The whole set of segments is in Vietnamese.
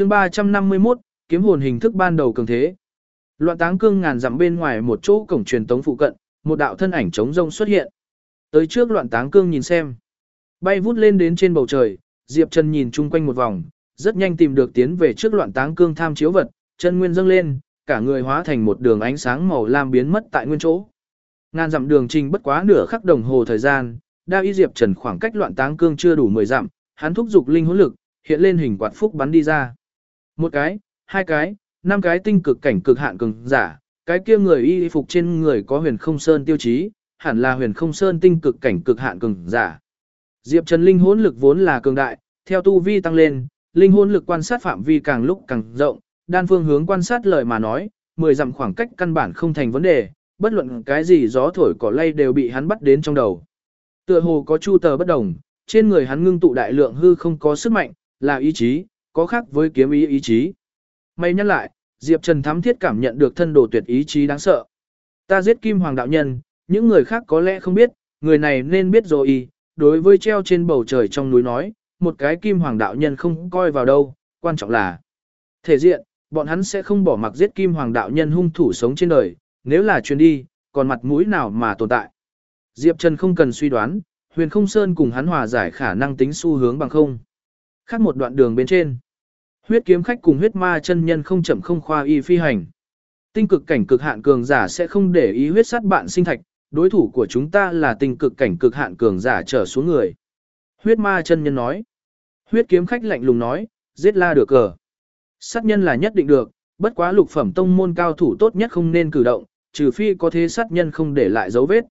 chương 351, kiếm hồn hình thức ban đầu cường thế. Loạn táng cương ngàn dặm bên ngoài một chỗ cổng truyền tống phụ cận, một đạo thân ảnh trống rông xuất hiện. Tới trước loạn táng cương nhìn xem. Bay vút lên đến trên bầu trời, Diệp Trần nhìn chung quanh một vòng, rất nhanh tìm được tiến về trước loạn táng cương tham chiếu vật, chân nguyên dâng lên, cả người hóa thành một đường ánh sáng màu lam biến mất tại nguyên chỗ. Ngàn dặm đường trình bất quá nửa khắc đồng hồ thời gian, đa y Diệp Trần khoảng cách loạn táng cương chưa đủ 10 dặm, hắn thúc dục linh hồn lực, hiện lên hình quạt phúc bắn đi ra. Một cái, hai cái, năm cái tinh cực cảnh cực hạn cường giả, cái kia người y phục trên người có huyền không sơn tiêu chí, hẳn là huyền không sơn tinh cực cảnh cực hạn cường giả. Diệp Trần linh hồn lực vốn là cường đại, theo tu vi tăng lên, linh hồn lực quan sát phạm vi càng lúc càng rộng, đan phương hướng quan sát lời mà nói, 10 dặm khoảng cách căn bản không thành vấn đề, bất luận cái gì gió thổi cỏ lay đều bị hắn bắt đến trong đầu. Tựa hồ có chu tờ bất đồng, trên người hắn ngưng tụ đại lượng hư không có sức mạnh, là ý chí, có khác với kiếm ý ý chí. May nhắc lại, Diệp Trần thám thiết cảm nhận được thân đồ tuyệt ý chí đáng sợ. Ta giết Kim Hoàng đạo nhân, những người khác có lẽ không biết, người này nên biết rồi y đối với treo trên bầu trời trong núi nói, một cái Kim Hoàng đạo nhân không coi vào đâu, quan trọng là thể diện, bọn hắn sẽ không bỏ mặc giết Kim Hoàng đạo nhân hung thủ sống trên đời, nếu là chuyến đi, còn mặt mũi nào mà tồn tại. Diệp Trần không cần suy đoán, huyền không sơn cùng hắn hòa giải khả năng tính xu hướng bằng không. Khác một đoạn đường bên trên. Huyết kiếm khách cùng huyết ma chân nhân không chậm không khoa y phi hành. Tinh cực cảnh cực hạn cường giả sẽ không để ý huyết sát bạn sinh thạch, đối thủ của chúng ta là tinh cực cảnh cực hạn cường giả trở xuống người. Huyết ma chân nhân nói. Huyết kiếm khách lạnh lùng nói, giết la được cờ. Sát nhân là nhất định được, bất quá lục phẩm tông môn cao thủ tốt nhất không nên cử động, trừ phi có thế sát nhân không để lại dấu vết.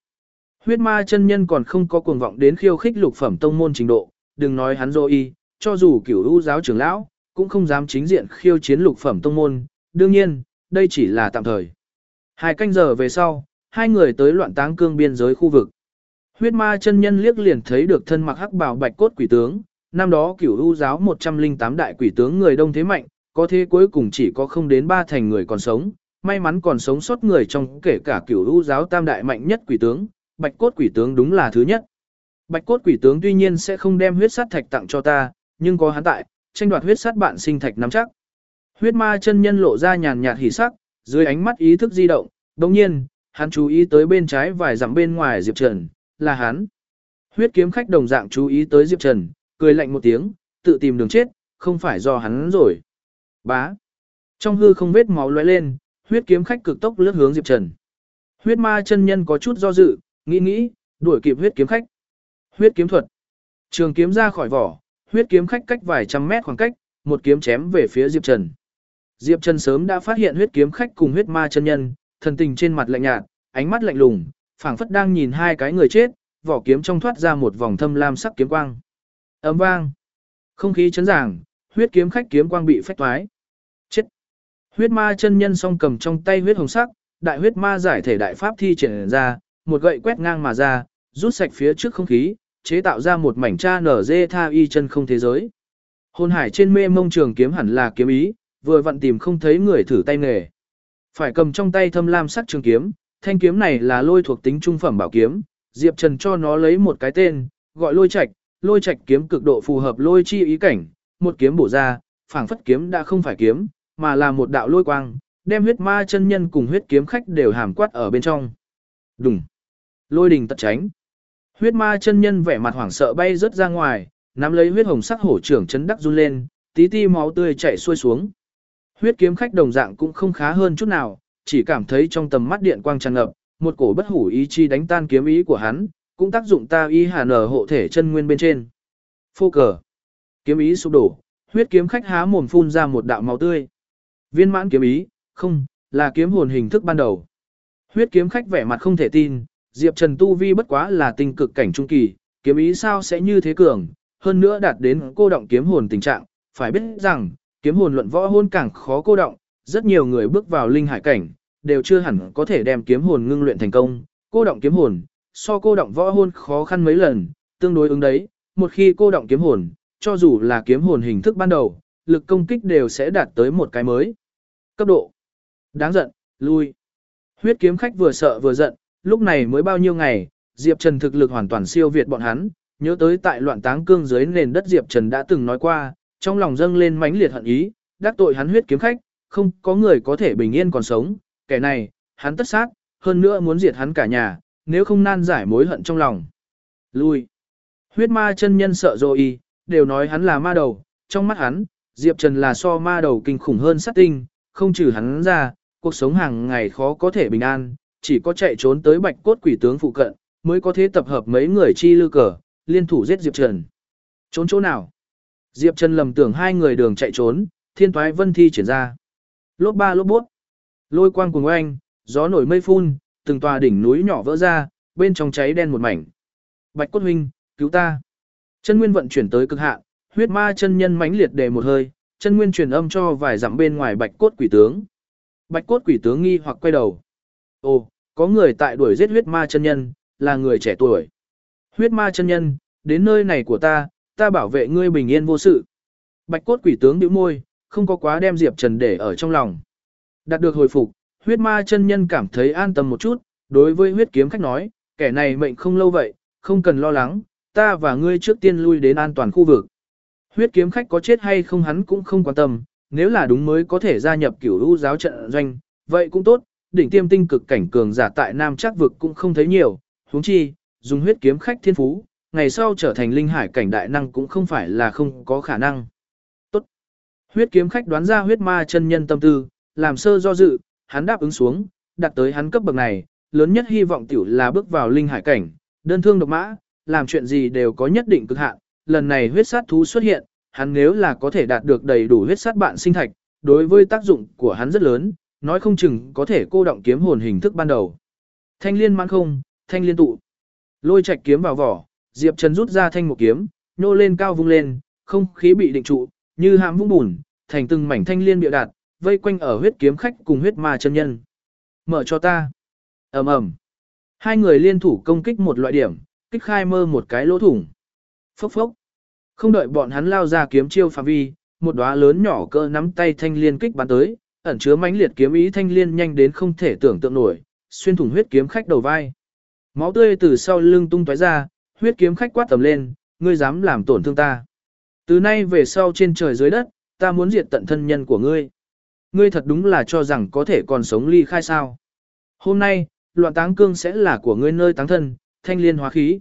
Huyết ma chân nhân còn không có cuồng vọng đến khiêu khích lục phẩm tông môn trình độ, đừng nói hắn dô y, cho dù cửu u giáo trưởng lão, cũng không dám chính diện khiêu chiến lục phẩm tông môn, đương nhiên, đây chỉ là tạm thời. Hai canh giờ về sau, hai người tới loạn táng cương biên giới khu vực. Huyết ma chân nhân liếc liền thấy được thân mặc hắc bào bạch cốt quỷ tướng, năm đó cửu u giáo 108 đại quỷ tướng người đông thế mạnh, có thế cuối cùng chỉ có không đến ba thành người còn sống, may mắn còn sống sót người trong kể cả cửu u giáo tam đại mạnh nhất quỷ tướng, bạch cốt quỷ tướng đúng là thứ nhất. Bạch cốt quỷ tướng tuy nhiên sẽ không đem huyết sát thạch tặng cho ta, nhưng có hắn tại, tranh đoạt huyết sát bạn sinh thạch nắm chắc. Huyết ma chân nhân lộ ra nhàn nhạt hỉ sắc, dưới ánh mắt ý thức di động, đồng nhiên, hắn chú ý tới bên trái vài dặm bên ngoài Diệp Trần, là hắn. Huyết kiếm khách đồng dạng chú ý tới Diệp Trần, cười lạnh một tiếng, tự tìm đường chết, không phải do hắn rồi. Bá. Trong hư không vết máu lóe lên, huyết kiếm khách cực tốc lướt hướng Diệp Trần. Huyết ma chân nhân có chút do dự, nghĩ nghĩ, đuổi kịp huyết kiếm khách. Huyết kiếm thuật. Trường kiếm ra khỏi vỏ, huyết kiếm khách cách vài trăm mét khoảng cách, một kiếm chém về phía Diệp Trần. Diệp Trần sớm đã phát hiện huyết kiếm khách cùng huyết ma chân nhân, thần tình trên mặt lạnh nhạt, ánh mắt lạnh lùng, phảng phất đang nhìn hai cái người chết, vỏ kiếm trong thoát ra một vòng thâm lam sắc kiếm quang. Ấm vang. Không khí chấn giảng, huyết kiếm khách kiếm quang bị phách toái. Chết. Huyết ma chân nhân song cầm trong tay huyết hồng sắc, đại huyết ma giải thể đại pháp thi triển ra, một gậy quét ngang mà ra, rút sạch phía trước không khí, chế tạo ra một mảnh cha nở dê tha y chân không thế giới. Hồn hải trên mê mông trường kiếm hẳn là kiếm ý, vừa vặn tìm không thấy người thử tay nghề. Phải cầm trong tay thâm lam sắc trường kiếm, thanh kiếm này là lôi thuộc tính trung phẩm bảo kiếm, Diệp Trần cho nó lấy một cái tên, gọi lôi Trạch, lôi Trạch kiếm cực độ phù hợp lôi chi ý cảnh, một kiếm bổ ra, phảng phất kiếm đã không phải kiếm, mà là một đạo lôi quang, đem huyết ma chân nhân cùng huyết kiếm khách đều hàm quát ở bên trong. Đùng. Lôi đình tật tránh. Huyết ma chân nhân vẻ mặt hoảng sợ bay rớt ra ngoài, nắm lấy huyết hồng sắc hổ trưởng chấn đắc run lên, tí ti máu tươi chảy xuôi xuống. Huyết kiếm khách đồng dạng cũng không khá hơn chút nào, chỉ cảm thấy trong tầm mắt điện quang tràn ngập, một cổ bất hủ ý chi đánh tan kiếm ý của hắn, cũng tác dụng ta y hà nở hộ thể chân nguyên bên trên. Phô cờ. Kiếm ý sụp đổ, huyết kiếm khách há mồm phun ra một đạo máu tươi. Viên mãn kiếm ý, không, là kiếm hồn hình thức ban đầu. Huyết kiếm khách vẻ mặt không thể tin, Diệp Trần tu vi bất quá là tinh cực cảnh trung kỳ, kiếm ý sao sẽ như thế cường, hơn nữa đạt đến cô động kiếm hồn tình trạng, phải biết rằng, kiếm hồn luận võ hôn càng khó cô động, rất nhiều người bước vào linh hải cảnh, đều chưa hẳn có thể đem kiếm hồn ngưng luyện thành công, cô động kiếm hồn, so cô động võ hôn khó khăn mấy lần, tương đối ứng đấy, một khi cô động kiếm hồn, cho dù là kiếm hồn hình thức ban đầu, lực công kích đều sẽ đạt tới một cái mới. Cấp độ. Đáng giận, lui. Huyết kiếm khách vừa sợ vừa giận, lúc này mới bao nhiêu ngày, Diệp Trần thực lực hoàn toàn siêu việt bọn hắn, nhớ tới tại loạn táng cương dưới nền đất Diệp Trần đã từng nói qua, trong lòng dâng lên mãnh liệt hận ý, đắc tội hắn huyết kiếm khách, không có người có thể bình yên còn sống, kẻ này, hắn tất sát, hơn nữa muốn diệt hắn cả nhà, nếu không nan giải mối hận trong lòng. Lui. Huyết ma chân nhân sợ rồi đều nói hắn là ma đầu, trong mắt hắn, Diệp Trần là so ma đầu kinh khủng hơn sát tinh, không trừ hắn ra, cuộc sống hàng ngày khó có thể bình an, chỉ có chạy trốn tới bạch cốt quỷ tướng phụ cận, mới có thể tập hợp mấy người chi lư cờ, liên thủ giết Diệp Trần. Trốn chỗ nào? Diệp Trần lầm tưởng hai người đường chạy trốn, thiên toái vân thi triển ra. Lốp ba lốp bút. Lôi quang cùng oanh, gió nổi mây phun, từng tòa đỉnh núi nhỏ vỡ ra, bên trong cháy đen một mảnh. Bạch cốt huynh, cứu ta. Chân nguyên vận chuyển tới cực hạn, huyết ma chân nhân mãnh liệt đề một hơi, chân nguyên truyền âm cho vài dặm bên ngoài bạch cốt quỷ tướng. Bạch cốt quỷ tướng nghi hoặc quay đầu. Ồ, có người tại đuổi giết huyết ma chân nhân, là người trẻ tuổi. Huyết ma chân nhân, đến nơi này của ta, ta bảo vệ ngươi bình yên vô sự. Bạch cốt quỷ tướng nhíu môi, không có quá đem Diệp Trần để ở trong lòng. Đạt được hồi phục, huyết ma chân nhân cảm thấy an tâm một chút, đối với huyết kiếm khách nói, kẻ này mệnh không lâu vậy, không cần lo lắng, ta và ngươi trước tiên lui đến an toàn khu vực. Huyết kiếm khách có chết hay không hắn cũng không quan tâm, nếu là đúng mới có thể gia nhập cửu lũ giáo trận doanh, vậy cũng tốt, đỉnh tiêm tinh cực cảnh cường giả tại Nam Trác vực cũng không thấy nhiều, huống chi, dùng huyết kiếm khách thiên phú, ngày sau trở thành linh hải cảnh đại năng cũng không phải là không có khả năng. Tốt. Huyết kiếm khách đoán ra huyết ma chân nhân tâm tư, làm sơ do dự, hắn đáp ứng xuống, đặt tới hắn cấp bậc này, lớn nhất hy vọng tiểu là bước vào linh hải cảnh, đơn thương độc mã, làm chuyện gì đều có nhất định cực hạn, lần này huyết sát thú xuất hiện, hắn nếu là có thể đạt được đầy đủ huyết sát bạn sinh thạch, đối với tác dụng của hắn rất lớn, nói không chừng có thể cô động kiếm hồn hình thức ban đầu. Thanh liên mãn không, thanh liên tụ. Lôi chạch kiếm vào vỏ, Diệp Trần rút ra thanh một kiếm, nô lên cao vung lên, không khí bị định trụ, như hãm vung bùn, thành từng mảnh thanh liên bịa đạt, vây quanh ở huyết kiếm khách cùng huyết ma chân nhân. Mở cho ta. Ầm ầm. Hai người liên thủ công kích một loại điểm, kích khai mơ một cái lỗ thủng. Phốc phốc. Không đợi bọn hắn lao ra kiếm chiêu phạm vi, một đóa lớn nhỏ cỡ nắm tay thanh liên kích bắn tới, ẩn chứa mãnh liệt kiếm ý thanh liên nhanh đến không thể tưởng tượng nổi, xuyên thủng huyết kiếm khách đầu vai. Máu tươi từ sau lưng tung tóe ra, huyết kiếm khách quát tầm lên, ngươi dám làm tổn thương ta. Từ nay về sau trên trời dưới đất, ta muốn diệt tận thân nhân của ngươi. Ngươi thật đúng là cho rằng có thể còn sống ly khai sao. Hôm nay, loạn táng cương sẽ là của ngươi nơi táng thân, thanh liên hóa khí.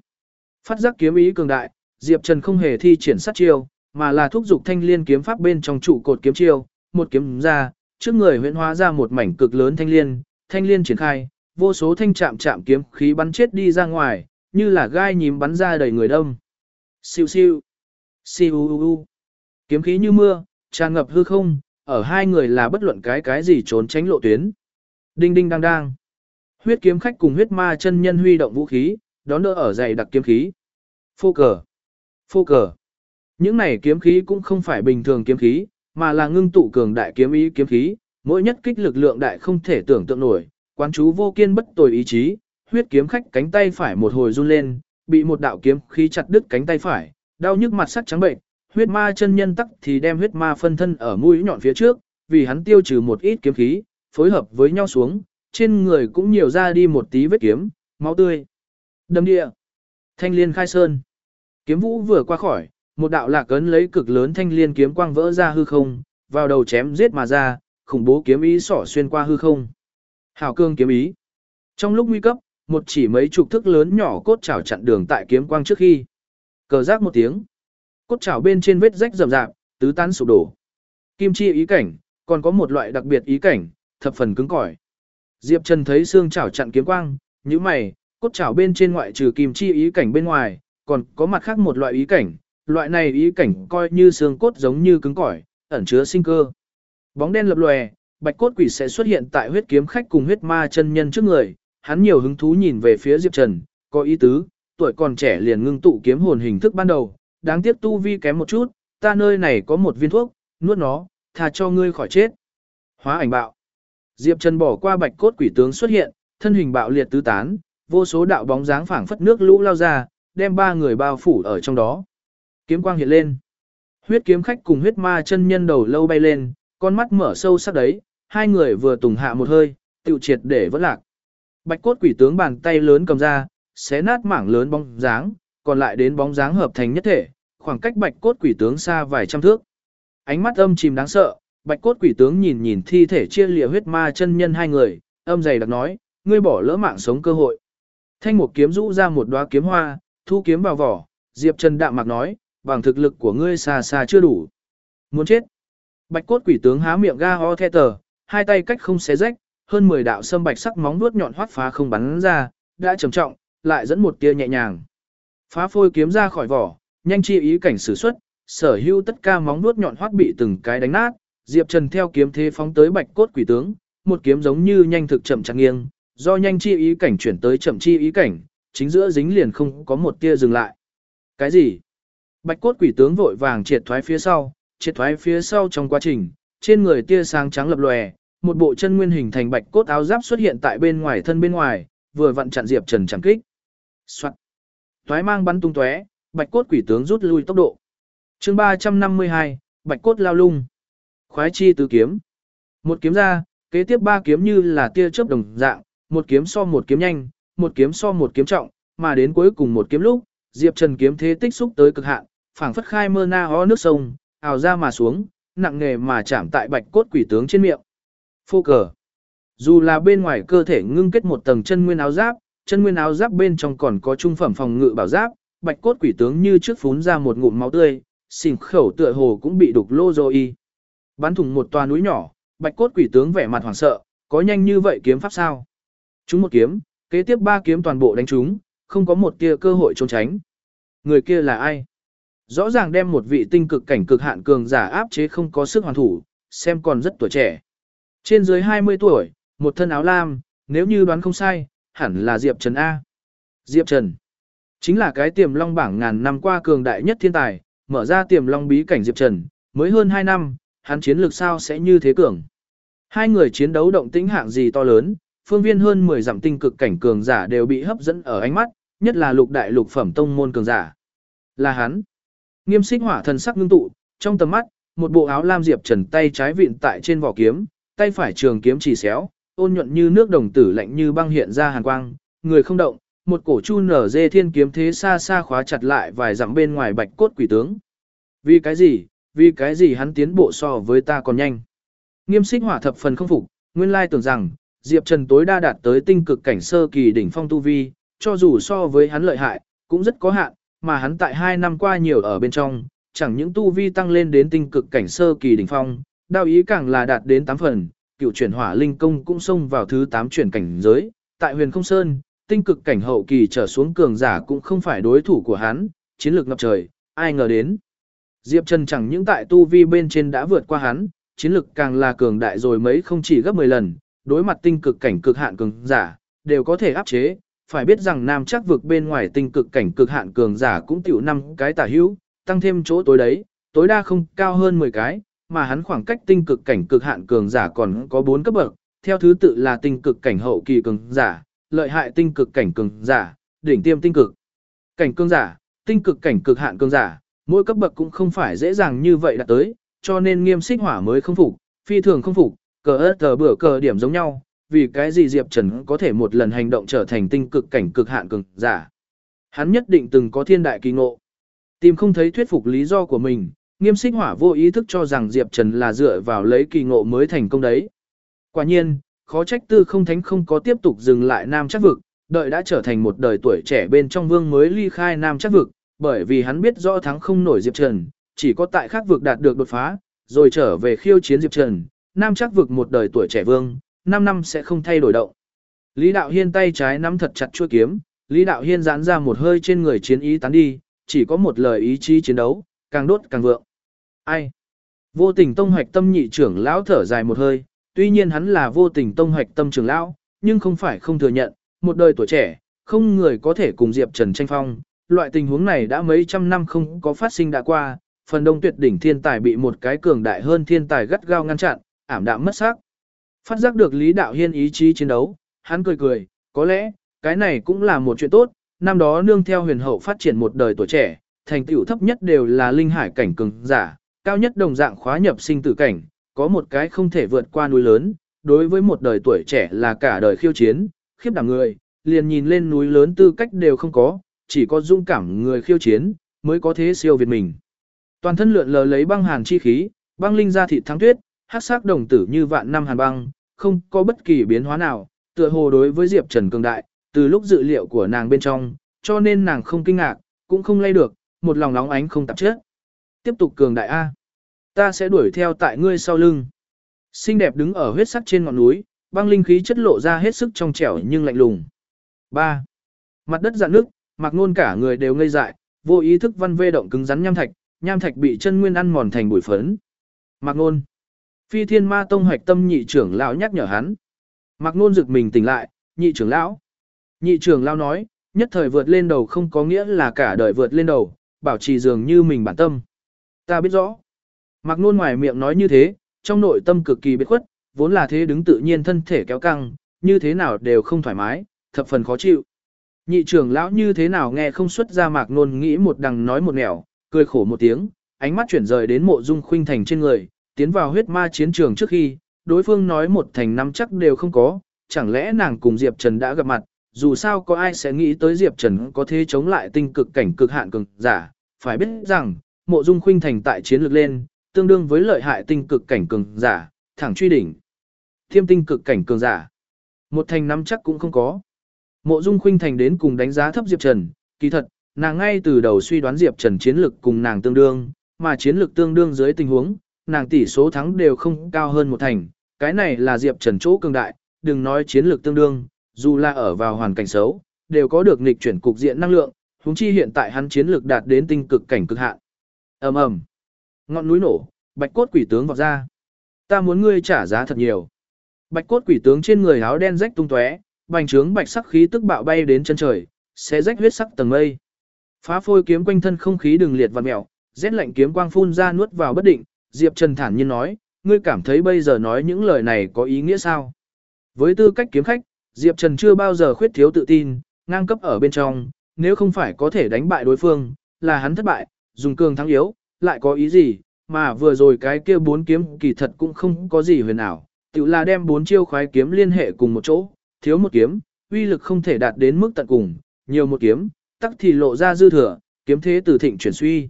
Phát giác kiếm ý cường đại, Diệp Trần không hề thi triển sát chiêu, mà là thúc dục thanh liên kiếm pháp bên trong trụ cột kiếm chiêu, một kiếm ra, trước người huyễn hóa ra một mảnh cực lớn thanh liên, thanh liên triển khai, vô số thanh chạm chạm kiếm khí bắn chết đi ra ngoài, như là gai nhím bắn ra đầy người đông. Siêu siêu, siêu u u. Kiếm khí như mưa, tràn ngập hư không, ở hai người là bất luận cái cái gì trốn tránh lộ tuyến. Đinh đinh đang đang. Huyết kiếm khách cùng huyết ma chân nhân huy động vũ khí, đón đỡ ở dày đặc kiếm khí. Phô cờ. Phô cờ. Những này kiếm khí cũng không phải bình thường kiếm khí, mà là ngưng tụ cường đại kiếm ý kiếm khí, mỗi nhất kích lực lượng đại không thể tưởng tượng nổi, quán chú vô kiên bất tồi ý chí, huyết kiếm khách cánh tay phải một hồi run lên, bị một đạo kiếm khí chặt đứt cánh tay phải, đau nhức mặt sắc trắng bệnh, huyết ma chân nhân tắc thì đem huyết ma phân thân ở mũi nhọn phía trước, vì hắn tiêu trừ một ít kiếm khí, phối hợp với nhau xuống, trên người cũng nhiều ra đi một tí vết kiếm, máu tươi. Đâm địa. Thanh liên khai sơn. Kiếm vũ vừa qua khỏi, một đạo lạc cấn lấy cực lớn thanh liên kiếm quang vỡ ra hư không, vào đầu chém giết mà ra, khủng bố kiếm ý xỏ xuyên qua hư không. Hảo cương kiếm ý. Trong lúc nguy cấp, một chỉ mấy chục thước lớn nhỏ cốt chảo chặn đường tại kiếm quang trước khi. Cờ rác một tiếng. Cốt chảo bên trên vết rách rầm rạp, tứ tán sụp đổ. Kim chi ý cảnh, còn có một loại đặc biệt ý cảnh, thập phần cứng cỏi. Diệp Trần thấy xương chảo chặn kiếm quang, như mày, cốt chảo bên trên ngoại trừ kim chi ý cảnh bên ngoài, còn có mặt khác một loại ý cảnh, loại này ý cảnh coi như xương cốt giống như cứng cỏi, ẩn chứa sinh cơ. Bóng đen lập lòe, bạch cốt quỷ sẽ xuất hiện tại huyết kiếm khách cùng huyết ma chân nhân trước người, hắn nhiều hứng thú nhìn về phía Diệp Trần, có ý tứ, tuổi còn trẻ liền ngưng tụ kiếm hồn hình thức ban đầu, đáng tiếc tu vi kém một chút, ta nơi này có một viên thuốc, nuốt nó, thà cho ngươi khỏi chết. Hóa ảnh bạo. Diệp Trần bỏ qua bạch cốt quỷ tướng xuất hiện, thân hình bạo liệt tứ tán, vô số đạo bóng dáng phảng phất nước lũ lao ra, đem ba người bao phủ ở trong đó. Kiếm quang hiện lên. Huyết kiếm khách cùng huyết ma chân nhân đầu lâu bay lên, con mắt mở sâu sắc đấy, hai người vừa tùng hạ một hơi, tiêu triệt để vẫn lạc. Bạch cốt quỷ tướng bàn tay lớn cầm ra, xé nát mảng lớn bóng dáng, còn lại đến bóng dáng hợp thành nhất thể, khoảng cách bạch cốt quỷ tướng xa vài trăm thước. Ánh mắt âm chìm đáng sợ, Bạch cốt quỷ tướng nhìn nhìn thi thể chia lìa huyết ma chân nhân hai người, âm dày đặc nói, ngươi bỏ lỡ mạng sống cơ hội. Thanh một kiếm rũ ra một đóa kiếm hoa, thu kiếm vào vỏ, Diệp Trần đạm mạc nói, bằng thực lực của ngươi xa xa chưa đủ. Muốn chết. Bạch cốt quỷ tướng há miệng ga ho the tờ, hai tay cách không xé rách, hơn 10 đạo sâm bạch sắc móng vuốt nhọn hoắt phá không bắn ra, đã trầm trọng, lại dẫn một tia nhẹ nhàng. Phá phôi kiếm ra khỏi vỏ, nhanh chi ý cảnh sử xuất, sở hữu tất cả móng vuốt nhọn hoắt bị từng cái đánh nát, Diệp Trần theo kiếm thế phóng tới bạch cốt quỷ tướng, một kiếm giống như nhanh thực chậm chạng nghiêng, do nhanh chi ý cảnh chuyển tới chậm chi ý cảnh, chính giữa dính liền không có một tia dừng lại. Cái gì? Bạch cốt quỷ tướng vội vàng triệt thoái phía sau, triệt thoái phía sau trong quá trình, trên người tia sáng trắng lập lòe, một bộ chân nguyên hình thành bạch cốt áo giáp xuất hiện tại bên ngoài thân bên ngoài, vừa vặn chặn Diệp Trần chẳng kích. Soạn. Toái mang bắn tung tóe, bạch cốt quỷ tướng rút lui tốc độ. Chương 352, bạch cốt lao lung. Khoái chi tứ kiếm. Một kiếm ra, kế tiếp ba kiếm như là tia chớp đồng dạng, một kiếm so một kiếm nhanh, một kiếm so một kiếm trọng, mà đến cuối cùng một kiếm lúc, Diệp Trần kiếm thế tích xúc tới cực hạn, phảng phất khai mơ na ho nước sông, ào ra mà xuống, nặng nghề mà chạm tại bạch cốt quỷ tướng trên miệng. Phô cờ. Dù là bên ngoài cơ thể ngưng kết một tầng chân nguyên áo giáp, chân nguyên áo giáp bên trong còn có trung phẩm phòng ngự bảo giáp, bạch cốt quỷ tướng như trước phún ra một ngụm máu tươi, xỉn khẩu tựa hồ cũng bị đục lô rồi. Bắn thủng một toa núi nhỏ, bạch cốt quỷ tướng vẻ mặt hoảng sợ, có nhanh như vậy kiếm pháp sao? Chúng một kiếm, kế tiếp ba kiếm toàn bộ đánh chúng, không có một tia cơ hội trốn tránh. Người kia là ai? Rõ ràng đem một vị tinh cực cảnh cực hạn cường giả áp chế không có sức hoàn thủ, xem còn rất tuổi trẻ. Trên dưới 20 tuổi, một thân áo lam, nếu như đoán không sai, hẳn là Diệp Trần A. Diệp Trần, chính là cái tiềm long bảng ngàn năm qua cường đại nhất thiên tài, mở ra tiềm long bí cảnh Diệp Trần, mới hơn 2 năm, hắn chiến lược sao sẽ như thế cường. Hai người chiến đấu động tĩnh hạng gì to lớn, phương viên hơn 10 giảm tinh cực cảnh cường giả đều bị hấp dẫn ở ánh mắt, nhất là lục đại lục phẩm tông môn cường giả. Là hắn. Nghiêm xích hỏa thần sắc ngưng tụ, trong tầm mắt, một bộ áo lam diệp trần tay trái vịn tại trên vỏ kiếm, tay phải trường kiếm chỉ xéo, ôn nhuận như nước đồng tử lạnh như băng hiện ra hàn quang, người không động, một cổ chu nở dê thiên kiếm thế xa xa khóa chặt lại vài dặm bên ngoài bạch cốt quỷ tướng. Vì cái gì, vì cái gì hắn tiến bộ so với ta còn nhanh. Nghiêm xích hỏa thập phần không phục, nguyên lai tưởng rằng, Diệp Trần tối đa đạt tới tinh cực cảnh sơ kỳ đỉnh phong tu vi, cho dù so với hắn lợi hại, cũng rất có hạn, mà hắn tại 2 năm qua nhiều ở bên trong, chẳng những tu vi tăng lên đến tinh cực cảnh sơ kỳ đỉnh phong, đạo ý càng là đạt đến 8 phần, cựu chuyển hỏa linh công cũng xông vào thứ 8 chuyển cảnh giới, tại huyền không sơn, tinh cực cảnh hậu kỳ trở xuống cường giả cũng không phải đối thủ của hắn, chiến lược ngập trời, ai ngờ đến. Diệp Trần chẳng những tại tu vi bên trên đã vượt qua hắn, chiến lực càng là cường đại rồi mấy không chỉ gấp 10 lần, đối mặt tinh cực cảnh cực hạn cường giả, đều có thể áp chế, phải biết rằng nam chắc vực bên ngoài tinh cực cảnh cực hạn cường giả cũng tiểu năm cái tả hữu, tăng thêm chỗ tối đấy, tối đa không cao hơn 10 cái, mà hắn khoảng cách tinh cực cảnh cực hạn cường giả còn có 4 cấp bậc, theo thứ tự là tinh cực cảnh hậu kỳ cường giả, lợi hại tinh cực cảnh cường giả, đỉnh tiêm tinh cực cảnh cường giả, tinh cực cảnh cực hạn cường giả, mỗi cấp bậc cũng không phải dễ dàng như vậy đạt tới, cho nên nghiêm xích hỏa mới không phục, phi thường không phục, cờ ớt tờ bữa cờ điểm giống nhau, vì cái gì Diệp Trần có thể một lần hành động trở thành tinh cực cảnh cực hạn cường giả. Hắn nhất định từng có thiên đại kỳ ngộ. Tìm không thấy thuyết phục lý do của mình, nghiêm xích hỏa vô ý thức cho rằng Diệp Trần là dựa vào lấy kỳ ngộ mới thành công đấy. Quả nhiên, khó trách tư không thánh không có tiếp tục dừng lại nam chắc vực, đợi đã trở thành một đời tuổi trẻ bên trong vương mới ly khai nam chắc vực, bởi vì hắn biết rõ thắng không nổi Diệp Trần, chỉ có tại khác vực đạt được đột phá, rồi trở về khiêu chiến Diệp Trần, nam chắc vực một đời tuổi trẻ vương, 5 năm sẽ không thay đổi động. Lý Đạo Hiên tay trái nắm thật chặt chuôi kiếm, Lý Đạo Hiên giãn ra một hơi trên người chiến ý tán đi, chỉ có một lời ý chí chiến đấu, càng đốt càng vượng. Ai? Vô tình tông hoạch tâm nhị trưởng lão thở dài một hơi, tuy nhiên hắn là vô tình tông hoạch tâm trưởng lão, nhưng không phải không thừa nhận, một đời tuổi trẻ, không người có thể cùng Diệp Trần tranh phong. Loại tình huống này đã mấy trăm năm không có phát sinh đã qua, phần đông tuyệt đỉnh thiên tài bị một cái cường đại hơn thiên tài gắt gao ngăn chặn, ảm đạm mất sắc. Phát giác được Lý Đạo Hiên ý chí chiến đấu, hắn cười cười, có lẽ, cái này cũng là một chuyện tốt, năm đó nương theo huyền hậu phát triển một đời tuổi trẻ, thành tựu thấp nhất đều là linh hải cảnh cường giả, cao nhất đồng dạng khóa nhập sinh tử cảnh, có một cái không thể vượt qua núi lớn, đối với một đời tuổi trẻ là cả đời khiêu chiến, khiếp đảm người, liền nhìn lên núi lớn tư cách đều không có, chỉ có dung cảm người khiêu chiến, mới có thế siêu việt mình. Toàn thân lượn lờ lấy băng hàn chi khí, băng linh ra thịt thắng tuyết, hắc sắc đồng tử như vạn năm hàn băng, không có bất kỳ biến hóa nào, tựa hồ đối với Diệp Trần cường đại, từ lúc dự liệu của nàng bên trong, cho nên nàng không kinh ngạc, cũng không lay được, một lòng nóng ánh không tạp chết Tiếp tục cường đại A. Ta sẽ đuổi theo tại ngươi sau lưng. Xinh đẹp đứng ở huyết sắc trên ngọn núi, băng linh khí chất lộ ra hết sức trong trẻo nhưng lạnh lùng. 3. Mặt đất dạn nước, mặc nôn cả người đều ngây dại, vô ý thức văn vê động cứng rắn nham thạch, nham thạch bị chân nguyên ăn mòn thành bụi phấn. Mặc nôn. Phi thiên ma tông hoạch tâm nhị trưởng lão nhắc nhở hắn. Mặc nôn rực mình tỉnh lại, nhị trưởng lão. Nhị trưởng lão nói, nhất thời vượt lên đầu không có nghĩa là cả đời vượt lên đầu, bảo trì dường như mình bản tâm. Ta biết rõ. Mặc nôn ngoài miệng nói như thế, trong nội tâm cực kỳ biệt khuất, vốn là thế đứng tự nhiên thân thể kéo căng, như thế nào đều không thoải mái, thập phần khó chịu. Nhị trưởng lão như thế nào nghe không xuất ra mạc nôn nghĩ một đằng nói một nẻo, cười khổ một tiếng, ánh mắt chuyển rời đến mộ dung khuynh thành trên người, tiến vào huyết ma chiến trường trước khi, đối phương nói một thành năm chắc đều không có, chẳng lẽ nàng cùng Diệp Trần đã gặp mặt, dù sao có ai sẽ nghĩ tới Diệp Trần có thể chống lại tinh cực cảnh cực hạn cường giả, phải biết rằng, mộ dung khuynh thành tại chiến lược lên, tương đương với lợi hại tinh cực cảnh cường giả, thẳng truy đỉnh. Thiêm tinh cực cảnh cường giả. Một thành năm chắc cũng không có. Mộ Dung Khuynh Thành đến cùng đánh giá thấp Diệp Trần, kỳ thật, nàng ngay từ đầu suy đoán Diệp Trần chiến lược cùng nàng tương đương, mà chiến lược tương đương dưới tình huống, nàng tỷ số thắng đều không cao hơn một thành, cái này là Diệp Trần chỗ cường đại, đừng nói chiến lược tương đương, dù là ở vào hoàn cảnh xấu, đều có được nghịch chuyển cục diện năng lượng, huống chi hiện tại hắn chiến lược đạt đến tinh cực cảnh cực hạn. Ầm ầm. Ngọn núi nổ, bạch cốt quỷ tướng vọt ra. Ta muốn ngươi trả giá thật nhiều. Bạch cốt quỷ tướng trên người áo đen rách tung tóe, bành trướng bạch sắc khí tức bạo bay đến chân trời, sẽ rách huyết sắc tầng mây. Phá phôi kiếm quanh thân không khí đừng liệt vặn mèo, rét lạnh kiếm quang phun ra nuốt vào bất định, Diệp Trần thản nhiên nói, ngươi cảm thấy bây giờ nói những lời này có ý nghĩa sao? Với tư cách kiếm khách, Diệp Trần chưa bao giờ khuyết thiếu tự tin, ngang cấp ở bên trong, nếu không phải có thể đánh bại đối phương, là hắn thất bại, dùng cường thắng yếu, lại có ý gì, mà vừa rồi cái kia bốn kiếm kỳ thật cũng không có gì huyền ảo, tự là đem bốn chiêu khoái kiếm liên hệ cùng một chỗ, thiếu một kiếm, uy lực không thể đạt đến mức tận cùng, nhiều một kiếm, tắc thì lộ ra dư thừa, kiếm thế từ thịnh chuyển suy.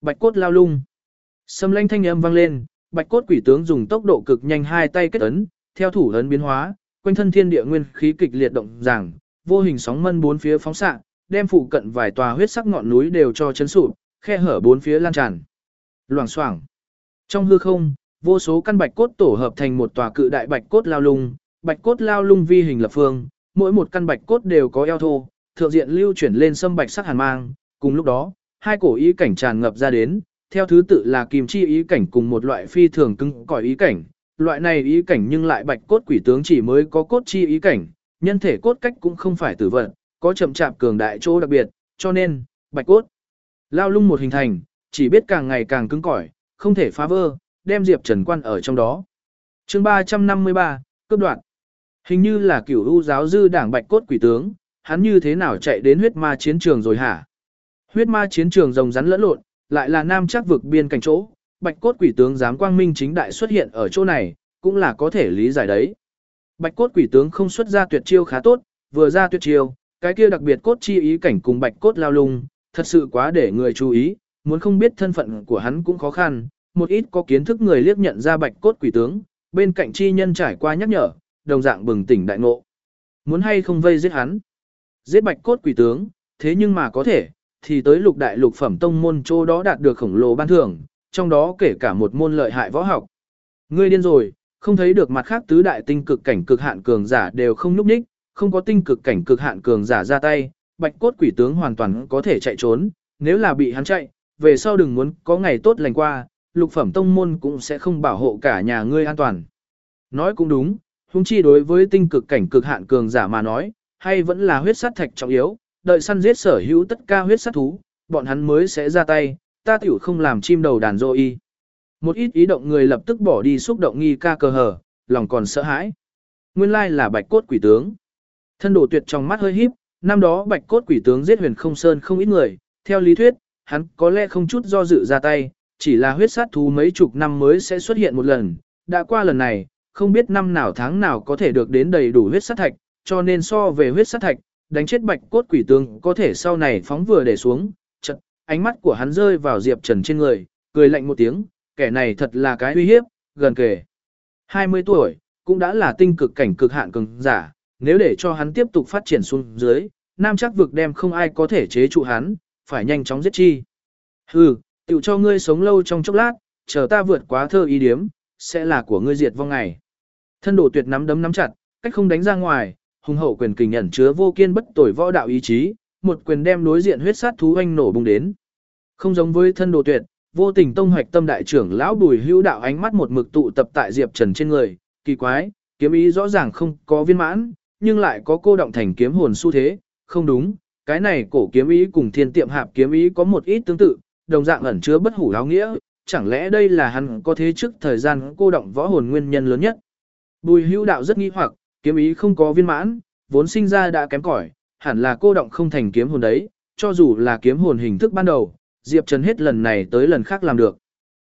Bạch cốt lao lung. Sâm lanh thanh âm vang lên, bạch cốt quỷ tướng dùng tốc độ cực nhanh hai tay kết ấn, theo thủ ấn biến hóa, quanh thân thiên địa nguyên khí kịch liệt động giảng, vô hình sóng mân bốn phía phóng xạ, đem phụ cận vài tòa huyết sắc ngọn núi đều cho chấn sụp, khe hở bốn phía lan tràn. Loảng xoảng. Trong hư không, vô số căn bạch cốt tổ hợp thành một tòa cự đại bạch cốt lao lung, bạch cốt lao lung vi hình lập phương, mỗi một căn bạch cốt đều có eo thô, thượng diện lưu chuyển lên sâm bạch sắc hàn mang, cùng lúc đó, hai cổ ý cảnh tràn ngập ra đến, theo thứ tự là kim chi ý cảnh cùng một loại phi thường cứng cỏi ý cảnh, loại này ý cảnh nhưng lại bạch cốt quỷ tướng chỉ mới có cốt chi ý cảnh, nhân thể cốt cách cũng không phải tử vận, có chậm chạp cường đại chỗ đặc biệt, cho nên, bạch cốt lao lung một hình thành, chỉ biết càng ngày càng cứng cỏi, không thể phá vỡ, đem Diệp Trần quan ở trong đó. Chương 353, cấp đoạn. Hình như là cửu u giáo dư đảng bạch cốt quỷ tướng, hắn như thế nào chạy đến huyết ma chiến trường rồi hả? Huyết ma chiến trường rồng rắn lẫn lộn, lại là nam chắc vực biên cảnh chỗ, bạch cốt quỷ tướng dám quang minh chính đại xuất hiện ở chỗ này, cũng là có thể lý giải đấy. Bạch cốt quỷ tướng không xuất ra tuyệt chiêu khá tốt, vừa ra tuyệt chiêu, cái kia đặc biệt cốt chi ý cảnh cùng bạch cốt lao lung, thật sự quá để người chú ý, muốn không biết thân phận của hắn cũng khó khăn, một ít có kiến thức người liếc nhận ra bạch cốt quỷ tướng, bên cạnh chi nhân trải qua nhắc nhở, đồng dạng bừng tỉnh đại ngộ. Muốn hay không vây giết hắn? Giết bạch cốt quỷ tướng, thế nhưng mà có thể, thì tới lục đại lục phẩm tông môn chỗ đó đạt được khổng lồ ban thưởng, trong đó kể cả một môn lợi hại võ học. Ngươi điên rồi, không thấy được mặt khác tứ đại tinh cực cảnh cực hạn cường giả đều không núp ních, không có tinh cực cảnh cực hạn cường giả ra tay, bạch cốt quỷ tướng hoàn toàn có thể chạy trốn, nếu là bị hắn chạy, về sau đừng muốn có ngày tốt lành qua, lục phẩm tông môn cũng sẽ không bảo hộ cả nhà ngươi an toàn. Nói cũng đúng, huống chi đối với tinh cực cảnh cực hạn cường giả mà nói, hay vẫn là huyết sát thạch trọng yếu, đợi săn giết sở hữu tất cả huyết sát thú, bọn hắn mới sẽ ra tay, ta tiểu không làm chim đầu đàn dô y. Một ít ý động người lập tức bỏ đi xúc động nghi ca cờ hở, lòng còn sợ hãi. Nguyên lai là bạch cốt quỷ tướng. Thân đồ tuyệt trong mắt hơi híp, năm đó bạch cốt quỷ tướng giết huyền không sơn không ít người, theo lý thuyết, hắn có lẽ không chút do dự ra tay, chỉ là huyết sát thú mấy chục năm mới sẽ xuất hiện một lần, đã qua lần này, không biết năm nào tháng nào có thể được đến đầy đủ huyết sát thạch, cho nên so về huyết sát thạch, đánh chết bạch cốt quỷ tướng có thể sau này phóng vừa để xuống, chật, ánh mắt của hắn rơi vào Diệp Trần trên người, cười lạnh một tiếng, kẻ này thật là cái uy hiếp, gần kề. 20 tuổi, cũng đã là tinh cực cảnh cực hạn cường giả, nếu để cho hắn tiếp tục phát triển xuống dưới, nam chắc vực đem không ai có thể chế trụ hắn, phải nhanh chóng giết chi. Hừ, tiểu cho ngươi sống lâu trong chốc lát, chờ ta vượt quá thơ ý điếm, sẽ là của ngươi diệt vong ngày. Thân đồ tuyệt nắm đấm nắm chặt, cách không đánh ra ngoài, hùng hậu quyền kình ẩn chứa vô kiên bất tồi võ đạo ý chí, một quyền đem đối diện huyết sát thú anh nổ bùng đến. Không giống với thân đồ tuyệt, vô tình tông hoạch tâm đại trưởng lão bùi hữu đạo ánh mắt một mực tụ tập tại Diệp Trần trên người, kỳ quái, kiếm ý rõ ràng không có viên mãn, nhưng lại có cô động thành kiếm hồn xu thế, không đúng, cái này cổ kiếm ý cùng thiên tiệm hạp kiếm ý có một ít tương tự, đồng dạng ẩn chứa bất hủ áo nghĩa, chẳng lẽ đây là hắn có thế trước thời gian cô động võ hồn nguyên nhân lớn nhất. Bùi hữu đạo rất nghi hoặc, kiếm ý không có viên mãn, vốn sinh ra đã kém cỏi, hẳn là cô động không thành kiếm hồn đấy, cho dù là kiếm hồn hình thức ban đầu, Diệp Trần hết lần này tới lần khác làm được.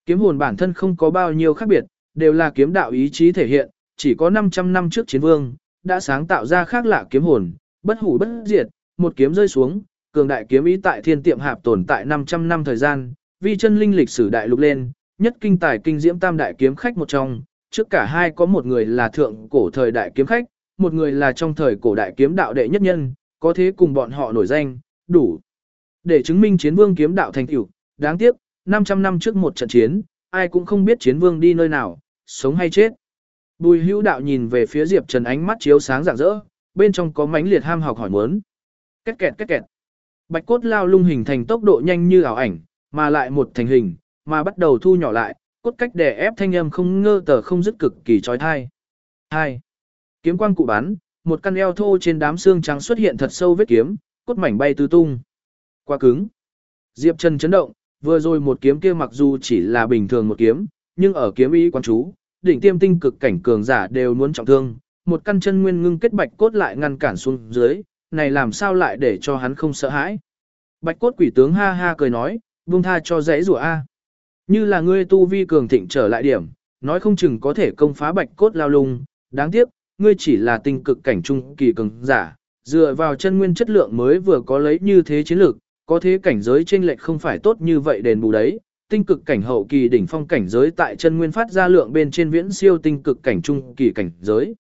Kiếm hồn bản thân không có bao nhiêu khác biệt, đều là kiếm đạo ý chí thể hiện, chỉ có 500 năm trước chiến vương, đã sáng tạo ra khác lạ kiếm hồn, bất hủ bất diệt, một kiếm rơi xuống, cường đại kiếm ý tại thiên tiệm hạp tồn tại 500 năm thời gian, vi chân linh lịch sử đại lục lên, nhất kinh tài kinh diễm tam đại kiếm khách một trong, trước cả hai có một người là thượng cổ thời đại kiếm khách, một người là trong thời cổ đại kiếm đạo đệ nhất nhân, có thế cùng bọn họ nổi danh, đủ. Để chứng minh chiến vương kiếm đạo thành tựu, đáng tiếc, 500 năm trước một trận chiến, ai cũng không biết chiến vương đi nơi nào, sống hay chết. Bùi hữu đạo nhìn về phía Diệp Trần ánh mắt chiếu sáng rạng rỡ, bên trong có mánh liệt ham học hỏi muốn. Két kẹt két kẹt. Bạch cốt lao lung hình thành tốc độ nhanh như ảo ảnh, mà lại một thành hình, mà bắt đầu thu nhỏ lại, cốt cách đè ép thanh âm không ngơ tờ không dứt cực kỳ trói thai. 2. Kiếm quang cụ bắn, một căn eo thô trên đám xương trắng xuất hiện thật sâu vết kiếm, cốt mảnh bay tứ tung. Quá cứng. Diệp Trần chấn động, vừa rồi một kiếm kia mặc dù chỉ là bình thường một kiếm, nhưng ở kiếm ý quan chú, đỉnh tiêm tinh cực cảnh cường giả đều muốn trọng thương, một căn chân nguyên ngưng kết bạch cốt lại ngăn cản xuống dưới, này làm sao lại để cho hắn không sợ hãi. Bạch cốt quỷ tướng ha ha cười nói, buông tha cho dễ rủa a. Như là ngươi tu vi cường thịnh trở lại điểm, nói không chừng có thể công phá bạch cốt lao lung, đáng tiếc, ngươi chỉ là tinh cực cảnh trung kỳ cường giả, dựa vào chân nguyên chất lượng mới vừa có lấy như thế chiến lược, có thế cảnh giới chênh lệch không phải tốt như vậy đền bù đấy. Tinh cực cảnh hậu kỳ đỉnh phong cảnh giới tại chân nguyên phát ra lượng bên trên viễn siêu tinh cực cảnh trung kỳ cảnh giới.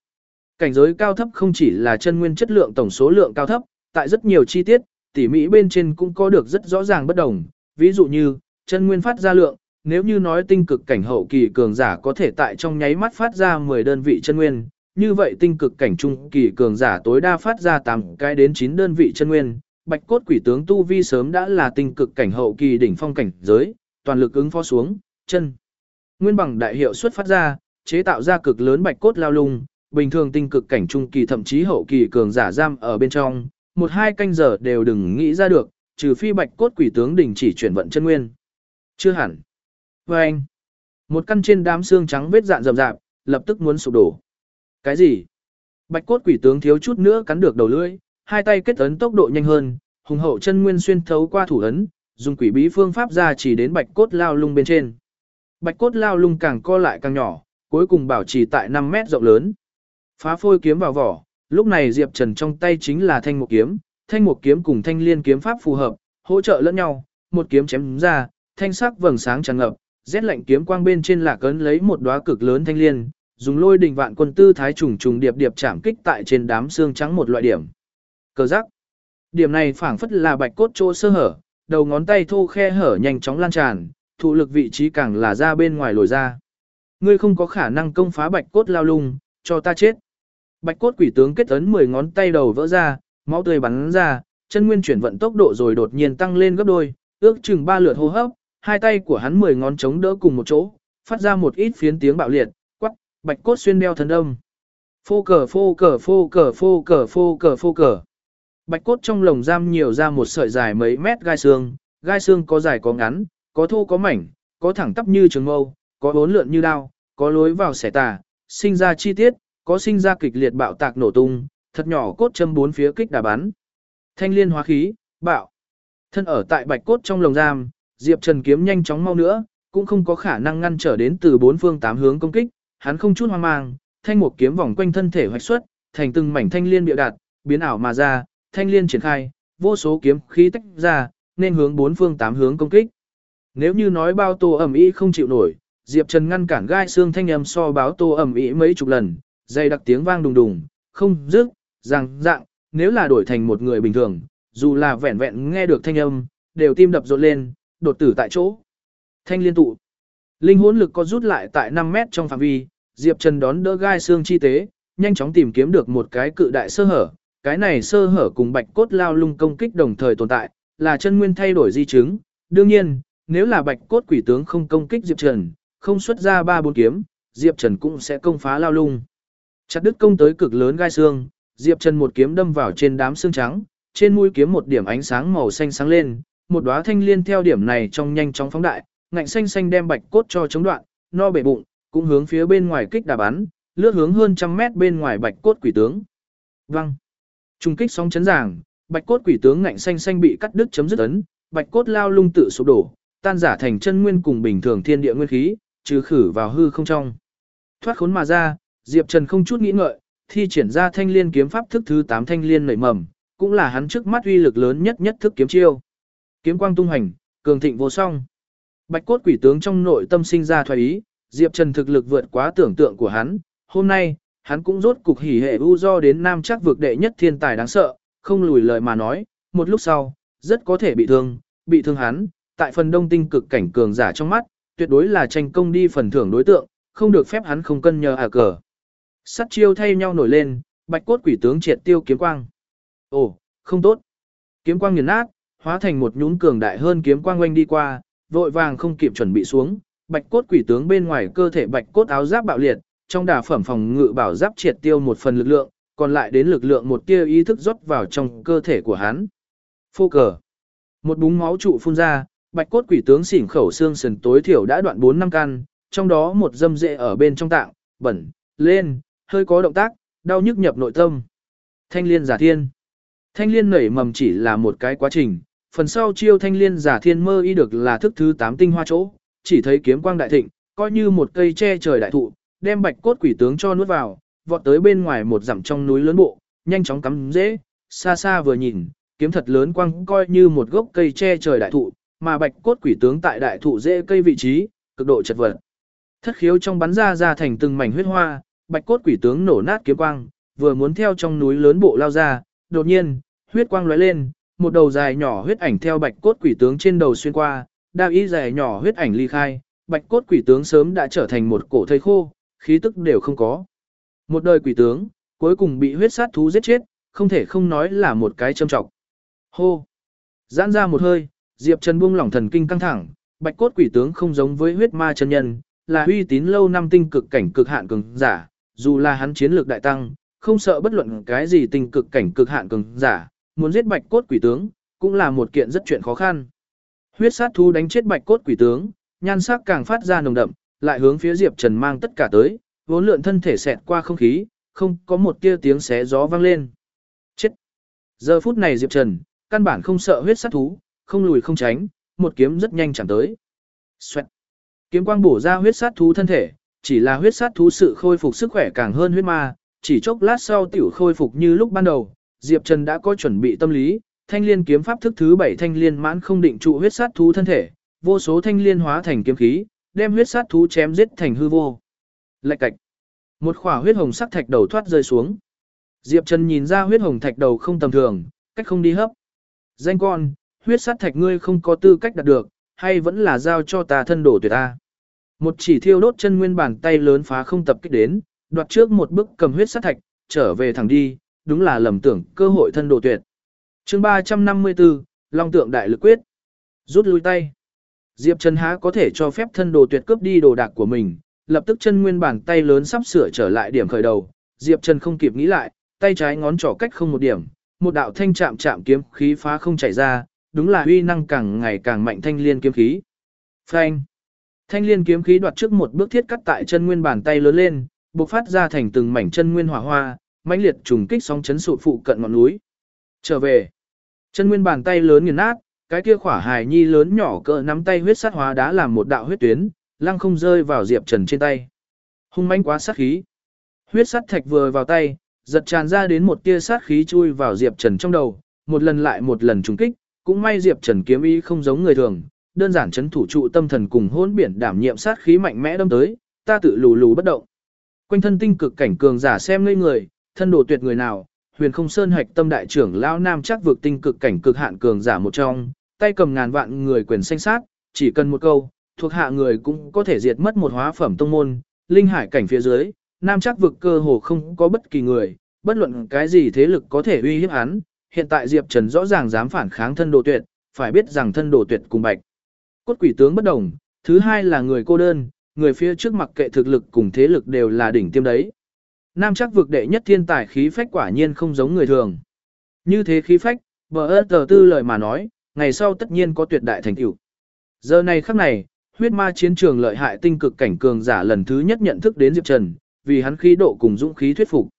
Cảnh giới cao thấp không chỉ là chân nguyên chất lượng tổng số lượng cao thấp, tại rất nhiều chi tiết, tỉ mỹ bên trên cũng có được rất rõ ràng bất đồng. Ví dụ như, chân nguyên phát ra lượng, nếu như nói tinh cực cảnh hậu kỳ cường giả có thể tại trong nháy mắt phát ra 10 đơn vị chân nguyên, như vậy tinh cực cảnh trung kỳ cường giả tối đa phát ra 8 cái đến 9 đơn vị chân nguyên, bạch cốt quỷ tướng tu vi sớm đã là tinh cực cảnh hậu kỳ đỉnh phong cảnh giới, toàn lực ứng phó xuống, chân. Nguyên bằng đại hiệu xuất phát ra, chế tạo ra cực lớn bạch cốt lao lung, bình thường tinh cực cảnh trung kỳ thậm chí hậu kỳ cường giả giam ở bên trong, một hai canh giờ đều đừng nghĩ ra được, trừ phi bạch cốt quỷ tướng đình chỉ chuyển vận chân nguyên. Chưa hẳn. Và anh, một căn trên đám xương trắng vết dạn rậm rạp, lập tức muốn sụp đổ. Cái gì? Bạch cốt quỷ tướng thiếu chút nữa cắn được đầu lưỡi, hai tay kết ấn tốc độ nhanh hơn, hùng hậu chân nguyên xuyên thấu qua thủ ấn, dùng quỷ bí phương pháp ra chỉ đến bạch cốt lao lung bên trên. Bạch cốt lao lung càng co lại càng nhỏ, cuối cùng bảo trì tại 5 mét rộng lớn. Phá phôi kiếm vào vỏ, lúc này Diệp Trần trong tay chính là thanh một kiếm, thanh một kiếm cùng thanh liên kiếm pháp phù hợp, hỗ trợ lẫn nhau, một kiếm chém ra, thanh sắc vầng sáng tràn ngập, rét lạnh kiếm quang bên trên là cấn lấy một đóa cực lớn thanh liên, dùng lôi đình vạn quân tư thái trùng trùng điệp điệp chạm kích tại trên đám xương trắng một loại điểm. Cờ giác. Điểm này phảng phất là bạch cốt chỗ sơ hở, đầu ngón tay thô khe hở nhanh chóng lan tràn, thụ lực vị trí càng là ra bên ngoài lồi ra. Ngươi không có khả năng công phá bạch cốt lao lung, cho ta chết. Bạch cốt quỷ tướng kết ấn 10 ngón tay đầu vỡ ra, máu tươi bắn ra, chân nguyên chuyển vận tốc độ rồi đột nhiên tăng lên gấp đôi, ước chừng 3 lượt hô hấp, hai tay của hắn 10 ngón chống đỡ cùng một chỗ, phát ra một ít phiến tiếng bạo liệt, quắc, bạch cốt xuyên đeo thần đông. Phô cờ phô cờ phô cờ phô cờ phô cờ phô cờ. Bạch cốt trong lồng giam nhiều ra một sợi dài mấy mét gai xương, gai xương có dài có ngắn, có thô có mảnh, có thẳng tắp như trường mâu, có bốn lượn như đao, có lối vào xẻ tà, sinh ra chi tiết, có sinh ra kịch liệt bạo tạc nổ tung, thật nhỏ cốt châm bốn phía kích đà bắn. Thanh liên hóa khí, bạo. Thân ở tại bạch cốt trong lồng giam, Diệp Trần kiếm nhanh chóng mau nữa, cũng không có khả năng ngăn trở đến từ bốn phương tám hướng công kích, hắn không chút hoang mang, thanh một kiếm vòng quanh thân thể hoạch xuất, thành từng mảnh thanh liên bịa đạt, biến ảo mà ra, thanh liên triển khai, vô số kiếm khí tách ra, nên hướng bốn phương tám hướng công kích. Nếu như nói bao tô ẩm ý không chịu nổi, Diệp Trần ngăn cản gai xương thanh âm so báo tô ẩm ý mấy chục lần, dây đặc tiếng vang đùng đùng, không dứt, rằng dạng, nếu là đổi thành một người bình thường, dù là vẹn vẹn nghe được thanh âm, đều tim đập rộn lên, đột tử tại chỗ. Thanh liên tụ. Linh hồn lực có rút lại tại 5 mét trong phạm vi, Diệp Trần đón đỡ gai xương chi tế, nhanh chóng tìm kiếm được một cái cự đại sơ hở. Cái này sơ hở cùng bạch cốt lao lung công kích đồng thời tồn tại, là chân nguyên thay đổi di chứng. Đương nhiên, nếu là bạch cốt quỷ tướng không công kích Diệp Trần, không xuất ra ba bốn kiếm, Diệp Trần cũng sẽ công phá lao lung. Chặt đứt công tới cực lớn gai xương, Diệp Trần một kiếm đâm vào trên đám xương trắng, trên mũi kiếm một điểm ánh sáng màu xanh sáng lên, một đóa thanh liên theo điểm này trong nhanh chóng phóng đại, ngạnh xanh xanh đem bạch cốt cho chống đoạn, no bể bụng, cũng hướng phía bên ngoài kích đà bắn, lướt hướng hơn trăm mét bên ngoài bạch cốt quỷ tướng. Văng. Trung kích sóng chấn giảng, bạch cốt quỷ tướng ngạnh xanh xanh bị cắt đứt chấm dứt ấn, bạch cốt lao lung tự sụp đổ, tan giả thành chân nguyên cùng bình thường thiên địa nguyên khí, trừ khử vào hư không trong. Thoát khốn mà ra, Diệp Trần không chút nghĩ ngợi, thi triển ra thanh liên kiếm pháp thức thứ 8 thanh liên nảy mầm, cũng là hắn trước mắt uy lực lớn nhất nhất thức kiếm chiêu. Kiếm quang tung hành, cường thịnh vô song. Bạch cốt quỷ tướng trong nội tâm sinh ra thoái ý, Diệp Trần thực lực vượt quá tưởng tượng của hắn, hôm nay, hắn cũng rốt cục hỉ hệ u do đến nam chắc vực đệ nhất thiên tài đáng sợ, không lùi lời mà nói, một lúc sau, rất có thể bị thương, bị thương hắn, tại phần đông tinh cực cảnh cường giả trong mắt, tuyệt đối là tranh công đi phần thưởng đối tượng, không được phép hắn không cân nhờ à cờ. Sắt chiêu thay nhau nổi lên, bạch cốt quỷ tướng triệt tiêu kiếm quang. Ồ, không tốt. Kiếm quang nghiền nát, hóa thành một nhún cường đại hơn kiếm quang quanh đi qua, vội vàng không kịp chuẩn bị xuống, bạch cốt quỷ tướng bên ngoài cơ thể bạch cốt áo giáp bạo liệt, trong đà phẩm phòng ngự bảo giáp triệt tiêu một phần lực lượng, còn lại đến lực lượng một tia ý thức rót vào trong cơ thể của hắn. Phô cờ. Một búng máu trụ phun ra, bạch cốt quỷ tướng xỉn khẩu xương sườn tối thiểu đã đoạn 4 năm căn, trong đó một dâm dệ ở bên trong tạng, bẩn, lên, hơi có động tác, đau nhức nhập nội tâm. Thanh liên giả thiên. Thanh liên nảy mầm chỉ là một cái quá trình, phần sau chiêu thanh liên giả thiên mơ y được là thức thứ 8 tinh hoa chỗ, chỉ thấy kiếm quang đại thịnh, coi như một cây che trời đại thụ, đem bạch cốt quỷ tướng cho nuốt vào, vọt tới bên ngoài một dặm trong núi lớn bộ, nhanh chóng cắm dễ, xa xa vừa nhìn, kiếm thật lớn quang coi như một gốc cây che trời đại thụ, mà bạch cốt quỷ tướng tại đại thụ dễ cây vị trí, cực độ chật vật. Thất khiếu trong bắn ra ra thành từng mảnh huyết hoa, bạch cốt quỷ tướng nổ nát kiếm quang, vừa muốn theo trong núi lớn bộ lao ra, đột nhiên, huyết quang lóe lên, một đầu dài nhỏ huyết ảnh theo bạch cốt quỷ tướng trên đầu xuyên qua, đao ý dài nhỏ huyết ảnh ly khai, bạch cốt quỷ tướng sớm đã trở thành một cổ thây khô, khí tức đều không có. Một đời quỷ tướng, cuối cùng bị huyết sát thú giết chết, không thể không nói là một cái châm trọng. Hô! Giãn ra một hơi, Diệp Trần buông lỏng thần kinh căng thẳng, bạch cốt quỷ tướng không giống với huyết ma chân nhân, là uy tín lâu năm tinh cực cảnh cực hạn cường giả, dù là hắn chiến lược đại tăng, không sợ bất luận cái gì tinh cực cảnh cực hạn cường giả, muốn giết bạch cốt quỷ tướng, cũng là một kiện rất chuyện khó khăn. Huyết sát thú đánh chết bạch cốt quỷ tướng, nhan sắc càng phát ra nồng đậm, lại hướng phía Diệp Trần mang tất cả tới, vốn lượn thân thể xẹt qua không khí, không có một tia tiếng xé gió vang lên. Chết! Giờ phút này Diệp Trần, căn bản không sợ huyết sát thú, không lùi không tránh, một kiếm rất nhanh chẳng tới. Xoẹt! Kiếm quang bổ ra huyết sát thú thân thể, chỉ là huyết sát thú sự khôi phục sức khỏe càng hơn huyết ma, chỉ chốc lát sau tiểu khôi phục như lúc ban đầu, Diệp Trần đã có chuẩn bị tâm lý, thanh liên kiếm pháp thức thứ 7 thanh liên mãn không định trụ huyết sát thú thân thể, vô số thanh liên hóa thành kiếm khí, đem huyết sát thú chém giết thành hư vô. Lạch cạch. Một khỏa huyết hồng sắc thạch đầu thoát rơi xuống. Diệp Trần nhìn ra huyết hồng thạch đầu không tầm thường, cách không đi hấp. Danh con, huyết sát thạch ngươi không có tư cách đạt được, hay vẫn là giao cho ta thân đổ tuyệt ta. Một chỉ thiêu đốt chân nguyên bàn tay lớn phá không tập kích đến, đoạt trước một bước cầm huyết sát thạch, trở về thẳng đi, đúng là lầm tưởng cơ hội thân đồ tuyệt. chương 354, Long tượng đại lực quyết. Rút lui tay. Diệp Trần há có thể cho phép thân đồ tuyệt cướp đi đồ đạc của mình, lập tức chân nguyên bàn tay lớn sắp sửa trở lại điểm khởi đầu. Diệp Trần không kịp nghĩ lại, tay trái ngón trỏ cách không một điểm, một đạo thanh chạm chạm kiếm khí phá không chảy ra, đúng là uy năng càng ngày càng mạnh thanh liên kiếm khí. Phanh. Thanh liên kiếm khí đoạt trước một bước thiết cắt tại chân nguyên bàn tay lớn lên, bộc phát ra thành từng mảnh chân nguyên hỏa hoa, mãnh liệt trùng kích sóng chấn sụp phụ cận ngọn núi. Trở về. Chân nguyên bàn tay lớn nghiền nát, cái kia khỏa hài nhi lớn nhỏ cỡ nắm tay huyết sát hóa đá làm một đạo huyết tuyến, lăng không rơi vào Diệp Trần trên tay. Hung mãnh quá sát khí. Huyết sát thạch vừa vào tay, giật tràn ra đến một tia sát khí chui vào Diệp Trần trong đầu, một lần lại một lần trùng kích, cũng may Diệp Trần kiếm ý không giống người thường, đơn giản chấn thủ trụ tâm thần cùng hỗn biển đảm nhiệm sát khí mạnh mẽ đâm tới, ta tự lù lù bất động. Quanh thân tinh cực cảnh cường giả xem ngây người, thân đồ tuyệt người nào, huyền không sơn hạch tâm đại trưởng lão nam chắc vực tinh cực cảnh cực hạn cường giả một trong, tay cầm ngàn vạn người quyền xanh sát, chỉ cần một câu, thuộc hạ người cũng có thể diệt mất một hóa phẩm tông môn, linh hải cảnh phía dưới, nam chắc vực cơ hồ không có bất kỳ người, bất luận cái gì thế lực có thể uy hiếp hắn, hiện tại Diệp Trần rõ ràng dám phản kháng thân đồ tuyệt, phải biết rằng thân đồ tuyệt cùng bạch. Cốt quỷ tướng bất đồng, thứ hai là người cô đơn, người phía trước mặc kệ thực lực cùng thế lực đều là đỉnh tiêm đấy. Nam chắc vực đệ nhất thiên tài khí phách quả nhiên không giống người thường. Như thế khí phách, bờ ơ tờ tư lời mà nói, ngày sau tất nhiên có tuyệt đại thành tựu. Giờ này khắc này, huyết ma chiến trường lợi hại tinh cực cảnh cường giả lần thứ nhất nhận thức đến Diệp Trần, vì hắn khí độ cùng dũng khí thuyết phục.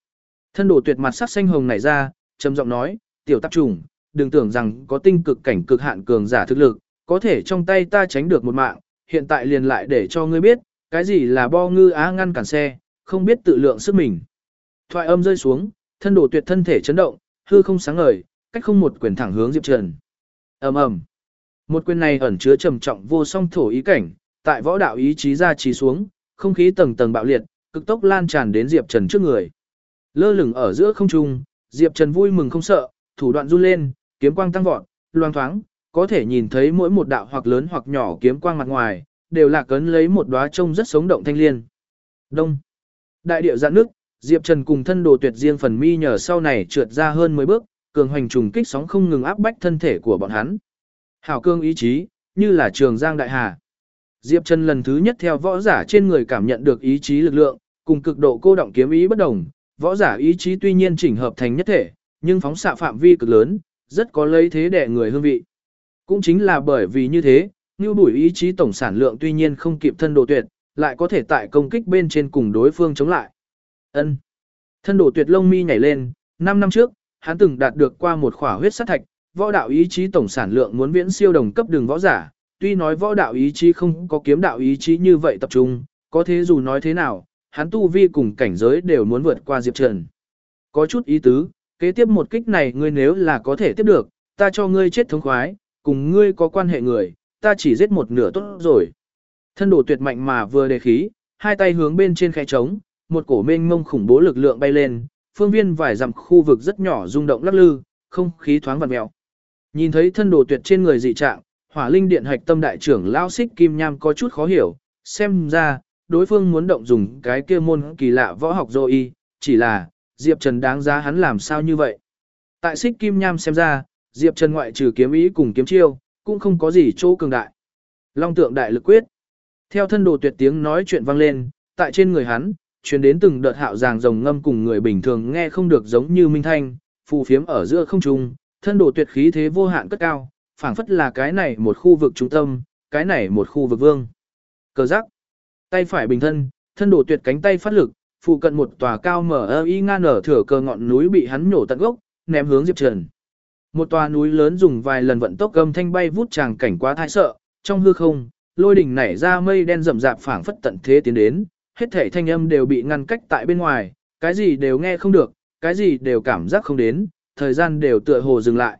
Thân đồ tuyệt mặt sắc xanh hồng này ra, trầm giọng nói, tiểu tạp trùng, đừng tưởng rằng có tinh cực cảnh cực hạn cường giả thực lực, có thể trong tay ta tránh được một mạng, hiện tại liền lại để cho ngươi biết, cái gì là bo ngư á ngăn cản xe, không biết tự lượng sức mình. Thoại âm rơi xuống, thân đồ tuyệt thân thể chấn động, hư không sáng ngời, cách không một quyền thẳng hướng Diệp Trần. ầm ầm, một quyền này ẩn chứa trầm trọng vô song thổ ý cảnh, tại võ đạo ý chí ra trí xuống, không khí tầng tầng bạo liệt, cực tốc lan tràn đến Diệp Trần trước người. Lơ lửng ở giữa không trung, Diệp Trần vui mừng không sợ, thủ đoạn run lên, kiếm quang tăng vọt, loang thoáng, có thể nhìn thấy mỗi một đạo hoặc lớn hoặc nhỏ kiếm quang mặt ngoài, đều là cấn lấy một đóa trông rất sống động thanh liên. Đông. Đại địa giãn nước, Diệp Trần cùng thân đồ tuyệt riêng phần mi nhờ sau này trượt ra hơn 10 bước, cường hoành trùng kích sóng không ngừng áp bách thân thể của bọn hắn. Hảo cương ý chí, như là trường giang đại hà. Diệp Trần lần thứ nhất theo võ giả trên người cảm nhận được ý chí lực lượng, cùng cực độ cô động kiếm ý bất đồng, võ giả ý chí tuy nhiên chỉnh hợp thành nhất thể, nhưng phóng xạ phạm vi cực lớn, rất có lấy thế để người hương vị. Cũng chính là bởi vì như thế, như bùi ý chí tổng sản lượng tuy nhiên không kịp thân đồ tuyệt, lại có thể tại công kích bên trên cùng đối phương chống lại. Ân. Thân đồ tuyệt lông mi nhảy lên, 5 năm trước, hắn từng đạt được qua một khỏa huyết sát thạch, võ đạo ý chí tổng sản lượng muốn viễn siêu đồng cấp đường võ giả, tuy nói võ đạo ý chí không có kiếm đạo ý chí như vậy tập trung, có thế dù nói thế nào, hắn tu vi cùng cảnh giới đều muốn vượt qua Diệp Trần. Có chút ý tứ, kế tiếp một kích này ngươi nếu là có thể tiếp được, ta cho ngươi chết thống khoái, cùng ngươi có quan hệ người, ta chỉ giết một nửa tốt rồi. Thân đồ tuyệt mạnh mà vừa đề khí, hai tay hướng bên trên khe trống, một cổ mênh mông khủng bố lực lượng bay lên, phương viên vài dặm khu vực rất nhỏ rung động lắc lư, không khí thoáng vặn mèo. Nhìn thấy thân đồ tuyệt trên người dị trạng, Hỏa Linh Điện hạch tâm đại trưởng lão Xích Kim Nham có chút khó hiểu, xem ra đối phương muốn động dùng cái kia môn kỳ lạ võ học dô y, chỉ là Diệp Trần đáng giá hắn làm sao như vậy. Tại Xích Kim Nham xem ra, Diệp Trần ngoại trừ kiếm ý cùng kiếm chiêu, cũng không có gì chỗ cường đại. Long tượng đại lực quyết. Theo thân đồ tuyệt tiếng nói chuyện vang lên, tại trên người hắn, truyền đến từng đợt hạo giàng rồng ngâm cùng người bình thường nghe không được giống như minh thanh, phù phiếm ở giữa không trung, thân đồ tuyệt khí thế vô hạn cất cao, phảng phất là cái này một khu vực trung tâm, cái này một khu vực vương. Cờ giác. Tay phải bình thân, thân đồ tuyệt cánh tay phát lực, phụ cận một tòa cao mở ơ y ngan ở thửa cờ ngọn núi bị hắn nhổ tận gốc, ném hướng Diệp Trần. Một tòa núi lớn dùng vài lần vận tốc gầm thanh bay vút tràng cảnh quá thai sợ, trong hư không, lôi đỉnh nảy ra mây đen rậm rạp phảng phất tận thế tiến đến, hết thể thanh âm đều bị ngăn cách tại bên ngoài, cái gì đều nghe không được, cái gì đều cảm giác không đến, thời gian đều tựa hồ dừng lại.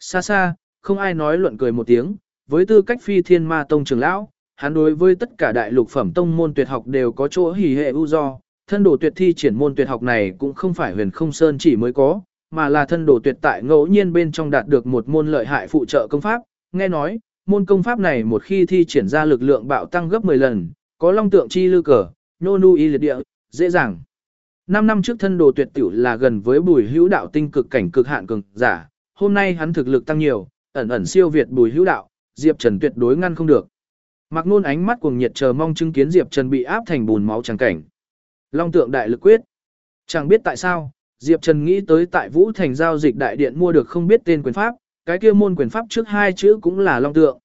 Xa xa, không ai nói luận cười một tiếng, với tư cách phi thiên ma tông trưởng lão, hắn đối với tất cả đại lục phẩm tông môn tuyệt học đều có chỗ hỉ hệ ưu do, thân đồ tuyệt thi triển môn tuyệt học này cũng không phải huyền không sơn chỉ mới có, mà là thân đồ tuyệt tại ngẫu nhiên bên trong đạt được một môn lợi hại phụ trợ công pháp, nghe nói, môn công pháp này một khi thi triển ra lực lượng bạo tăng gấp 10 lần, có long tượng chi lư cờ, nô nu y liệt địa, dễ dàng. Năm năm trước thân đồ tuyệt tiểu là gần với bùi hữu đạo tinh cực cảnh cực hạn cường giả, hôm nay hắn thực lực tăng nhiều, ẩn ẩn siêu việt bùi hữu đạo, Diệp Trần tuyệt đối ngăn không được. Mặc nôn ánh mắt cuồng nhiệt chờ mong chứng kiến Diệp Trần bị áp thành bùn máu chẳng cảnh. Long tượng đại lực quyết. Chẳng biết tại sao, Diệp Trần nghĩ tới tại Vũ Thành giao dịch đại điện mua được không biết tên quyền pháp, cái kia môn quyền pháp trước hai chữ cũng là long tượng.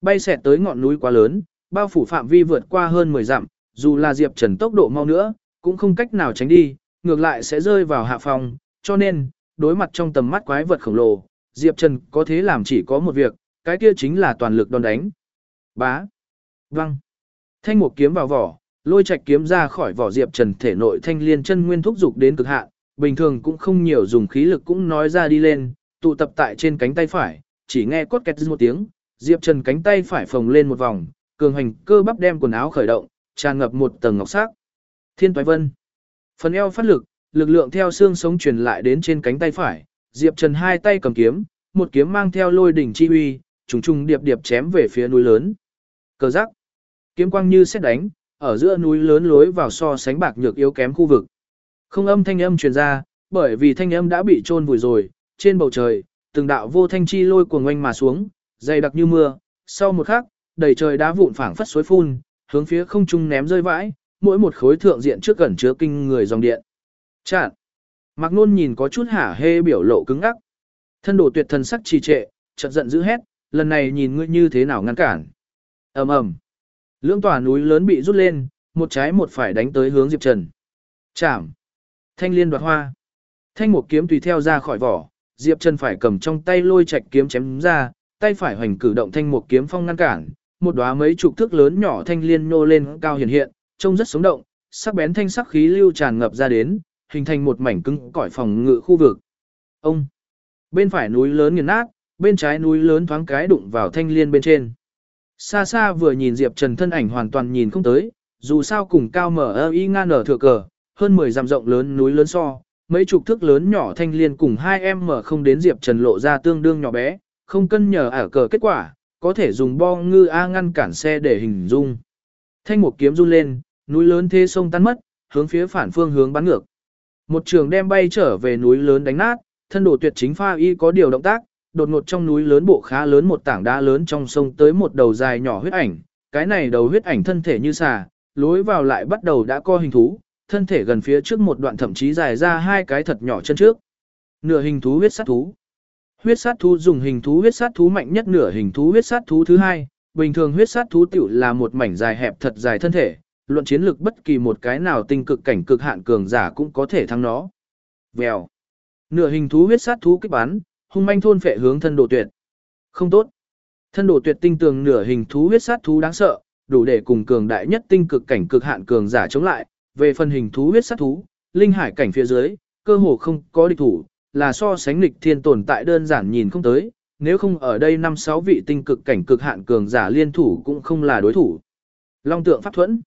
Bay xẹt tới ngọn núi quá lớn, bao phủ phạm vi vượt qua hơn 10 dặm, dù là Diệp Trần tốc độ mau nữa, cũng không cách nào tránh đi, ngược lại sẽ rơi vào hạ phòng, cho nên, đối mặt trong tầm mắt quái vật khổng lồ, Diệp Trần có thế làm chỉ có một việc, cái kia chính là toàn lực đòn đánh. Bá. Văng. Thanh một kiếm vào vỏ, lôi trạch kiếm ra khỏi vỏ Diệp Trần thể nội thanh liên chân nguyên thúc dục đến cực hạn, bình thường cũng không nhiều dùng khí lực cũng nói ra đi lên, tụ tập tại trên cánh tay phải, chỉ nghe cốt kẹt một tiếng, Diệp Trần cánh tay phải phồng lên một vòng, cường hành cơ bắp đem quần áo khởi động, tràn ngập một tầng ngọc sắc. Thiên Toái Vân. Phần eo phát lực, lực lượng theo xương sống truyền lại đến trên cánh tay phải, Diệp Trần hai tay cầm kiếm, một kiếm mang theo lôi đỉnh chi uy, trùng trùng điệp điệp chém về phía núi lớn. Cờ giác. Kiếm quang như xét đánh, ở giữa núi lớn lối vào so sánh bạc nhược yếu kém khu vực. Không âm thanh âm truyền ra, bởi vì thanh âm đã bị trôn vùi rồi, trên bầu trời, từng đạo vô thanh chi lôi cuồng oanh mà xuống, dày đặc như mưa, sau một khắc, đầy trời đá vụn phảng phất suối phun, hướng phía không trung ném rơi vãi, mỗi một khối thượng diện trước gần chứa kinh người dòng điện. Chạn. Mạc Nôn nhìn có chút hả hê biểu lộ cứng ngắc. Thân đồ tuyệt thần sắc trì trệ, chợt giận dữ hét, lần này nhìn ngươi như thế nào ngăn cản. ầm ầm, Lưỡng tòa núi lớn bị rút lên, một trái một phải đánh tới hướng Diệp Trần. Chạm. Thanh liên đoạt hoa. Thanh một kiếm tùy theo ra khỏi vỏ, Diệp Trần phải cầm trong tay lôi chạch kiếm chém ra, tay phải hoành cử động thanh một kiếm phong ngăn cản, một đóa mấy chục thước lớn nhỏ thanh liên nô lên cao hiện hiện, trông rất sống động, sắc bén thanh sắc khí lưu tràn ngập ra đến, hình thành một mảnh cứng cỏi phòng ngự khu vực. Ông Bên phải núi lớn nghiền nát, bên trái núi lớn thoáng cái đụng vào thanh liên bên trên. Xa xa vừa nhìn Diệp Trần thân ảnh hoàn toàn nhìn không tới, dù sao cùng cao mở y ngang ở thừa cờ, hơn 10 dặm rộng lớn núi lớn so, mấy chục thước lớn nhỏ thanh liên cùng hai em mở không đến Diệp Trần lộ ra tương đương nhỏ bé, không cân nhờ ở cờ kết quả, có thể dùng bo ngư A ngăn cản xe để hình dung. Thanh một kiếm run lên, núi lớn thế sông tan mất, hướng phía phản phương hướng bắn ngược. Một trường đem bay trở về núi lớn đánh nát, thân đồ tuyệt chính pha y có điều động tác, đột ngột trong núi lớn bộ khá lớn một tảng đá lớn trong sông tới một đầu dài nhỏ huyết ảnh, cái này đầu huyết ảnh thân thể như xà, lối vào lại bắt đầu đã co hình thú, thân thể gần phía trước một đoạn thậm chí dài ra hai cái thật nhỏ chân trước. Nửa hình thú huyết sát thú. Huyết sát thú dùng hình thú huyết sát thú mạnh nhất nửa hình thú huyết sát thú thứ hai, bình thường huyết sát thú tiểu là một mảnh dài hẹp thật dài thân thể, luận chiến lực bất kỳ một cái nào tinh cực cảnh cực hạn cường giả cũng có thể thắng nó. Vèo. Nửa hình thú huyết sát thú kích bắn, hung manh thôn phệ hướng thân đồ tuyệt. Không tốt. Thân đồ tuyệt tinh tường nửa hình thú huyết sát thú đáng sợ, đủ để cùng cường đại nhất tinh cực cảnh cực hạn cường giả chống lại, về phần hình thú huyết sát thú, linh hải cảnh phía dưới, cơ hồ không có địch thủ, là so sánh lịch thiên tồn tại đơn giản nhìn không tới, nếu không ở đây năm sáu vị tinh cực cảnh cực hạn cường giả liên thủ cũng không là đối thủ. Long tượng pháp thuẫn.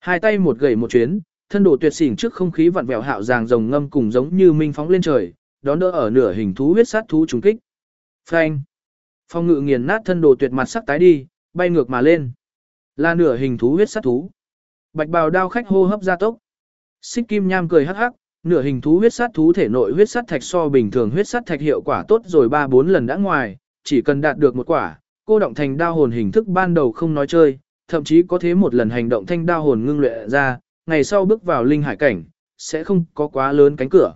Hai tay một gầy một chuyến, thân đồ tuyệt xỉn trước không khí vặn vẹo hạo ràng rồng ngâm cùng giống như minh phóng lên trời, đón đỡ ở nửa hình thú huyết sát thú trùng kích. Phanh. Phong ngự nghiền nát thân đồ tuyệt mặt sắc tái đi, bay ngược mà lên. Là nửa hình thú huyết sát thú. Bạch bào đao khách hô hấp gia tốc. Xích kim nham cười hắc hắc, nửa hình thú huyết sát thú thể nội huyết sát thạch so bình thường huyết sát thạch hiệu quả tốt rồi 3-4 lần đã ngoài, chỉ cần đạt được một quả, cô động thành đao hồn hình thức ban đầu không nói chơi, thậm chí có thế một lần hành động thanh đao hồn ngưng luyện ra, ngày sau bước vào linh hải cảnh, sẽ không có quá lớn cánh cửa.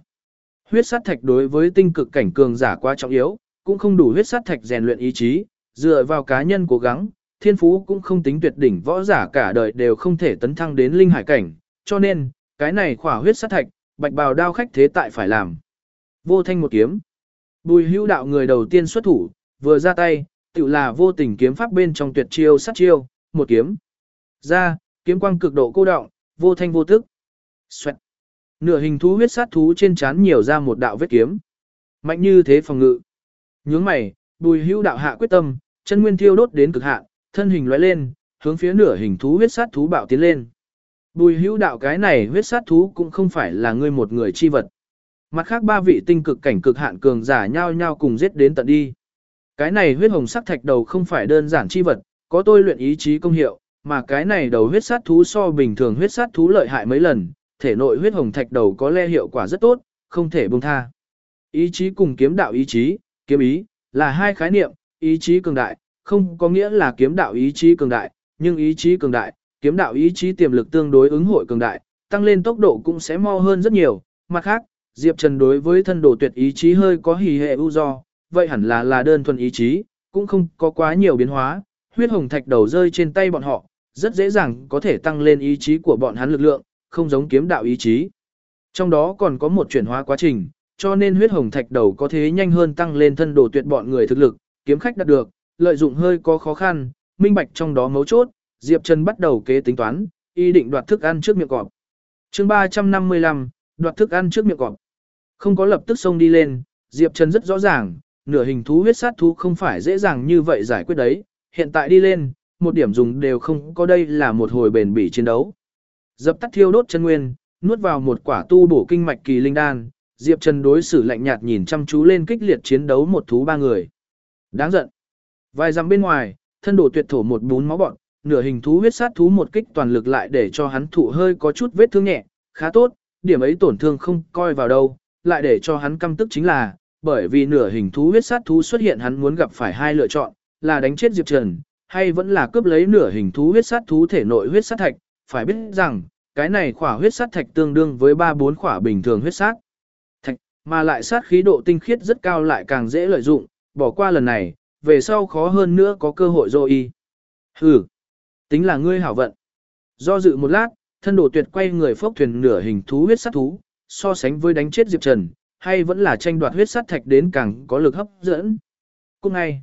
Huyết sát thạch đối với tinh cực cảnh cường giả quá trọng yếu, cũng không đủ huyết sát thạch rèn luyện ý chí, dựa vào cá nhân cố gắng, thiên phú cũng không tính tuyệt đỉnh võ giả cả đời đều không thể tấn thăng đến linh hải cảnh, cho nên, cái này khỏa huyết sát thạch, bạch bào đao khách thế tại phải làm. Vô thanh một kiếm. Bùi hữu đạo người đầu tiên xuất thủ, vừa ra tay, tự là vô tình kiếm pháp bên trong tuyệt chiêu sát chiêu, một kiếm. Ra, kiếm quang cực độ cô động, vô thanh vô tức. Xoẹt. Nửa hình thú huyết sát thú trên trán nhiều ra một đạo vết kiếm. Mạnh như thế phòng ngự. Nhướng mày, bùi hữu đạo hạ quyết tâm, chân nguyên thiêu đốt đến cực hạn, thân hình lóe lên, hướng phía nửa hình thú huyết sát thú bạo tiến lên. Bùi hữu đạo cái này huyết sát thú cũng không phải là ngươi một người chi vật. Mặt khác ba vị tinh cực cảnh cực hạn cường giả nhau nhau cùng giết đến tận đi. Cái này huyết hồng sắc thạch đầu không phải đơn giản chi vật, có tôi luyện ý chí công hiệu, mà cái này đầu huyết sát thú so bình thường huyết sát thú lợi hại mấy lần, thể nội huyết hồng thạch đầu có lẽ hiệu quả rất tốt, không thể buông tha. Ý chí cùng kiếm đạo ý chí, kiếm ý, là hai khái niệm, ý chí cường đại, không có nghĩa là kiếm đạo ý chí cường đại, nhưng ý chí cường đại, kiếm đạo ý chí tiềm lực tương đối ứng hội cường đại, tăng lên tốc độ cũng sẽ mau hơn rất nhiều. Mặt khác, Diệp Trần đối với thân đồ tuyệt ý chí hơi có hỉ hệ ưu do, vậy hẳn là là đơn thuần ý chí, cũng không có quá nhiều biến hóa, huyết hồng thạch đầu rơi trên tay bọn họ, rất dễ dàng có thể tăng lên ý chí của bọn hắn lực lượng, không giống kiếm đạo ý chí. Trong đó còn có một chuyển hóa quá trình, cho nên huyết hồng thạch đầu có thế nhanh hơn tăng lên thân đồ tuyệt bọn người thực lực, kiếm khách đạt được, lợi dụng hơi có khó khăn, minh bạch trong đó mấu chốt, Diệp Trần bắt đầu kế tính toán, ý định đoạt thức ăn trước miệng cọp. chương 355, đoạt thức ăn trước miệng cọp. Không có lập tức xông đi lên, Diệp Trần rất rõ ràng, nửa hình thú huyết sát thú không phải dễ dàng như vậy giải quyết đấy, hiện tại đi lên, một điểm dùng đều không có đây là một hồi bền bỉ chiến đấu. Dập tắt thiêu đốt chân nguyên, nuốt vào một quả tu bổ kinh mạch kỳ linh đan, Diệp Trần đối xử lạnh nhạt nhìn chăm chú lên kích liệt chiến đấu một thú ba người. Đáng giận. Vài dặm bên ngoài, thân đổ tuyệt thổ một bún máu bọn, nửa hình thú huyết sát thú một kích toàn lực lại để cho hắn thụ hơi có chút vết thương nhẹ, khá tốt, điểm ấy tổn thương không coi vào đâu, lại để cho hắn căm tức chính là, bởi vì nửa hình thú huyết sát thú xuất hiện hắn muốn gặp phải hai lựa chọn, là đánh chết Diệp Trần, hay vẫn là cướp lấy nửa hình thú huyết sát thú thể nội huyết sát thạch, phải biết rằng, cái này khỏa huyết sát thạch tương đương với 3-4 khỏa bình thường huyết sát thạch, mà lại sát khí độ tinh khiết rất cao lại càng dễ lợi dụng, bỏ qua lần này, về sau khó hơn nữa có cơ hội rồi y. Hừ, tính là ngươi hảo vận. Do dự một lát, thân đồ tuyệt quay người phốc thuyền nửa hình thú huyết sát thú, so sánh với đánh chết Diệp Trần, hay vẫn là tranh đoạt huyết sát thạch đến càng có lực hấp dẫn. cùng ngay,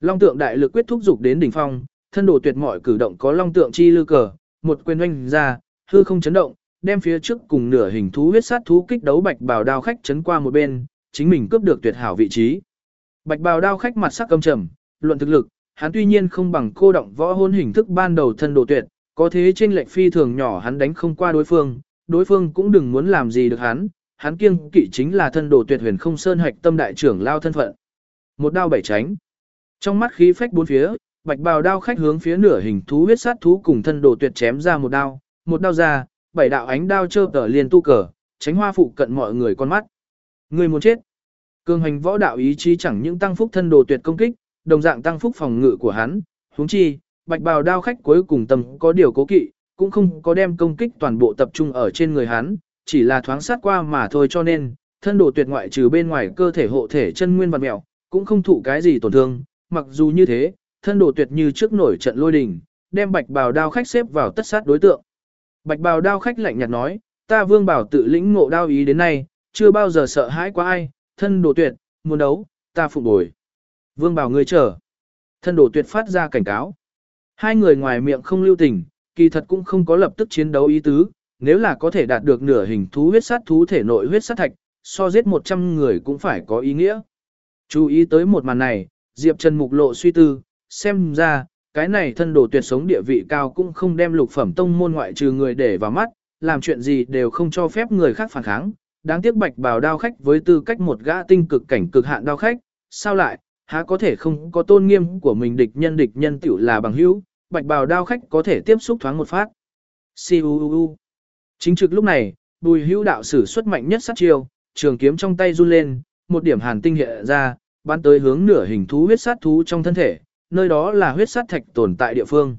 long tượng đại lực quyết thúc dục đến đỉnh phong, thân đồ tuyệt mọi cử động có long tượng chi lư cờ, một quyền oanh ra, hư không chấn động, đem phía trước cùng nửa hình thú huyết sát thú kích đấu bạch bào đao khách chấn qua một bên, chính mình cướp được tuyệt hảo vị trí. Bạch bào đao khách mặt sắc căm trầm, luận thực lực, hắn tuy nhiên không bằng cô động võ hôn hình thức ban đầu thân đồ tuyệt, có thế trên lệch phi thường nhỏ hắn đánh không qua đối phương, đối phương cũng đừng muốn làm gì được hắn, hắn kiêng kỵ chính là thân đồ tuyệt huyền không sơn hạch tâm đại trưởng lao thân phận. Một đao bảy tránh. Trong mắt khí phách bốn phía, bạch bào đao khách hướng phía nửa hình thú huyết sát thú cùng thân đồ tuyệt chém ra một đao, một đao ra, bảy đạo ánh đao chơ tở liền tu cờ, tránh hoa phụ cận mọi người con mắt. Người muốn chết. Cường hành võ đạo ý chí chẳng những tăng phúc thân đồ tuyệt công kích, đồng dạng tăng phúc phòng ngự của hắn, huống chi, bạch bào đao khách cuối cùng tầm có điều cố kỵ, cũng không có đem công kích toàn bộ tập trung ở trên người hắn, chỉ là thoáng sát qua mà thôi cho nên, thân đồ tuyệt ngoại trừ bên ngoài cơ thể hộ thể chân nguyên vật mẹo, cũng không thụ cái gì tổn thương, mặc dù như thế, thân đồ tuyệt như trước nổi trận lôi đình, đem bạch bào đao khách xếp vào tất sát đối tượng. Bạch bào đao khách lạnh nhạt nói, ta vương bảo tự lĩnh ngộ đao ý đến nay, chưa bao giờ sợ hãi quá ai, thân đồ tuyệt, muốn đấu, ta phục bồi. Vương bảo ngươi chờ. Thân đồ tuyệt phát ra cảnh cáo. Hai người ngoài miệng không lưu tình, kỳ thật cũng không có lập tức chiến đấu ý tứ, nếu là có thể đạt được nửa hình thú huyết sát thú thể nội huyết sát thạch, so giết 100 người cũng phải có ý nghĩa. Chú ý tới một màn này, Diệp Trần mục lộ suy tư, xem ra, cái này thân đồ tuyệt sống địa vị cao cũng không đem lục phẩm tông môn ngoại trừ người để vào mắt, làm chuyện gì đều không cho phép người khác phản kháng. Đáng tiếc bạch bào đao khách với tư cách một gã tinh cực cảnh cực hạn đao khách, sao lại, há có thể không có tôn nghiêm của mình địch nhân địch nhân tiểu là bằng hữu, bạch bào đao khách có thể tiếp xúc thoáng một phát. Siu Chính trực lúc này, bùi hữu đạo sử xuất mạnh nhất sát chiêu, trường kiếm trong tay run lên, một điểm hàn tinh hiện ra, bắn tới hướng nửa hình thú huyết sát thú trong thân thể, nơi đó là huyết sát thạch tồn tại địa phương.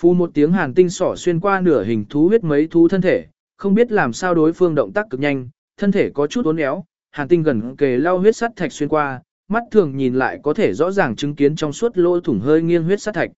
Phu một tiếng hàn tinh sỏ xuyên qua nửa hình thú huyết mấy thú thân thể, không biết làm sao đối phương động tác cực nhanh, thân thể có chút uốn éo, hàn tinh gần kề lao huyết sắt thạch xuyên qua, mắt thường nhìn lại có thể rõ ràng chứng kiến trong suốt lỗ thủng hơi nghiêng huyết sắt thạch.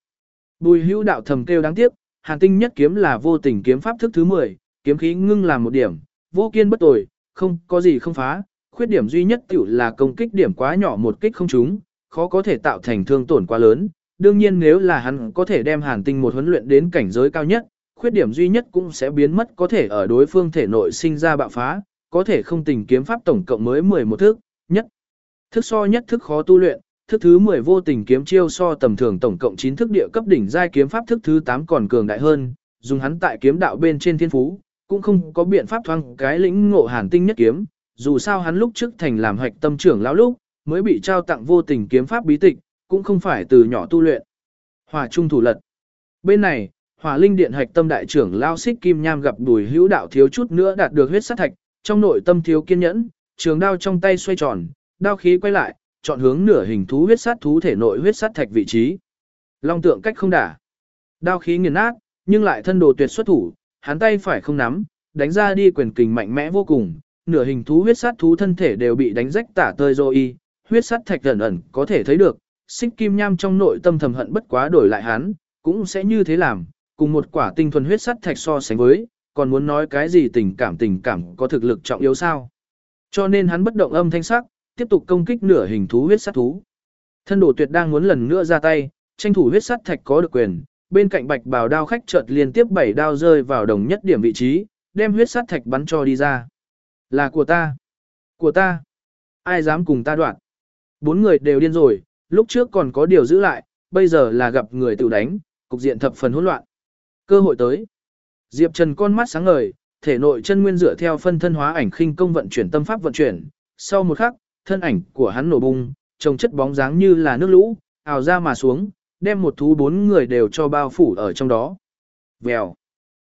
Bùi hữu đạo thầm kêu đáng tiếc, hàn tinh nhất kiếm là vô tình kiếm pháp thức thứ 10, kiếm khí ngưng làm một điểm, vô kiên bất tồi, không có gì không phá, khuyết điểm duy nhất tiểu là công kích điểm quá nhỏ một kích không trúng, khó có thể tạo thành thương tổn quá lớn. Đương nhiên nếu là hắn có thể đem hàn tinh một huấn luyện đến cảnh giới cao nhất, khuyết điểm duy nhất cũng sẽ biến mất có thể ở đối phương thể nội sinh ra bạo phá, có thể không tình kiếm pháp tổng cộng mới 11 thức, nhất. Thức so nhất thức khó tu luyện, thức thứ 10 vô tình kiếm chiêu so tầm thường tổng cộng 9 thức địa cấp đỉnh giai kiếm pháp thức thứ 8 còn cường đại hơn, dùng hắn tại kiếm đạo bên trên thiên phú, cũng không có biện pháp thoáng cái lĩnh ngộ hàn tinh nhất kiếm, dù sao hắn lúc trước thành làm hoạch tâm trưởng lão lúc, mới bị trao tặng vô tình kiếm pháp bí tịch, cũng không phải từ nhỏ tu luyện. Hỏa trung thủ lật. Bên này, Hỏa Linh Điện hạch tâm đại trưởng lão Xích Kim Nham gặp Bùi Hữu Đạo thiếu chút nữa đạt được huyết sát thạch, trong nội tâm thiếu kiên nhẫn, trường đao trong tay xoay tròn, đao khí quay lại, chọn hướng nửa hình thú huyết sát thú thể nội huyết sát thạch vị trí. Long tượng cách không đả. Đao khí nghiền nát, nhưng lại thân đồ tuyệt xuất thủ, hắn tay phải không nắm, đánh ra đi quyền kình mạnh mẽ vô cùng, nửa hình thú huyết sát thú thân thể đều bị đánh rách tả tơi rồi huyết sát thạch ẩn ẩn có thể thấy được, xích kim nham trong nội tâm thầm hận bất quá đổi lại hắn, cũng sẽ như thế làm, cùng một quả tinh thuần huyết sát thạch so sánh với, còn muốn nói cái gì tình cảm tình cảm có thực lực trọng yếu sao. Cho nên hắn bất động âm thanh sắc, tiếp tục công kích nửa hình thú huyết sát thú. Thân đồ tuyệt đang muốn lần nữa ra tay, tranh thủ huyết sát thạch có được quyền, bên cạnh bạch bào đao khách chợt liên tiếp bảy đao rơi vào đồng nhất điểm vị trí, đem huyết sát thạch bắn cho đi ra. Là của ta. Của ta. Ai dám cùng ta đoạn. Bốn người đều điên rồi, lúc trước còn có điều giữ lại, bây giờ là gặp người tự đánh, cục diện thập phần hỗn loạn. Cơ hội tới. Diệp Trần con mắt sáng ngời, thể nội chân nguyên dựa theo phân thân hóa ảnh khinh công vận chuyển tâm pháp vận chuyển, sau một khắc, thân ảnh của hắn nổ bung, trông chất bóng dáng như là nước lũ, ào ra mà xuống, đem một thú bốn người đều cho bao phủ ở trong đó. Vèo.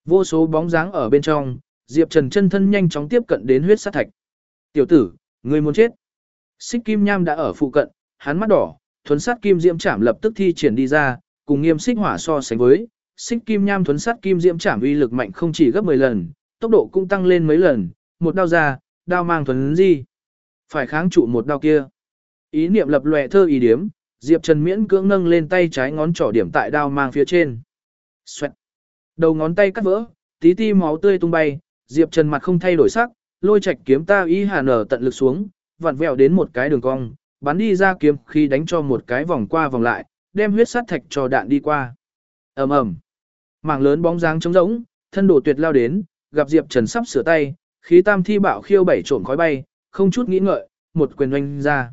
Vô số bóng dáng ở bên trong, Diệp Trần chân thân nhanh chóng tiếp cận đến huyết sát thạch. Tiểu tử, ngươi muốn chết. Xích kim nham đã ở phụ cận, hắn mắt đỏ, thuấn sát kim diễm chạm lập tức thi triển đi ra, cùng nghiêm xích hỏa so sánh với, xích kim nham thuấn sát kim diễm trảm uy lực mạnh không chỉ gấp 10 lần, tốc độ cũng tăng lên mấy lần, một đao ra, đao mang thuấn gì? Phải kháng trụ một đao kia. Ý niệm lập lòe thơ ý điếm, Diệp Trần miễn cưỡng nâng lên tay trái ngón trỏ điểm tại đao mang phía trên. Xoẹt. Đầu ngón tay cắt vỡ, tí ti máu tươi tung bay, Diệp Trần mặt không thay đổi sắc, lôi chạch kiếm ta ý hà nở tận lực xuống, vặn vẹo đến một cái đường cong, bắn đi ra kiếm khi đánh cho một cái vòng qua vòng lại, đem huyết sát thạch cho đạn đi qua. ầm ầm, mảng lớn bóng dáng trống rỗng, thân đổ tuyệt lao đến, gặp Diệp Trần sắp sửa tay, khí tam thi bạo khiêu bảy trộm khói bay, không chút nghĩ ngợi, một quyền oanh ra.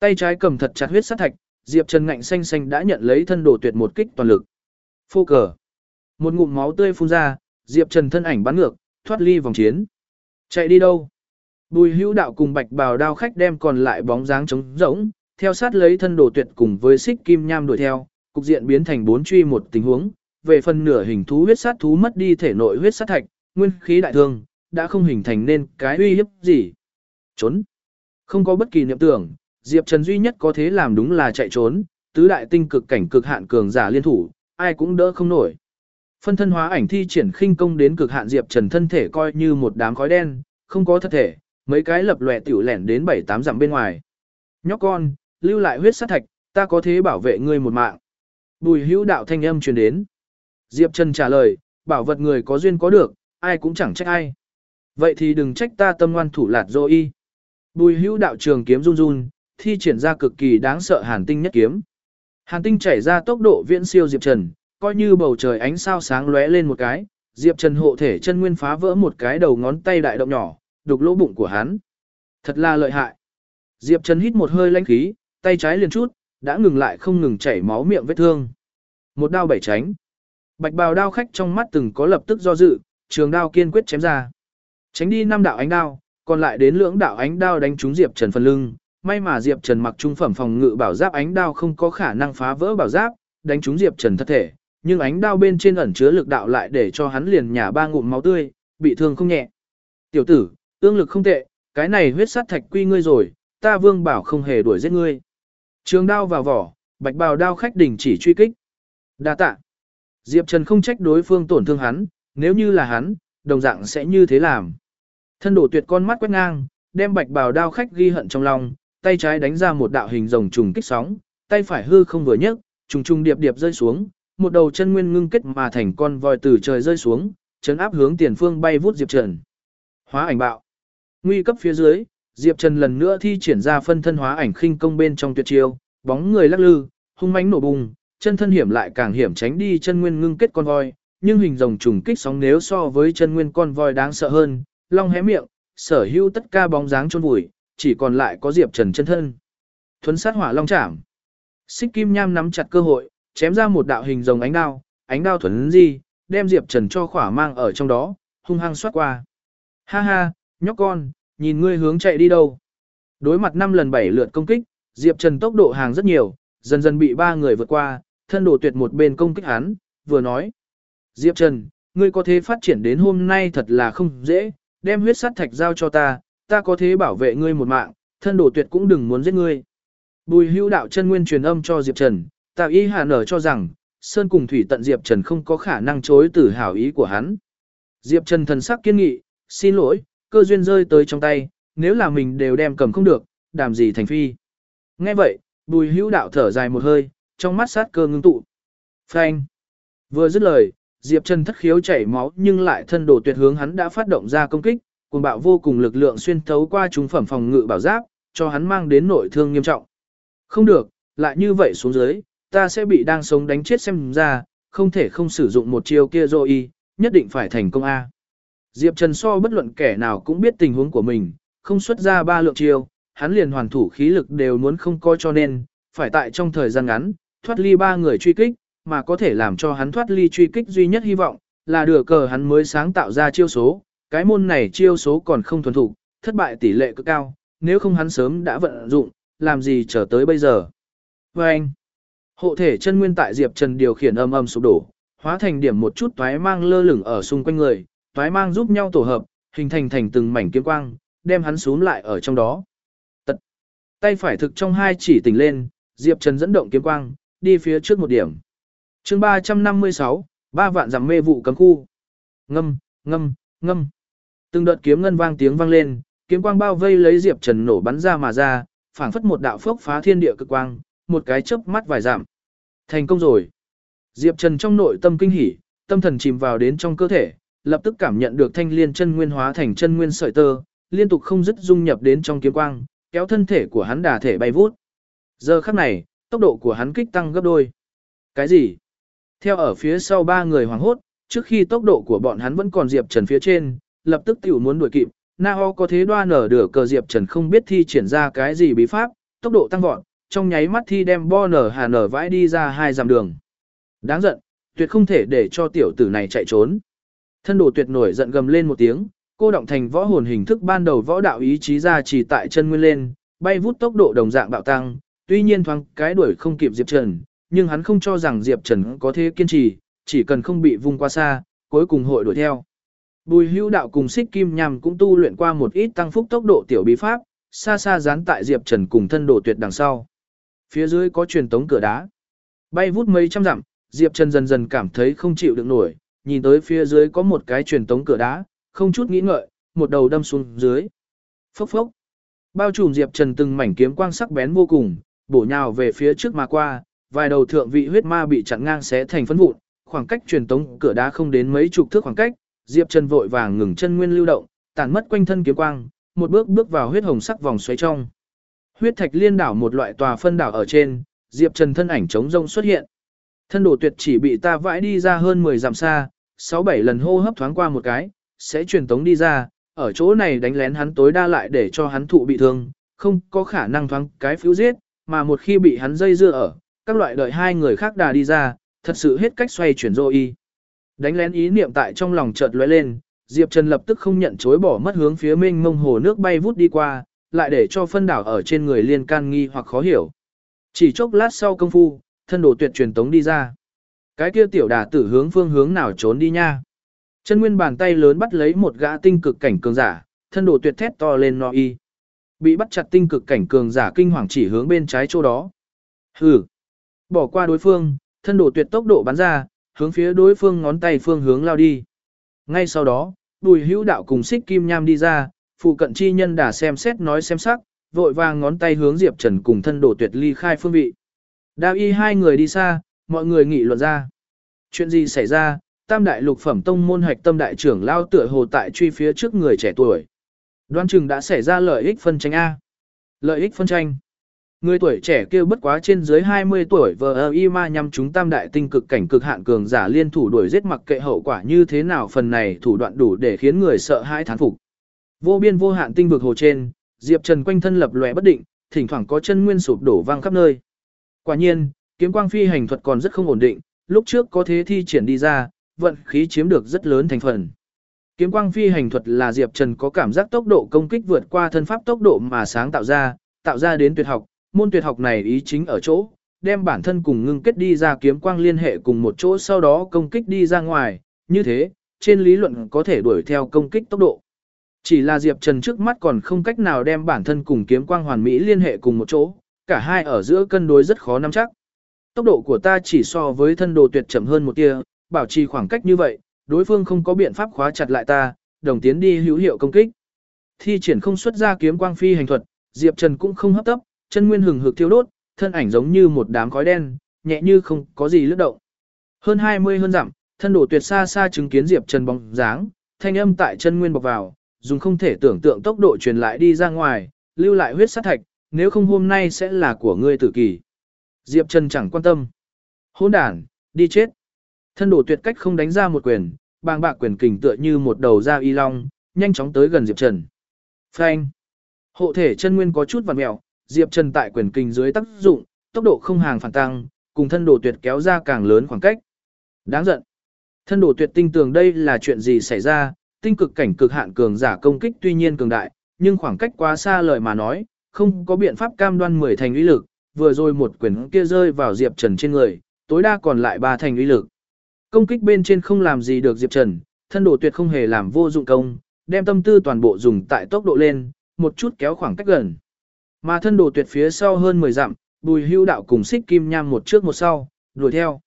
Tay trái cầm thật chặt huyết sát thạch, Diệp Trần ngạnh xanh xanh đã nhận lấy thân đổ tuyệt một kích toàn lực. Phô cờ. Một ngụm máu tươi phun ra, Diệp Trần thân ảnh bắn ngược, thoát ly vòng chiến. Chạy đi đâu? Bùi hữu đạo cùng bạch bào đao khách đem còn lại bóng dáng trống rỗng, theo sát lấy thân đồ tuyệt cùng với xích kim nham đuổi theo, cục diện biến thành bốn truy một tình huống. Về phần nửa hình thú huyết sát thú mất đi thể nội huyết sát thạch, nguyên khí đại thương, đã không hình thành nên cái uy hiếp gì. Trốn. Không có bất kỳ niệm tưởng, Diệp Trần duy nhất có thế làm đúng là chạy trốn, tứ đại tinh cực cảnh cực hạn cường giả liên thủ, ai cũng đỡ không nổi. Phân thân hóa ảnh thi triển khinh công đến cực hạn Diệp Trần thân thể coi như một đám khói đen, không có thật thể, mấy cái lập lòe tiểu lẻn đến 7-8 dặm bên ngoài. Nhóc con, lưu lại huyết sát thạch, ta có thế bảo vệ ngươi một mạng. Bùi hữu đạo thanh âm truyền đến. Diệp Trần trả lời, bảo vật người có duyên có được, ai cũng chẳng trách ai. Vậy thì đừng trách ta tâm ngoan thủ lạt dô y. Bùi hữu đạo trường kiếm run run, thi triển ra cực kỳ đáng sợ hàn tinh nhất kiếm. Hàn tinh chảy ra tốc độ viễn siêu Diệp Trần, coi như bầu trời ánh sao sáng lóe lên một cái, Diệp Trần hộ thể chân nguyên phá vỡ một cái đầu ngón tay đại động nhỏ, đục lỗ bụng của hắn. Thật là lợi hại. Diệp Trần hít một hơi lãnh khí, tay trái liền chút, đã ngừng lại không ngừng chảy máu miệng vết thương. Một đao bảy tránh. Bạch bào đao khách trong mắt từng có lập tức do dự, trường đao kiên quyết chém ra. Tránh đi năm đạo ánh đao, còn lại đến lưỡng đạo ánh đao đánh trúng Diệp Trần phần lưng. May mà Diệp Trần mặc trung phẩm phòng ngự bảo giáp ánh đao không có khả năng phá vỡ bảo giáp, đánh trúng Diệp Trần thất thể, nhưng ánh đao bên trên ẩn chứa lực đạo lại để cho hắn liền nhả ba ngụm máu tươi, bị thương không nhẹ. Tiểu tử, ương lực không tệ, cái này huyết sát thạch quy ngươi rồi, ta vương bảo không hề đuổi giết ngươi. Trường đao vào vỏ, bạch bào đao khách đình chỉ truy kích. Đa tạ. Diệp Trần không trách đối phương tổn thương hắn, nếu như là hắn, đồng dạng sẽ như thế làm. Thân đổ tuyệt con mắt quét ngang, đem bạch bào đao khách ghi hận trong lòng, tay trái đánh ra một đạo hình rồng trùng kích sóng, tay phải hư không vừa nhấc, trùng trùng điệp điệp rơi xuống, một đầu chân nguyên ngưng kết mà thành con voi từ trời rơi xuống, chấn áp hướng tiền phương bay vút Diệp Trần. Hóa ảnh bạo. Nguy cấp phía dưới, Diệp Trần lần nữa thi triển ra phân thân hóa ảnh khinh công bên trong tuyệt chiêu, bóng người lắc lư, hung mãnh nổ bùng, chân thân hiểm lại càng hiểm tránh đi chân nguyên ngưng kết con voi, nhưng hình rồng trùng kích sóng nếu so với chân nguyên con voi đáng sợ hơn, long hé miệng, sở hữu tất cả bóng dáng chôn vùi, chỉ còn lại có Diệp Trần chân thân. Thuấn sát hỏa long chạm. Xích Kim Nham nắm chặt cơ hội, chém ra một đạo hình rồng ánh đao, ánh đao thuần di, đem Diệp Trần cho khỏa mang ở trong đó, hung hăng xoát qua. Ha ha, nhóc con, nhìn ngươi hướng chạy đi đâu. Đối mặt 5 lần 7 lượt công kích, Diệp Trần tốc độ hàng rất nhiều, dần dần bị ba người vượt qua, thân đồ tuyệt một bên công kích hắn, vừa nói. Diệp Trần, ngươi có thế phát triển đến hôm nay thật là không dễ, đem huyết sát thạch giao cho ta, ta có thế bảo vệ ngươi một mạng, thân đồ tuyệt cũng đừng muốn giết ngươi. Bùi hưu đạo chân nguyên truyền âm cho Diệp Trần, tạo Y Hà nở cho rằng, Sơn cùng Thủy tận Diệp Trần không có khả năng chối từ hảo ý của hắn. Diệp Trần thần sắc kiên nghị, xin lỗi, cơ duyên rơi tới trong tay, nếu là mình đều đem cầm không được, đàm gì thành phi. Nghe vậy, bùi hữu đạo thở dài một hơi, trong mắt sát cơ ngưng tụ. Phanh. Vừa dứt lời, Diệp Trần thất khiếu chảy máu nhưng lại thân đồ tuyệt hướng hắn đã phát động ra công kích, cùng bạo vô cùng lực lượng xuyên thấu qua trung phẩm phòng ngự bảo giáp, cho hắn mang đến nội thương nghiêm trọng. Không được, lại như vậy xuống dưới, ta sẽ bị đang sống đánh chết xem ra, không thể không sử dụng một chiêu kia rồi nhất định phải thành công A. Diệp Trần so bất luận kẻ nào cũng biết tình huống của mình, không xuất ra ba lượng chiêu, hắn liền hoàn thủ khí lực đều muốn không coi cho nên, phải tại trong thời gian ngắn, thoát ly ba người truy kích, mà có thể làm cho hắn thoát ly truy kích duy nhất hy vọng, là đửa cờ hắn mới sáng tạo ra chiêu số, cái môn này chiêu số còn không thuần thục, thất bại tỷ lệ cực cao, nếu không hắn sớm đã vận dụng, làm gì chờ tới bây giờ. Và anh, hộ thể chân nguyên tại Diệp Trần điều khiển âm âm sụp đổ, hóa thành điểm một chút toái mang lơ lửng ở xung quanh người, toái mang giúp nhau tổ hợp, hình thành thành từng mảnh kiếm quang, đem hắn xuống lại ở trong đó. Tật. Tay phải thực trong hai chỉ tỉnh lên, Diệp Trần dẫn động kiếm quang, đi phía trước một điểm. chương 356, ba vạn giảm mê vụ cấm khu. Ngâm, ngâm, ngâm. Từng đợt kiếm ngân vang tiếng vang lên, kiếm quang bao vây lấy Diệp Trần nổ bắn ra mà ra, phảng phất một đạo phốc phá thiên địa cực quang, một cái chớp mắt vài giảm. Thành công rồi. Diệp Trần trong nội tâm kinh hỉ, tâm thần chìm vào đến trong cơ thể, lập tức cảm nhận được thanh liên chân nguyên hóa thành chân nguyên sợi tơ, liên tục không dứt dung nhập đến trong kiếm quang, kéo thân thể của hắn đà thể bay vút. Giờ khắc này, tốc độ của hắn kích tăng gấp đôi. Cái gì? Theo ở phía sau ba người hoảng hốt, trước khi tốc độ của bọn hắn vẫn còn Diệp Trần phía trên, lập tức tiểu muốn đuổi kịp, Na Ho có thế đoan nở đửa cờ Diệp Trần không biết thi triển ra cái gì bí pháp, tốc độ tăng vọt, trong nháy mắt thi đem bo nở hà nở vãi đi ra hai dặm đường. Đáng giận, tuyệt không thể để cho tiểu tử này chạy trốn. Thân đồ tuyệt nổi giận gầm lên một tiếng, cô động thành võ hồn hình thức ban đầu võ đạo ý chí ra chỉ tại chân nguyên lên, bay vút tốc độ đồng dạng bạo tăng, tuy nhiên thoáng cái đuổi không kịp Diệp Trần, nhưng hắn không cho rằng Diệp Trần có thể kiên trì, chỉ cần không bị vung qua xa, cuối cùng hội đuổi theo. Bùi hữu đạo cùng xích kim nhằm cũng tu luyện qua một ít tăng phúc tốc độ tiểu bí pháp, xa xa dán tại Diệp Trần cùng thân đồ tuyệt đằng sau. Phía dưới có truyền tống cửa đá. Bay vút mấy trăm dặm, Diệp Trần dần dần cảm thấy không chịu được nổi, nhìn tới phía dưới có một cái truyền tống cửa đá, không chút nghĩ ngợi, một đầu đâm xuống dưới. Phốc phốc. Bao trùm Diệp Trần từng mảnh kiếm quang sắc bén vô cùng, bổ nhào về phía trước mà qua, vài đầu thượng vị huyết ma bị chặn ngang xé thành phấn vụn, khoảng cách truyền tống cửa đá không đến mấy chục thước khoảng cách, Diệp Trần vội vàng ngừng chân nguyên lưu động, tản mất quanh thân kiếm quang, một bước bước vào huyết hồng sắc vòng xoáy trong. Huyết thạch liên đảo một loại tòa phân đảo ở trên, Diệp Trần thân ảnh trống rông xuất hiện. Thân đồ tuyệt chỉ bị ta vãi đi ra hơn 10 dặm xa, 6-7 lần hô hấp thoáng qua một cái, sẽ truyền tống đi ra, ở chỗ này đánh lén hắn tối đa lại để cho hắn thụ bị thương, không có khả năng thoáng cái phiếu giết, mà một khi bị hắn dây dưa ở, các loại đợi hai người khác đà đi ra, thật sự hết cách xoay chuyển dô y. Đánh lén ý niệm tại trong lòng chợt lóe lên, Diệp Trần lập tức không nhận chối bỏ mất hướng phía mênh mông hồ nước bay vút đi qua, lại để cho phân đảo ở trên người liên can nghi hoặc khó hiểu. Chỉ chốc lát sau công phu, thân đồ tuyệt truyền tống đi ra. Cái kia tiểu đà tử hướng phương hướng nào trốn đi nha. Chân nguyên bàn tay lớn bắt lấy một gã tinh cực cảnh cường giả, thân đồ tuyệt thét to lên no y. Bị bắt chặt tinh cực cảnh cường giả kinh hoàng chỉ hướng bên trái chỗ đó. Hừ. Bỏ qua đối phương, thân độ tuyệt tốc độ bắn ra, hướng phía đối phương ngón tay phương hướng lao đi. Ngay sau đó, bùi hữu đạo cùng xích kim nham đi ra, phụ cận chi nhân đã xem xét nói xem sắc, vội vàng ngón tay hướng Diệp Trần cùng thân độ tuyệt ly khai phương vị. Đao y hai người đi xa, mọi người nghị luận ra. Chuyện gì xảy ra, tam đại lục phẩm tông môn hạch tâm đại trưởng lao tựa hồ tại truy phía trước người trẻ tuổi. Đoan chừng đã xảy ra lợi ích phân tranh A. Lợi ích phân tranh. Người tuổi trẻ kêu bất quá trên dưới 20 tuổi vờ y ma nhằm chúng tam đại tinh cực cảnh cực hạn cường giả liên thủ đuổi giết mặc kệ hậu quả như thế nào phần này thủ đoạn đủ để khiến người sợ hãi thán phục. Vô biên vô hạn tinh vực hồ trên, Diệp Trần quanh thân lập lòe bất định, thỉnh thoảng có chân nguyên sụp đổ vang khắp nơi. Quả nhiên, kiếm quang phi hành thuật còn rất không ổn định, lúc trước có thế thi triển đi ra, vận khí chiếm được rất lớn thành phần. Kiếm quang phi hành thuật là Diệp Trần có cảm giác tốc độ công kích vượt qua thân pháp tốc độ mà sáng tạo ra, tạo ra đến tuyệt học, môn tuyệt học này ý chính ở chỗ, đem bản thân cùng ngưng kết đi ra kiếm quang liên hệ cùng một chỗ sau đó công kích đi ra ngoài, như thế, trên lý luận có thể đuổi theo công kích tốc độ. Chỉ là Diệp Trần trước mắt còn không cách nào đem bản thân cùng kiếm quang hoàn mỹ liên hệ cùng một chỗ, cả hai ở giữa cân đối rất khó nắm chắc. Tốc độ của ta chỉ so với thân đồ tuyệt chậm hơn một tia, bảo trì khoảng cách như vậy, đối phương không có biện pháp khóa chặt lại ta, đồng tiến đi hữu hiệu công kích. Thi triển không xuất ra kiếm quang phi hành thuật, Diệp Trần cũng không hấp tấp, chân nguyên hừng hực thiêu đốt, thân ảnh giống như một đám khói đen, nhẹ như không có gì lướt động. Hơn 20 hơn dặm, thân đổ tuyệt xa xa chứng kiến Diệp Trần bóng dáng, thanh âm tại chân nguyên bọc vào, dùng không thể tưởng tượng tốc độ truyền lại đi ra ngoài, lưu lại huyết sát thạch, nếu không hôm nay sẽ là của ngươi tử kỳ. Diệp Trần chẳng quan tâm. hỗn đàn, đi chết. Thân đổ tuyệt cách không đánh ra một quyền, bàng bạc quyền kình tựa như một đầu dao y long, nhanh chóng tới gần Diệp Trần. Phanh. Hộ thể chân nguyên có chút vặn mèo, Diệp Trần tại quyền kình dưới tác dụng, tốc độ không hàng phản tăng, cùng thân đổ tuyệt kéo ra càng lớn khoảng cách. Đáng giận. Thân đổ tuyệt tinh tường đây là chuyện gì xảy ra, tinh cực cảnh cực hạn cường giả công kích tuy nhiên cường đại, nhưng khoảng cách quá xa lời mà nói, không có biện pháp cam đoan 10 thành uy lực, vừa rồi một quyền kia rơi vào Diệp Trần trên người, tối đa còn lại 3 thành uy lực. Công kích bên trên không làm gì được Diệp Trần, thân đồ tuyệt không hề làm vô dụng công, đem tâm tư toàn bộ dùng tại tốc độ lên, một chút kéo khoảng cách gần. Mà thân đồ tuyệt phía sau hơn 10 dặm, bùi hưu đạo cùng xích kim nham một trước một sau, đuổi theo.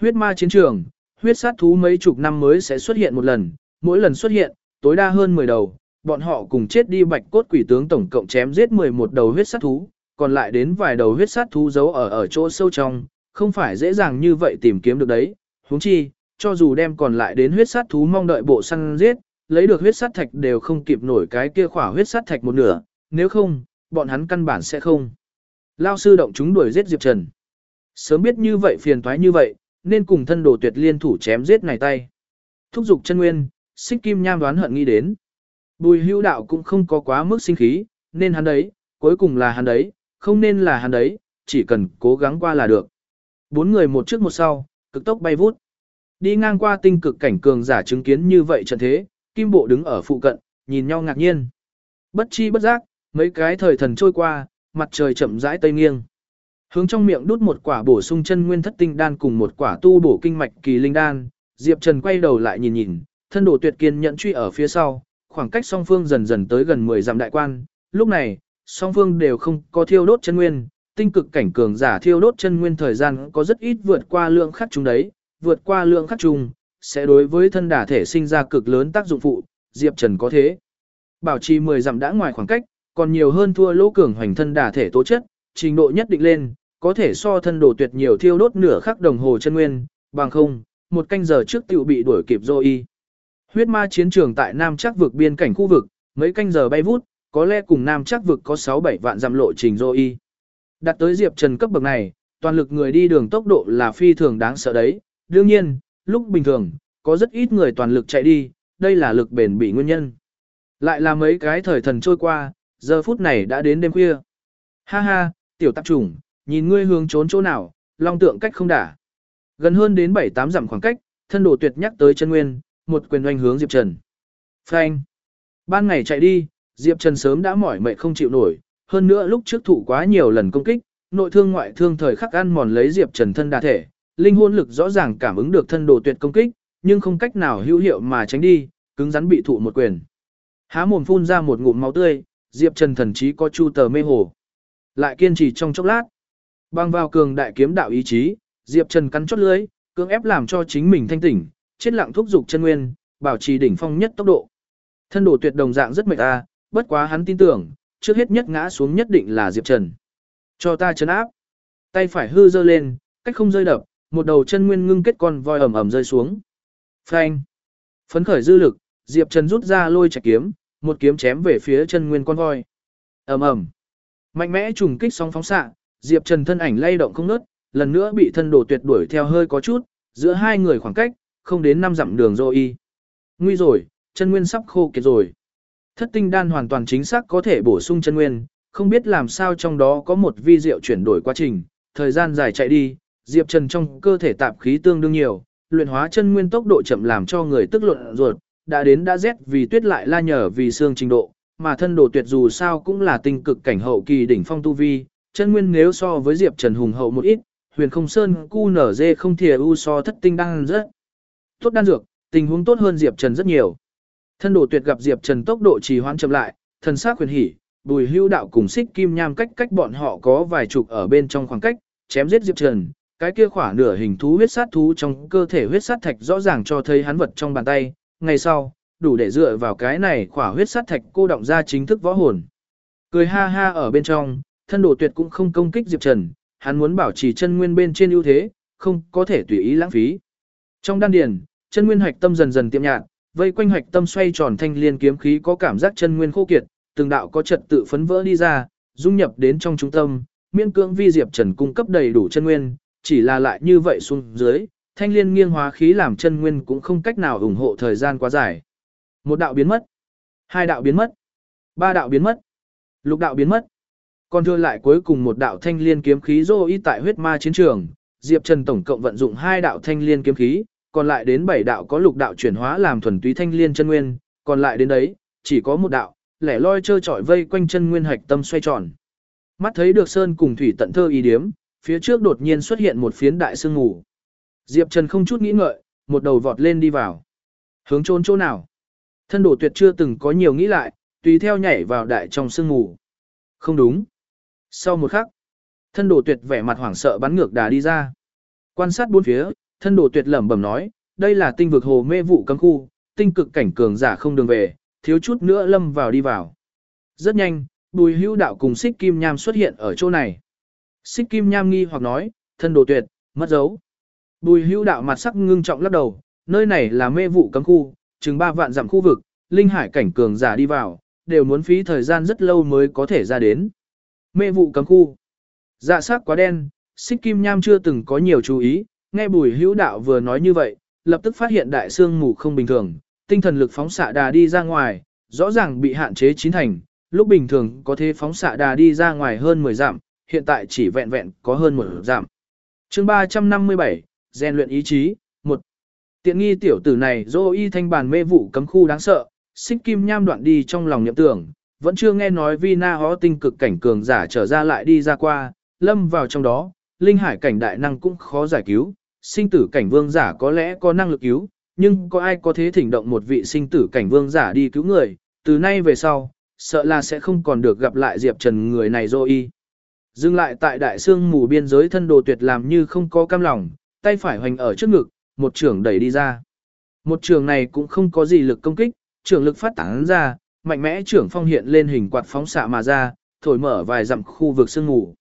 Huyết ma chiến trường, huyết sát thú mấy chục năm mới sẽ xuất hiện một lần, mỗi lần xuất hiện, tối đa hơn 10 đầu, bọn họ cùng chết đi bạch cốt quỷ tướng tổng cộng chém giết 11 đầu huyết sát thú, còn lại đến vài đầu huyết sát thú giấu ở ở chỗ sâu trong, không phải dễ dàng như vậy tìm kiếm được đấy, huống chi, cho dù đem còn lại đến huyết sát thú mong đợi bộ săn giết, lấy được huyết sát thạch đều không kịp nổi cái kia khỏa huyết sát thạch một nửa, nếu không, bọn hắn căn bản sẽ không. Lao sư động chúng đuổi giết Diệp Trần. Sớm biết như vậy phiền toái như vậy, nên cùng thân đồ tuyệt liên thủ chém giết này tay. Thúc dục chân nguyên, xích kim nham đoán hận nghĩ đến. Bùi hưu đạo cũng không có quá mức sinh khí, nên hắn đấy, cuối cùng là hắn đấy, không nên là hắn đấy, chỉ cần cố gắng qua là được. Bốn người một trước một sau, cực tốc bay vút. Đi ngang qua tinh cực cảnh cường giả chứng kiến như vậy trận thế, kim bộ đứng ở phụ cận, nhìn nhau ngạc nhiên. Bất chi bất giác, mấy cái thời thần trôi qua, mặt trời chậm rãi tây nghiêng. Hướng trong miệng đút một quả bổ sung chân nguyên thất tinh đan cùng một quả tu bổ kinh mạch kỳ linh đan, Diệp Trần quay đầu lại nhìn nhìn, thân đồ tuyệt kiên nhận truy ở phía sau, khoảng cách song phương dần dần tới gần 10 dặm đại quan, lúc này, song phương đều không có thiêu đốt chân nguyên, tinh cực cảnh cường giả thiêu đốt chân nguyên thời gian có rất ít vượt qua lượng khắc chúng đấy, vượt qua lượng khắc trùng, sẽ đối với thân đả thể sinh ra cực lớn tác dụng phụ, Diệp Trần có thế. Bảo trì 10 dặm đã ngoài khoảng cách, còn nhiều hơn thua lỗ cường hoành thân đả thể tố chất, trình độ nhất định lên, có thể so thân đồ tuyệt nhiều thiêu đốt nửa khắc đồng hồ chân nguyên, bằng không, một canh giờ trước tiểu bị đuổi kịp rồi y. Huyết ma chiến trường tại Nam Chắc vực biên cảnh khu vực, mấy canh giờ bay vút, có lẽ cùng Nam Chắc vực có 6-7 vạn dặm lộ trình rồi y. Đặt tới Diệp Trần cấp bậc này, toàn lực người đi đường tốc độ là phi thường đáng sợ đấy. Đương nhiên, lúc bình thường, có rất ít người toàn lực chạy đi, đây là lực bền bị nguyên nhân. Lại là mấy cái thời thần trôi qua, giờ phút này đã đến đêm khuya. Ha ha, tiểu tạp trùng, nhìn ngươi hướng trốn chỗ nào, long tượng cách không đả. Gần hơn đến 7-8 dặm khoảng cách, thân đồ tuyệt nhắc tới chân nguyên, một quyền oanh hướng Diệp Trần. Phanh. Ban ngày chạy đi, Diệp Trần sớm đã mỏi mệt không chịu nổi, hơn nữa lúc trước thủ quá nhiều lần công kích, nội thương ngoại thương thời khắc ăn mòn lấy Diệp Trần thân đa thể, linh hồn lực rõ ràng cảm ứng được thân đồ tuyệt công kích, nhưng không cách nào hữu hiệu mà tránh đi, cứng rắn bị thụ một quyền. Há mồm phun ra một ngụm máu tươi, Diệp Trần thần chí có chu tờ mê hồ. Lại kiên trì trong chốc lát. Bằng vào cường đại kiếm đạo ý chí, Diệp Trần cắn chốt lưới, cưỡng ép làm cho chính mình thanh tỉnh, chết lặng thúc dục chân nguyên, bảo trì đỉnh phong nhất tốc độ. Thân đồ tuyệt đồng dạng rất mệt a, bất quá hắn tin tưởng, trước hết nhất ngã xuống nhất định là Diệp Trần. Cho ta chấn áp. Tay phải hư dơ lên, cách không rơi đập, một đầu chân nguyên ngưng kết con voi ẩm ẩm rơi xuống. Phanh. Phấn khởi dư lực, Diệp Trần rút ra lôi chạy kiếm, một kiếm chém về phía chân nguyên con voi. Ầm ầm. Mạnh mẽ trùng kích song phóng xạ, Diệp Trần thân ảnh lay động không ngớt, lần nữa bị thân đồ tuyệt đuổi theo hơi có chút, giữa hai người khoảng cách, không đến năm dặm đường rồi y. Nguy rồi, chân nguyên sắp khô kiệt rồi. Thất tinh đan hoàn toàn chính xác có thể bổ sung chân nguyên, không biết làm sao trong đó có một vi diệu chuyển đổi quá trình, thời gian dài chạy đi, Diệp Trần trong cơ thể tạp khí tương đương nhiều, luyện hóa chân nguyên tốc độ chậm làm cho người tức luận ruột, đã đến đã rét vì tuyết lại la nhở vì xương trình độ, mà thân đồ tuyệt dù sao cũng là tinh cực cảnh hậu kỳ đỉnh phong tu vi, chân nguyên nếu so với Diệp Trần hùng hậu một ít, huyền không sơn cu nở dê không thìa u so thất tinh đang rất tốt đan dược, tình huống tốt hơn Diệp Trần rất nhiều. Thân đồ tuyệt gặp Diệp Trần tốc độ trì hoãn chậm lại, thần sắc huyền hỉ, bùi hưu đạo cùng xích kim nham cách cách bọn họ có vài chục ở bên trong khoảng cách, chém giết Diệp Trần, cái kia khỏa nửa hình thú huyết sát thú trong cơ thể huyết sát thạch rõ ràng cho thấy hắn vật trong bàn tay, ngày sau, đủ để dựa vào cái này khỏa huyết sát thạch cô động ra chính thức võ hồn. Cười ha ha ở bên trong, thân đồ tuyệt cũng không công kích Diệp Trần, hắn muốn bảo trì chân nguyên bên trên ưu thế, không có thể tùy ý lãng phí. Trong đan điền, chân nguyên hạch tâm dần dần tiệm nhạt, vây quanh hạch tâm xoay tròn thanh liên kiếm khí có cảm giác chân nguyên khô kiệt, từng đạo có trật tự phấn vỡ đi ra, dung nhập đến trong trung tâm, miễn cưỡng vi Diệp Trần cung cấp đầy đủ chân nguyên, chỉ là lại như vậy xuống dưới, thanh liên nghiêng hóa khí làm chân nguyên cũng không cách nào ủng hộ thời gian quá dài. Một đạo biến mất, hai đạo biến mất, ba đạo biến mất, lục đạo biến mất. Còn thừa lại cuối cùng một đạo thanh liên kiếm khí rô y tại huyết ma chiến trường, Diệp Trần tổng cộng vận dụng hai đạo thanh liên kiếm khí, còn lại đến bảy đạo có lục đạo chuyển hóa làm thuần túy thanh liên chân nguyên, còn lại đến đấy, chỉ có một đạo, lẻ loi trơ trọi vây quanh chân nguyên hạch tâm xoay tròn. Mắt thấy được sơn cùng thủy tận thơ ý điếm, phía trước đột nhiên xuất hiện một phiến đại sương ngủ. Diệp Trần không chút nghĩ ngợi, một đầu vọt lên đi vào. Hướng trốn chỗ nào? Thân đổ tuyệt chưa từng có nhiều nghĩ lại, tùy theo nhảy vào đại trong sương ngủ. Không đúng. Sau một khắc, thân đổ tuyệt vẻ mặt hoảng sợ bắn ngược đà đi ra. Quan sát bốn phía, thân đồ tuyệt lẩm bẩm nói, đây là tinh vực hồ mê vụ cấm khu, tinh cực cảnh cường giả không đường về, thiếu chút nữa lâm vào đi vào. Rất nhanh, bùi hữu đạo cùng xích kim nham xuất hiện ở chỗ này. Xích kim nham nghi hoặc nói, thân đồ tuyệt, mất dấu. Bùi hữu đạo mặt sắc ngưng trọng lắc đầu, nơi này là mê vụ cấm khu, chừng 3 vạn dặm khu vực, linh hải cảnh cường giả đi vào, đều muốn phí thời gian rất lâu mới có thể ra đến. Mê vụ cấm khu. Dạ sắc quá đen, xích kim nham chưa từng có nhiều chú ý, nghe bùi hữu đạo vừa nói như vậy, lập tức phát hiện đại sương mù không bình thường, tinh thần lực phóng xạ đà đi ra ngoài, rõ ràng bị hạn chế chín thành, lúc bình thường có thể phóng xạ đà đi ra ngoài hơn 10 dặm, hiện tại chỉ vẹn vẹn có hơn một dặm. chương 357, rèn luyện ý chí, một Tiện nghi tiểu tử này dô y thanh bàn mê vụ cấm khu đáng sợ, xích kim nham đoạn đi trong lòng nhậm tưởng, vẫn chưa nghe nói Vina hó tinh cực cảnh cường giả trở ra lại đi ra qua, lâm vào trong đó, linh hải cảnh đại năng cũng khó giải cứu, sinh tử cảnh vương giả có lẽ có năng lực cứu, nhưng có ai có thế thỉnh động một vị sinh tử cảnh vương giả đi cứu người, từ nay về sau, sợ là sẽ không còn được gặp lại Diệp Trần người này rồi Dừng lại tại đại sương mù biên giới thân đồ tuyệt làm như không có cam lòng, tay phải hoành ở trước ngực, một trường đẩy đi ra. Một trường này cũng không có gì lực công kích, trường lực phát tán ra, mạnh mẽ trưởng phong hiện lên hình quạt phóng xạ mà ra, thổi mở vài dặm khu vực sương mù.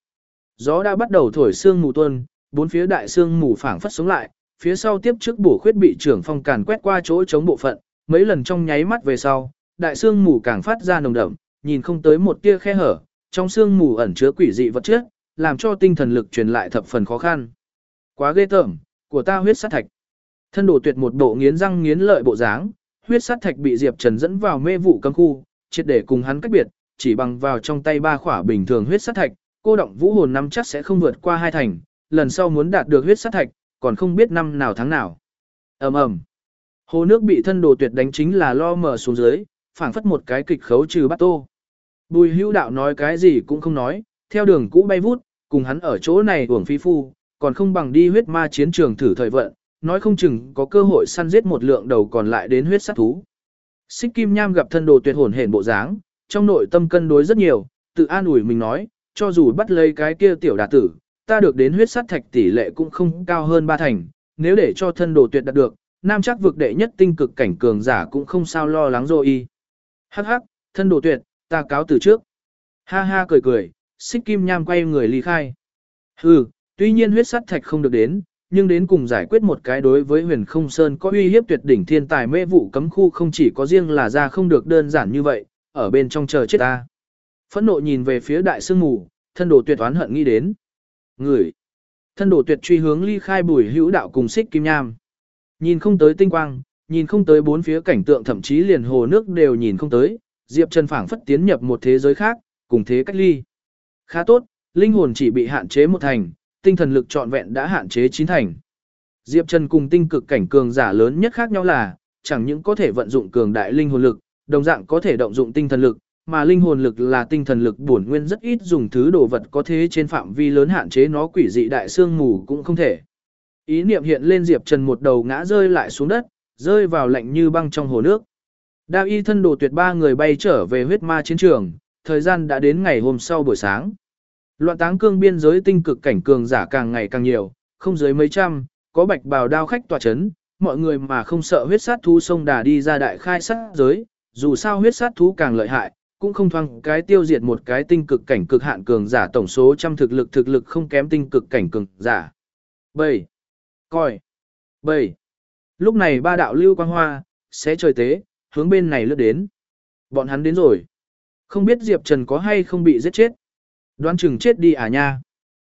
Gió đã bắt đầu thổi sương mù tuôn, bốn phía đại sương mù phảng phất sống lại, phía sau tiếp trước bổ khuyết bị trưởng phong càn quét qua chỗ chống bộ phận, mấy lần trong nháy mắt về sau, đại sương mù càng phát ra nồng đậm, nhìn không tới một tia khe hở, trong sương mù ẩn chứa quỷ dị vật chất, làm cho tinh thần lực truyền lại thập phần khó khăn. Quá ghê tởm, của ta huyết sát thạch. Thân đồ tuyệt một bộ nghiến răng nghiến lợi bộ dáng, huyết sát thạch bị Diệp Trần dẫn vào mê vụ cấm khu, triệt để cùng hắn cách biệt, chỉ bằng vào trong tay ba khỏa bình thường huyết sát thạch, cô động vũ hồn năm chắc sẽ không vượt qua hai thành, lần sau muốn đạt được huyết sát thạch, còn không biết năm nào tháng nào. Ầm ầm. Hồ nước bị thân đồ tuyệt đánh chính là lo mở xuống dưới, phảng phất một cái kịch khấu trừ bắt tô. Bùi hữu đạo nói cái gì cũng không nói, theo đường cũ bay vút, cùng hắn ở chỗ này uổng phi phu, còn không bằng đi huyết ma chiến trường thử thời vận, nói không chừng có cơ hội săn giết một lượng đầu còn lại đến huyết sát thú. Xích Kim Nham gặp thân đồ tuyệt hồn hển bộ dáng, trong nội tâm cân đối rất nhiều, tự an ủi mình nói, cho dù bắt lấy cái kia tiểu đà tử, ta được đến huyết sát thạch tỷ lệ cũng không cao hơn ba thành, nếu để cho thân đồ tuyệt đạt được, nam chắc vực đệ nhất tinh cực cảnh cường giả cũng không sao lo lắng rồi y. Hắc hắc, thân đồ tuyệt, ta cáo từ trước. Ha ha cười cười, xích kim nham quay người ly khai. Hừ, tuy nhiên huyết sát thạch không được đến, nhưng đến cùng giải quyết một cái đối với huyền không sơn có uy hiếp tuyệt đỉnh thiên tài mê vụ cấm khu không chỉ có riêng là ra không được đơn giản như vậy, ở bên trong chờ chết ta. Phẫn nộ nhìn về phía đại sương mù, thân đồ tuyệt oán hận nghĩ đến. Người. Thân đồ tuyệt truy hướng ly khai bùi hữu đạo cùng xích kim nham. Nhìn không tới tinh quang, nhìn không tới bốn phía cảnh tượng thậm chí liền hồ nước đều nhìn không tới, Diệp Trần phảng phất tiến nhập một thế giới khác, cùng thế cách ly. Khá tốt, linh hồn chỉ bị hạn chế một thành, tinh thần lực trọn vẹn đã hạn chế chín thành. Diệp Trần cùng tinh cực cảnh cường giả lớn nhất khác nhau là, chẳng những có thể vận dụng cường đại linh hồn lực, đồng dạng có thể động dụng tinh thần lực, mà linh hồn lực là tinh thần lực bổn nguyên rất ít dùng thứ đồ vật có thế trên phạm vi lớn hạn chế nó quỷ dị đại xương mù cũng không thể. Ý niệm hiện lên Diệp Trần một đầu ngã rơi lại xuống đất, rơi vào lạnh như băng trong hồ nước. đao y thân đồ tuyệt ba người bay trở về huyết ma chiến trường, thời gian đã đến ngày hôm sau buổi sáng. Loạn táng cương biên giới tinh cực cảnh cường giả càng ngày càng nhiều, không dưới mấy trăm, có bạch bào đao khách tòa chấn, mọi người mà không sợ huyết sát thú sông đà đi ra đại khai sát giới, dù sao huyết sát thú càng lợi hại, cũng không thoang cái tiêu diệt một cái tinh cực cảnh cực hạn cường giả tổng số trăm thực lực thực lực không kém tinh cực cảnh cường giả. 7. Coi. 7. Lúc này ba đạo lưu quang hoa, sẽ trời tế, hướng bên này lướt đến. Bọn hắn đến rồi. Không biết Diệp Trần có hay không bị giết chết. Đoán chừng chết đi à nha.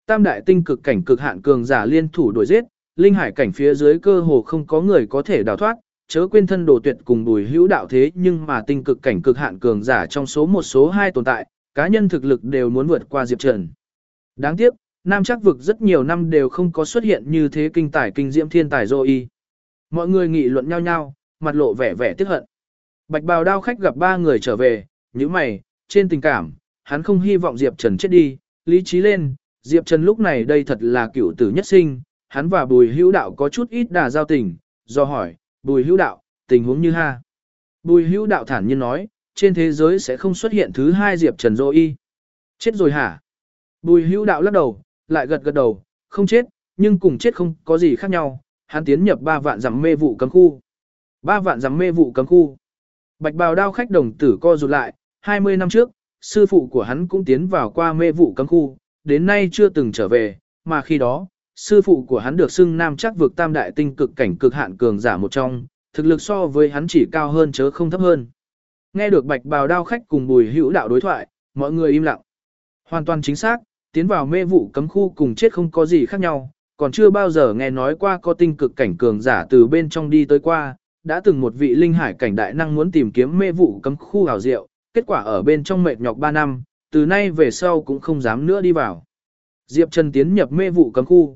Tam đại tinh cực cảnh cực hạn cường giả liên thủ đuổi giết, linh hải cảnh phía dưới cơ hồ không có người có thể đào thoát, chớ quên thân đồ tuyệt cùng bùi hữu đạo thế nhưng mà tinh cực cảnh cực hạn cường giả trong số một số hai tồn tại, cá nhân thực lực đều muốn vượt qua Diệp Trần. Đáng tiếc, Nam chắc vực rất nhiều năm đều không có xuất hiện như thế kinh tài kinh diễm thiên tài dô y. Mọi người nghị luận nhau nhau, mặt lộ vẻ vẻ tiếc hận. Bạch bào đao khách gặp ba người trở về, như mày, trên tình cảm, hắn không hy vọng Diệp Trần chết đi, lý trí lên, Diệp Trần lúc này đây thật là cửu tử nhất sinh, hắn và bùi hữu đạo có chút ít đà giao tình, do hỏi, bùi hữu đạo, tình huống như ha. Bùi hữu đạo thản nhiên nói, trên thế giới sẽ không xuất hiện thứ hai Diệp Trần Dô Y. Chết rồi hả? Bùi hữu đạo lắc đầu, lại gật gật đầu, không chết, nhưng cùng chết không có gì khác nhau, hắn tiến nhập 3 vạn giảm mê vụ cấm khu. 3 vạn giảm mê vụ cấm khu. Bạch bào đao khách đồng tử co rụt lại, 20 năm trước, sư phụ của hắn cũng tiến vào qua mê vụ cấm khu, đến nay chưa từng trở về, mà khi đó, sư phụ của hắn được xưng nam chắc vực tam đại tinh cực cảnh cực hạn cường giả một trong, thực lực so với hắn chỉ cao hơn chớ không thấp hơn. Nghe được bạch bào đao khách cùng bùi hữu đạo đối thoại, mọi người im lặng. Hoàn toàn chính xác, tiến vào mê vụ cấm khu cùng chết không có gì khác nhau, còn chưa bao giờ nghe nói qua có tinh cực cảnh cường giả từ bên trong đi tới qua, đã từng một vị linh hải cảnh đại năng muốn tìm kiếm mê vụ cấm khu hào diệu, kết quả ở bên trong mệt nhọc 3 năm, từ nay về sau cũng không dám nữa đi vào. Diệp Trần tiến nhập mê vụ cấm khu.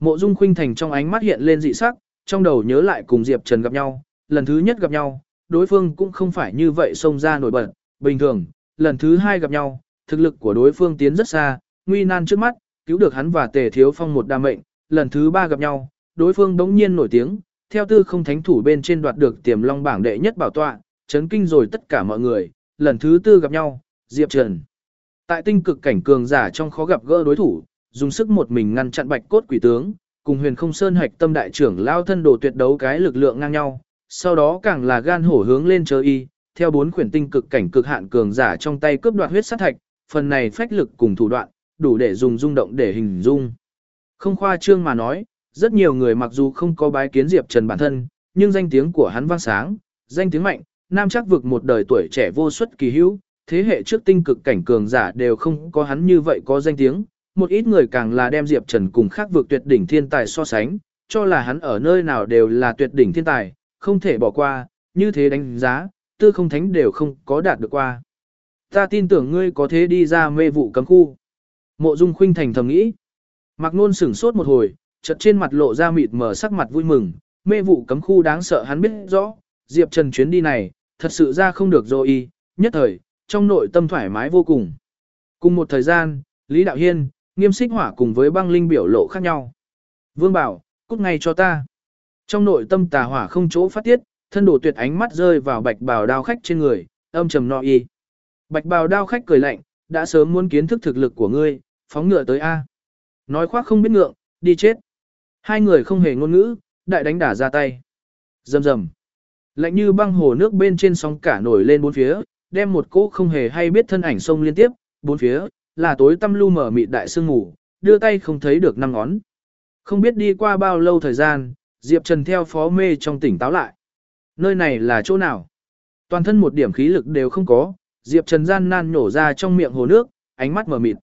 Mộ Dung Khuynh Thành trong ánh mắt hiện lên dị sắc, trong đầu nhớ lại cùng Diệp Trần gặp nhau, lần thứ nhất gặp nhau, đối phương cũng không phải như vậy xông ra nổi bật, bình thường, lần thứ hai gặp nhau, thực lực của đối phương tiến rất xa, nguy nan trước mắt, cứu được hắn và Tề Thiếu Phong một đa mệnh, lần thứ ba gặp nhau, đối phương đống nhiên nổi tiếng, theo tư không thánh thủ bên trên đoạt được tiềm long bảng đệ nhất bảo tọa, chấn kinh rồi tất cả mọi người, lần thứ tư gặp nhau, Diệp Trần. Tại tinh cực cảnh cường giả trong khó gặp gỡ đối thủ, dùng sức một mình ngăn chặn bạch cốt quỷ tướng, cùng huyền không sơn hạch tâm đại trưởng lao thân đồ tuyệt đấu cái lực lượng ngang nhau, sau đó càng là gan hổ hướng lên chơi y, theo bốn quyển tinh cực cảnh cực hạn cường giả trong tay cướp đoạt huyết sát thạch, phần này phách lực cùng thủ đoạn, đủ để dùng rung động để hình dung. Không khoa trương mà nói, rất nhiều người mặc dù không có bái kiến Diệp Trần bản thân, nhưng danh tiếng của hắn vang sáng, danh tiếng mạnh, nam chắc vực một đời tuổi trẻ vô xuất kỳ hữu, thế hệ trước tinh cực cảnh cường giả đều không có hắn như vậy có danh tiếng, một ít người càng là đem Diệp Trần cùng khác vực tuyệt đỉnh thiên tài so sánh, cho là hắn ở nơi nào đều là tuyệt đỉnh thiên tài, không thể bỏ qua, như thế đánh giá, tư không thánh đều không có đạt được qua. Ta tin tưởng ngươi có thế đi ra mê vụ cấm khu. Mộ Dung Khuynh thành thầm nghĩ. Mạc Nôn sửng sốt một hồi, chợt trên mặt lộ ra mịt mờ sắc mặt vui mừng, mê vụ cấm khu đáng sợ hắn biết rõ, Diệp Trần chuyến đi này, thật sự ra không được rồi y, nhất thời, trong nội tâm thoải mái vô cùng. Cùng một thời gian, Lý Đạo Hiên, nghiêm xích hỏa cùng với băng linh biểu lộ khác nhau. Vương bảo, cút ngay cho ta. Trong nội tâm tà hỏa không chỗ phát tiết, thân đổ tuyệt ánh mắt rơi vào bạch bào đao khách trên người, âm trầm nọ y. Bạch bào đao khách cười lạnh, đã sớm muốn kiến thức thực lực của ngươi, phóng ngựa tới A. Nói khoác không biết ngượng, đi chết. Hai người không hề ngôn ngữ, đại đánh đả ra tay. Rầm rầm. Lạnh như băng hồ nước bên trên sóng cả nổi lên bốn phía, đem một cỗ không hề hay biết thân ảnh sông liên tiếp, bốn phía, là tối tăm lu mở mịt đại sương ngủ, đưa tay không thấy được năm ngón. Không biết đi qua bao lâu thời gian, Diệp Trần theo phó mê trong tỉnh táo lại. Nơi này là chỗ nào? Toàn thân một điểm khí lực đều không có, Diệp Trần gian nan nổ ra trong miệng hồ nước, ánh mắt mở mịt.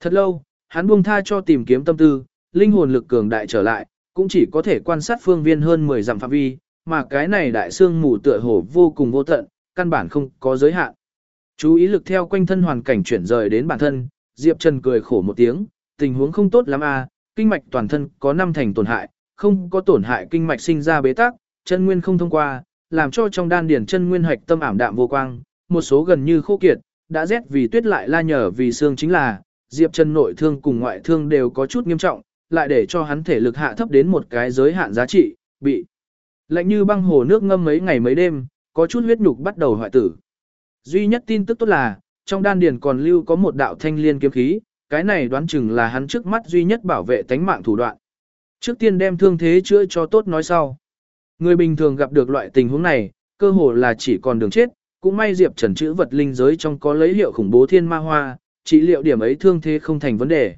Thật lâu, hắn buông tha cho tìm kiếm tâm tư, linh hồn lực cường đại trở lại, cũng chỉ có thể quan sát phương viên hơn 10 dặm phạm vi, mà cái này đại xương mù tựa hồ vô cùng vô tận, căn bản không có giới hạn. Chú ý lực theo quanh thân hoàn cảnh chuyển rời đến bản thân, Diệp Trần cười khổ một tiếng, tình huống không tốt lắm à, kinh mạch toàn thân có năm thành tổn hại, không có tổn hại kinh mạch sinh ra bế tắc, chân nguyên không thông qua, làm cho trong đan điển chân nguyên hạch tâm ảm đạm vô quang, một số gần như khô kiệt, đã rét vì tuyết lại la nhở vì xương chính là, Diệp Trần nội thương cùng ngoại thương đều có chút nghiêm trọng, lại để cho hắn thể lực hạ thấp đến một cái giới hạn giá trị, bị lạnh như băng hồ nước ngâm mấy ngày mấy đêm, có chút huyết nhục bắt đầu hoại tử. Duy nhất tin tức tốt là, trong đan điền còn lưu có một đạo thanh liên kiếm khí, cái này đoán chừng là hắn trước mắt duy nhất bảo vệ tánh mạng thủ đoạn. Trước tiên đem thương thế chữa cho tốt nói sau. Người bình thường gặp được loại tình huống này, cơ hồ là chỉ còn đường chết, cũng may Diệp Trần chữ vật linh giới trong có lấy hiệu khủng bố thiên ma hoa, trị liệu điểm ấy thương thế không thành vấn đề.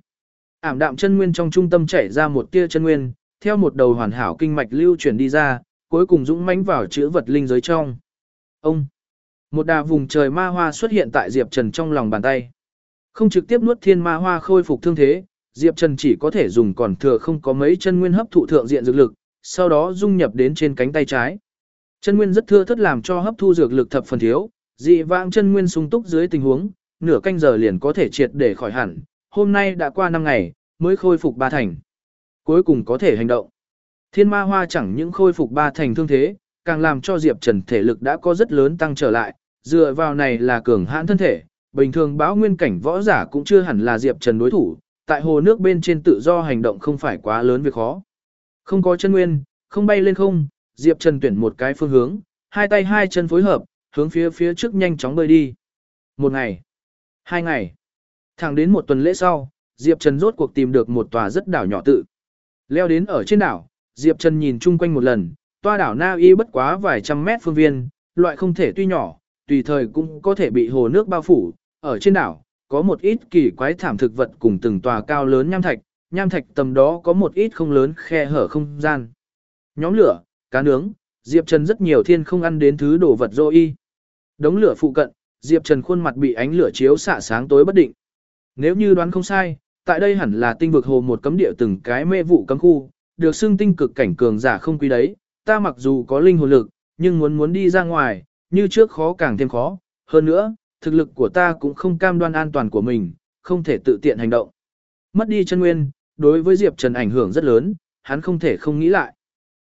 Ảm đạm chân nguyên trong trung tâm chảy ra một tia chân nguyên, theo một đầu hoàn hảo kinh mạch lưu chuyển đi ra, cuối cùng dũng mãnh vào chữ vật linh giới trong. Ông! Một đà vùng trời ma hoa xuất hiện tại Diệp Trần trong lòng bàn tay. Không trực tiếp nuốt thiên ma hoa khôi phục thương thế, Diệp Trần chỉ có thể dùng còn thừa không có mấy chân nguyên hấp thụ thượng diện dược lực, sau đó dung nhập đến trên cánh tay trái. Chân nguyên rất thưa thất làm cho hấp thu dược lực thập phần thiếu, dị vãng chân nguyên sung túc dưới tình huống, nửa canh giờ liền có thể triệt để khỏi hẳn. Hôm nay đã qua 5 ngày, mới khôi phục ba thành. Cuối cùng có thể hành động. Thiên ma hoa chẳng những khôi phục ba thành thương thế, càng làm cho Diệp Trần thể lực đã có rất lớn tăng trở lại, dựa vào này là cường hãn thân thể, bình thường báo nguyên cảnh võ giả cũng chưa hẳn là Diệp Trần đối thủ, tại hồ nước bên trên tự do hành động không phải quá lớn việc khó. Không có chân nguyên, không bay lên không, Diệp Trần tuyển một cái phương hướng, hai tay hai chân phối hợp, hướng phía phía trước nhanh chóng bơi đi. Một ngày, hai ngày, thẳng đến một tuần lễ sau, Diệp Trần rốt cuộc tìm được một tòa rất đảo nhỏ tự. Leo đến ở trên đảo, Diệp Trần nhìn chung quanh một lần, tòa đảo Na Y bất quá vài trăm mét phương viên, loại không thể tuy nhỏ, tùy thời cũng có thể bị hồ nước bao phủ. Ở trên đảo, có một ít kỳ quái thảm thực vật cùng từng tòa cao lớn nham thạch, nham thạch tầm đó có một ít không lớn khe hở không gian. Nhóm lửa, cá nướng, Diệp Trần rất nhiều thiên không ăn đến thứ đồ vật dô y. Đống lửa phụ cận, Diệp Trần khuôn mặt bị ánh lửa chiếu xạ sáng tối bất định. Nếu như đoán không sai, tại đây hẳn là tinh vực hồ một cấm địa từng cái mê vụ cấm khu, được xưng tinh cực cảnh cường giả không quý đấy, ta mặc dù có linh hồn lực, nhưng muốn muốn đi ra ngoài, như trước khó càng thêm khó, hơn nữa, thực lực của ta cũng không cam đoan an toàn của mình, không thể tự tiện hành động. Mất đi chân nguyên, đối với Diệp Trần ảnh hưởng rất lớn, hắn không thể không nghĩ lại.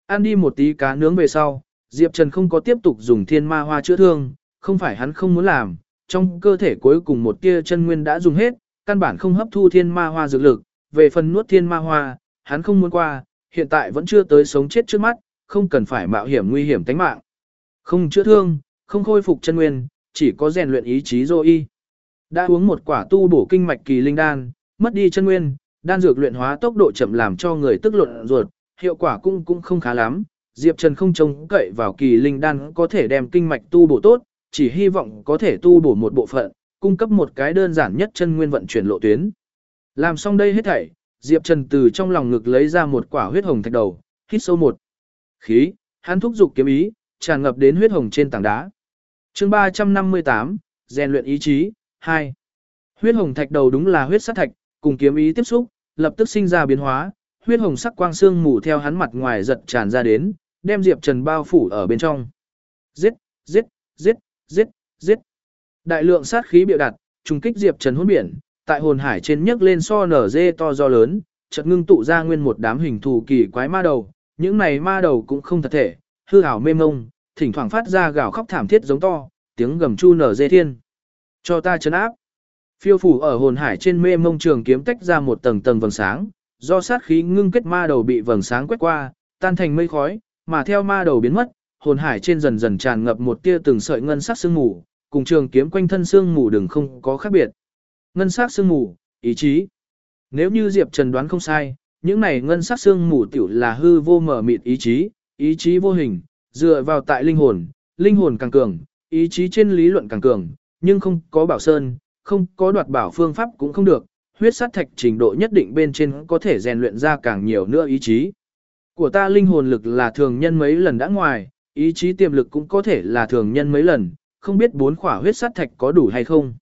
Ăn đi một tí cá nướng về sau, Diệp Trần không có tiếp tục dùng thiên ma hoa chữa thương, không phải hắn không muốn làm, trong cơ thể cuối cùng một tia chân nguyên đã dùng hết, căn bản không hấp thu thiên ma hoa dược lực, về phần nuốt thiên ma hoa, hắn không muốn qua, hiện tại vẫn chưa tới sống chết trước mắt, không cần phải mạo hiểm nguy hiểm tính mạng. Không chữa thương, không khôi phục chân nguyên, chỉ có rèn luyện ý chí dô y. Đã uống một quả tu bổ kinh mạch kỳ linh đan, mất đi chân nguyên, đan dược luyện hóa tốc độ chậm làm cho người tức luận ruột, hiệu quả cũng cũng không khá lắm. Diệp Trần không trông cậy vào kỳ linh đan có thể đem kinh mạch tu bổ tốt, chỉ hy vọng có thể tu bổ một bộ phận, cung cấp một cái đơn giản nhất chân nguyên vận chuyển lộ tuyến. Làm xong đây hết thảy, Diệp Trần từ trong lòng ngực lấy ra một quả huyết hồng thạch đầu, hít sâu một khí, hắn thúc dục kiếm ý, tràn ngập đến huyết hồng trên tảng đá. Chương 358, rèn luyện ý chí 2. Huyết hồng thạch đầu đúng là huyết sát thạch, cùng kiếm ý tiếp xúc, lập tức sinh ra biến hóa, huyết hồng sắc quang xương mù theo hắn mặt ngoài giật tràn ra đến, đem Diệp Trần bao phủ ở bên trong. Giết, giết, giết, giết, giết. Đại lượng sát khí biểu đặt, trùng kích Diệp Trần hỗn biển, tại hồn hải trên nhấc lên so nở dê to do lớn, chợt ngưng tụ ra nguyên một đám hình thù kỳ quái ma đầu, những này ma đầu cũng không thật thể, hư ảo mê mông, thỉnh thoảng phát ra gào khóc thảm thiết giống to, tiếng gầm chu nở dê thiên. Cho ta chấn áp. Phiêu phủ ở hồn hải trên mê mông trường kiếm tách ra một tầng tầng vầng sáng, do sát khí ngưng kết ma đầu bị vầng sáng quét qua, tan thành mây khói, mà theo ma đầu biến mất, hồn hải trên dần dần tràn ngập một tia từng sợi ngân sắc sương mù, cùng trường kiếm quanh thân sương mù đừng không có khác biệt. Ngân sắc sương mù, ý chí. Nếu như Diệp Trần đoán không sai, những này ngân sắc sương mù tiểu là hư vô mở mịt ý chí, ý chí vô hình, dựa vào tại linh hồn, linh hồn càng cường, ý chí trên lý luận càng cường, nhưng không có bảo sơn, không có đoạt bảo phương pháp cũng không được, huyết sát thạch trình độ nhất định bên trên có thể rèn luyện ra càng nhiều nữa ý chí. Của ta linh hồn lực là thường nhân mấy lần đã ngoài, ý chí tiềm lực cũng có thể là thường nhân mấy lần, không biết bốn khỏa huyết sát thạch có đủ hay không.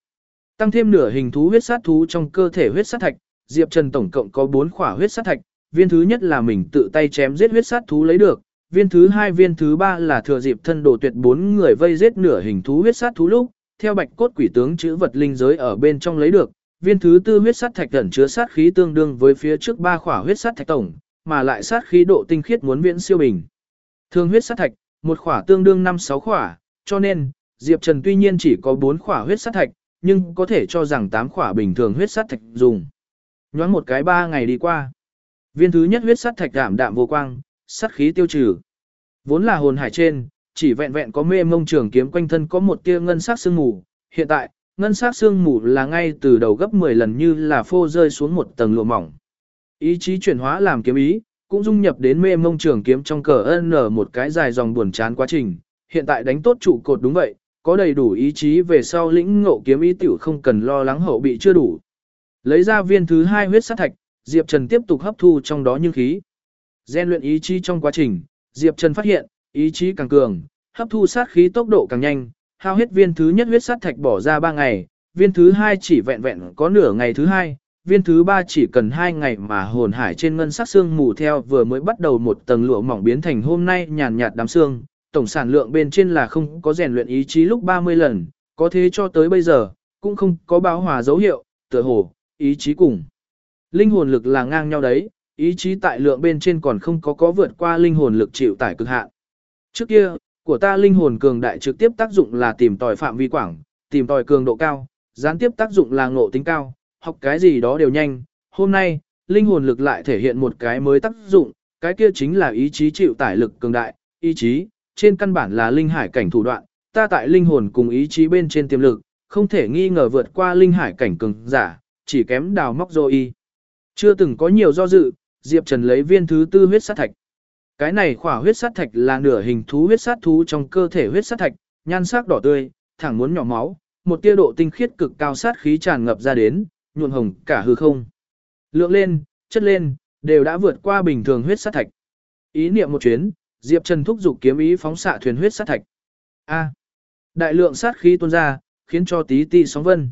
Tăng thêm nửa hình thú huyết sát thú trong cơ thể huyết sát thạch, Diệp Trần tổng cộng có 4 khỏa huyết sát thạch, viên thứ nhất là mình tự tay chém giết huyết sát thú lấy được, viên thứ hai viên thứ ba là thừa dịp thân đồ tuyệt bốn người vây giết nửa hình thú huyết sát thú lúc, theo bạch cốt quỷ tướng chữ vật linh giới ở bên trong lấy được, viên thứ tư huyết sát thạch ẩn chứa sát khí tương đương với phía trước ba khỏa huyết sát thạch tổng, mà lại sát khí độ tinh khiết muốn viễn siêu bình. Thương huyết sát thạch, một khỏa tương đương 5-6 khỏa, cho nên, Diệp Trần tuy nhiên chỉ có 4 khỏa huyết sát thạch, nhưng có thể cho rằng 8 khỏa bình thường huyết sát thạch dùng. Nhoáng một cái 3 ngày đi qua. Viên thứ nhất huyết sát thạch đạm đạm vô quang, sát khí tiêu trừ. Vốn là hồn hải trên, chỉ vẹn vẹn có mê mông trường kiếm quanh thân có một tia ngân sắc sương mù, hiện tại, ngân sắc sương mù là ngay từ đầu gấp 10 lần như là phô rơi xuống một tầng lụa mỏng. Ý chí chuyển hóa làm kiếm ý, cũng dung nhập đến mê mông trường kiếm trong cờ ân một cái dài dòng buồn chán quá trình, hiện tại đánh tốt trụ cột đúng vậy, có đầy đủ ý chí về sau lĩnh ngộ kiếm ý tiểu không cần lo lắng hậu bị chưa đủ. Lấy ra viên thứ hai huyết sát thạch, Diệp Trần tiếp tục hấp thu trong đó như khí. Gen luyện ý chí trong quá trình, Diệp Trần phát hiện, ý chí càng cường, hấp thu sát khí tốc độ càng nhanh, hao hết viên thứ nhất huyết sát thạch bỏ ra 3 ngày, viên thứ hai chỉ vẹn vẹn có nửa ngày thứ hai, viên thứ ba chỉ cần 2 ngày mà hồn hải trên ngân sắc xương mù theo vừa mới bắt đầu một tầng lụa mỏng biến thành hôm nay nhàn nhạt đám xương, tổng sản lượng bên trên là không có rèn luyện ý chí lúc 30 lần, có thế cho tới bây giờ, cũng không có báo hòa dấu hiệu, tựa hồ, ý chí cùng. linh hồn lực là ngang nhau đấy, ý chí tại lượng bên trên còn không có có vượt qua linh hồn lực chịu tải cực hạn. Trước kia, của ta linh hồn cường đại trực tiếp tác dụng là tìm tòi phạm vi quảng, tìm tòi cường độ cao, gián tiếp tác dụng là ngộ tính cao, học cái gì đó đều nhanh. Hôm nay, linh hồn lực lại thể hiện một cái mới tác dụng, cái kia chính là ý chí chịu tải lực cường đại, ý chí, trên căn bản là linh hải cảnh thủ đoạn, ta tại linh hồn cùng ý chí bên trên tiềm lực, không thể nghi ngờ vượt qua linh hải cảnh cường giả, chỉ kém đào móc dô y. Chưa từng có nhiều do dự, Diệp Trần lấy viên thứ tư huyết sát thạch. Cái này khỏa huyết sát thạch là nửa hình thú huyết sát thú trong cơ thể huyết sát thạch, nhan sắc đỏ tươi, thẳng muốn nhỏ máu, một tia độ tinh khiết cực cao sát khí tràn ngập ra đến, nhuộm hồng cả hư không. Lượng lên, chất lên, đều đã vượt qua bình thường huyết sát thạch. Ý niệm một chuyến, Diệp Trần thúc dục kiếm ý phóng xạ thuyền huyết sát thạch. A. đại lượng sát khí tuôn ra, khiến cho tí tí sóng vân.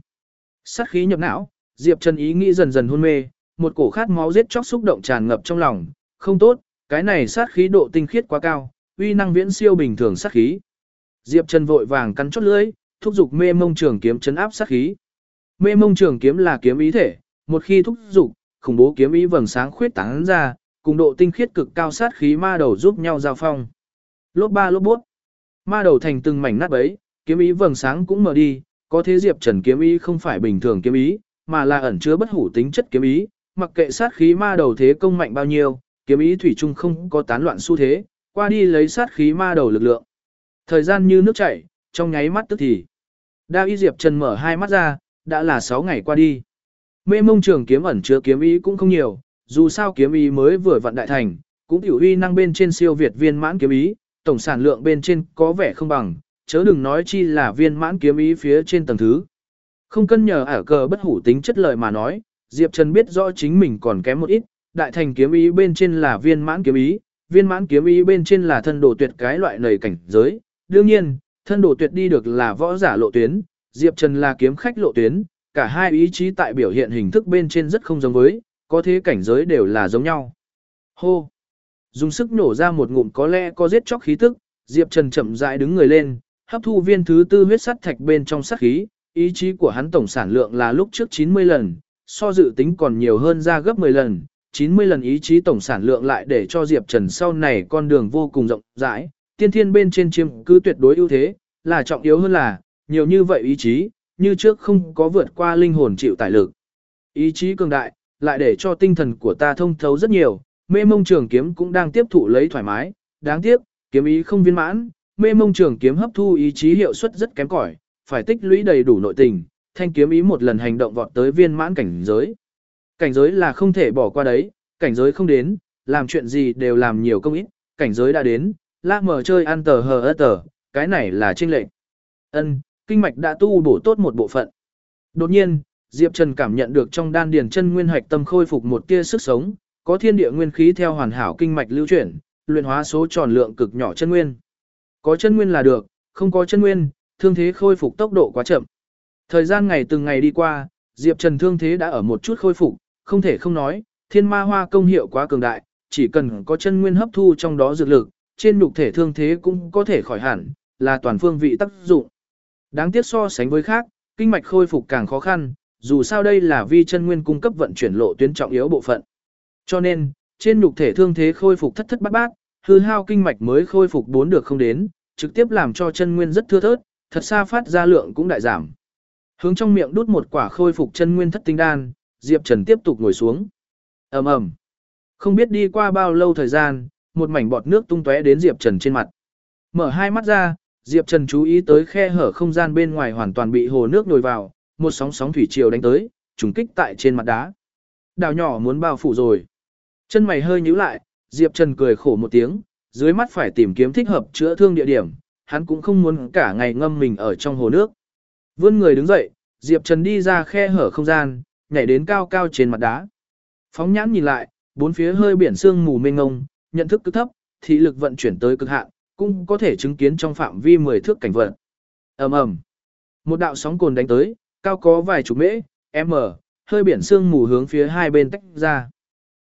Sát khí nhập não, Diệp Trần ý nghĩ dần dần hôn mê, một cổ khát máu giết chóc xúc động tràn ngập trong lòng, không tốt, cái này sát khí độ tinh khiết quá cao, uy năng viễn siêu bình thường sát khí. Diệp Trần vội vàng cắn chốt lưỡi, thúc dục mê mông trường kiếm chấn áp sát khí. Mê mông trường kiếm là kiếm ý thể, một khi thúc dục, khủng bố kiếm ý vầng sáng khuyết tán ra, cùng độ tinh khiết cực cao sát khí ma đầu giúp nhau giao phong. Lốp ba lốp bút. Ma đầu thành từng mảnh nát bấy, kiếm ý vầng sáng cũng mở đi, có thế Diệp Trần kiếm ý không phải bình thường kiếm ý, mà là ẩn chứa bất hủ tính chất kiếm ý, mặc kệ sát khí ma đầu thế công mạnh bao nhiêu, kiếm ý thủy chung không có tán loạn xu thế, qua đi lấy sát khí ma đầu lực lượng. Thời gian như nước chảy, trong nháy mắt tức thì. Đao y Diệp Trần mở hai mắt ra, đã là 6 ngày qua đi. Mê mông trường kiếm ẩn chứa kiếm ý cũng không nhiều, dù sao kiếm ý mới vừa vận đại thành, cũng tiểu uy năng bên trên siêu việt viên mãn kiếm ý, tổng sản lượng bên trên có vẻ không bằng, chớ đừng nói chi là viên mãn kiếm ý phía trên tầng thứ. Không cân nhờ ở cờ bất hủ tính chất lợi mà nói, Diệp Trần biết rõ chính mình còn kém một ít, đại thành kiếm ý bên trên là viên mãn kiếm ý, viên mãn kiếm ý bên trên là thân đồ tuyệt cái loại nầy cảnh giới. Đương nhiên, thân đồ tuyệt đi được là võ giả lộ tuyến, Diệp Trần là kiếm khách lộ tuyến, cả hai ý chí tại biểu hiện hình thức bên trên rất không giống với, có thế cảnh giới đều là giống nhau. Hô! Dùng sức nổ ra một ngụm có lẽ có giết chóc khí tức, Diệp Trần chậm rãi đứng người lên, hấp thu viên thứ tư huyết sắt thạch bên trong sát khí, ý chí của hắn tổng sản lượng là lúc trước 90 lần, so dự tính còn nhiều hơn ra gấp 10 lần, 90 lần ý chí tổng sản lượng lại để cho Diệp Trần sau này con đường vô cùng rộng rãi, tiên thiên bên trên chiêm cứ tuyệt đối ưu thế, là trọng yếu hơn là, nhiều như vậy ý chí, như trước không có vượt qua linh hồn chịu tải lực. Ý chí cường đại, lại để cho tinh thần của ta thông thấu rất nhiều, mê mông trường kiếm cũng đang tiếp thụ lấy thoải mái, đáng tiếc, kiếm ý không viên mãn, mê mông trường kiếm hấp thu ý chí hiệu suất rất kém cỏi, phải tích lũy đầy đủ nội tình, thanh kiếm ý một lần hành động vọt tới viên mãn cảnh giới. Cảnh giới là không thể bỏ qua đấy, cảnh giới không đến, làm chuyện gì đều làm nhiều công ít, cảnh giới đã đến, la mở chơi ăn tờ hờ ơ tờ, cái này là trinh lệnh. Ân, kinh mạch đã tu bổ tốt một bộ phận. Đột nhiên, Diệp Trần cảm nhận được trong đan điền chân nguyên hạch tâm khôi phục một tia sức sống, có thiên địa nguyên khí theo hoàn hảo kinh mạch lưu chuyển, luyện hóa số tròn lượng cực nhỏ chân nguyên. Có chân nguyên là được, không có chân nguyên, thương thế khôi phục tốc độ quá chậm. Thời gian ngày từng ngày đi qua, Diệp Trần thương thế đã ở một chút khôi phục, không thể không nói, thiên ma hoa công hiệu quá cường đại, chỉ cần có chân nguyên hấp thu trong đó dược lực, trên nhục thể thương thế cũng có thể khỏi hẳn, là toàn phương vị tác dụng. Đáng tiếc so sánh với khác, kinh mạch khôi phục càng khó khăn, dù sao đây là vi chân nguyên cung cấp vận chuyển lộ tuyến trọng yếu bộ phận. Cho nên, trên nhục thể thương thế khôi phục thất thất bát bát, hư hao kinh mạch mới khôi phục bốn được không đến, trực tiếp làm cho chân nguyên rất thưa thớt, thật xa phát ra lượng cũng đại giảm. Hướng trong miệng đút một quả khôi phục chân nguyên thất tinh đan, Diệp Trần tiếp tục ngồi xuống. Ầm ầm. Không biết đi qua bao lâu thời gian, một mảnh bọt nước tung tóe đến Diệp Trần trên mặt. Mở hai mắt ra, Diệp Trần chú ý tới khe hở không gian bên ngoài hoàn toàn bị hồ nước nổi vào, một sóng sóng thủy triều đánh tới, trùng kích tại trên mặt đá. Đào nhỏ muốn bao phủ rồi. Chân mày hơi nhíu lại, Diệp Trần cười khổ một tiếng, dưới mắt phải tìm kiếm thích hợp chữa thương địa điểm, hắn cũng không muốn cả ngày ngâm mình ở trong hồ nước. Vươn người đứng dậy, Diệp Trần đi ra khe hở không gian, nhảy đến cao cao trên mặt đá. Phóng nhãn nhìn lại, bốn phía hơi biển sương mù mênh ngông, nhận thức cực thấp, thị lực vận chuyển tới cực hạn, cũng có thể chứng kiến trong phạm vi 10 thước cảnh vật. Ầm ầm. Một đạo sóng cồn đánh tới, cao có vài chục mễ, m, hơi biển sương mù hướng phía hai bên tách ra.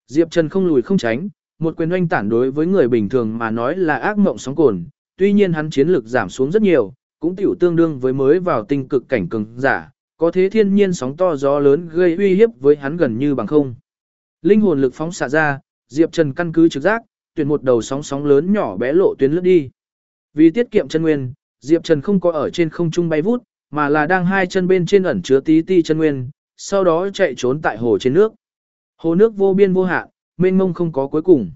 Diệp Trần không lùi không tránh, một quyền oanh tản đối với người bình thường mà nói là ác mộng sóng cồn, tuy nhiên hắn chiến lực giảm xuống rất nhiều, cũng tiểu tương đương với mới vào tinh cực cảnh cường giả, có thế thiên nhiên sóng to gió lớn gây uy hiếp với hắn gần như bằng không. Linh hồn lực phóng xạ ra, Diệp Trần căn cứ trực giác, tuyển một đầu sóng sóng lớn nhỏ bé lộ tuyến lướt đi. Vì tiết kiệm chân nguyên, Diệp Trần không có ở trên không trung bay vút, mà là đang hai chân bên trên ẩn chứa tí ti chân nguyên, sau đó chạy trốn tại hồ trên nước. Hồ nước vô biên vô hạn, mênh mông không có cuối cùng.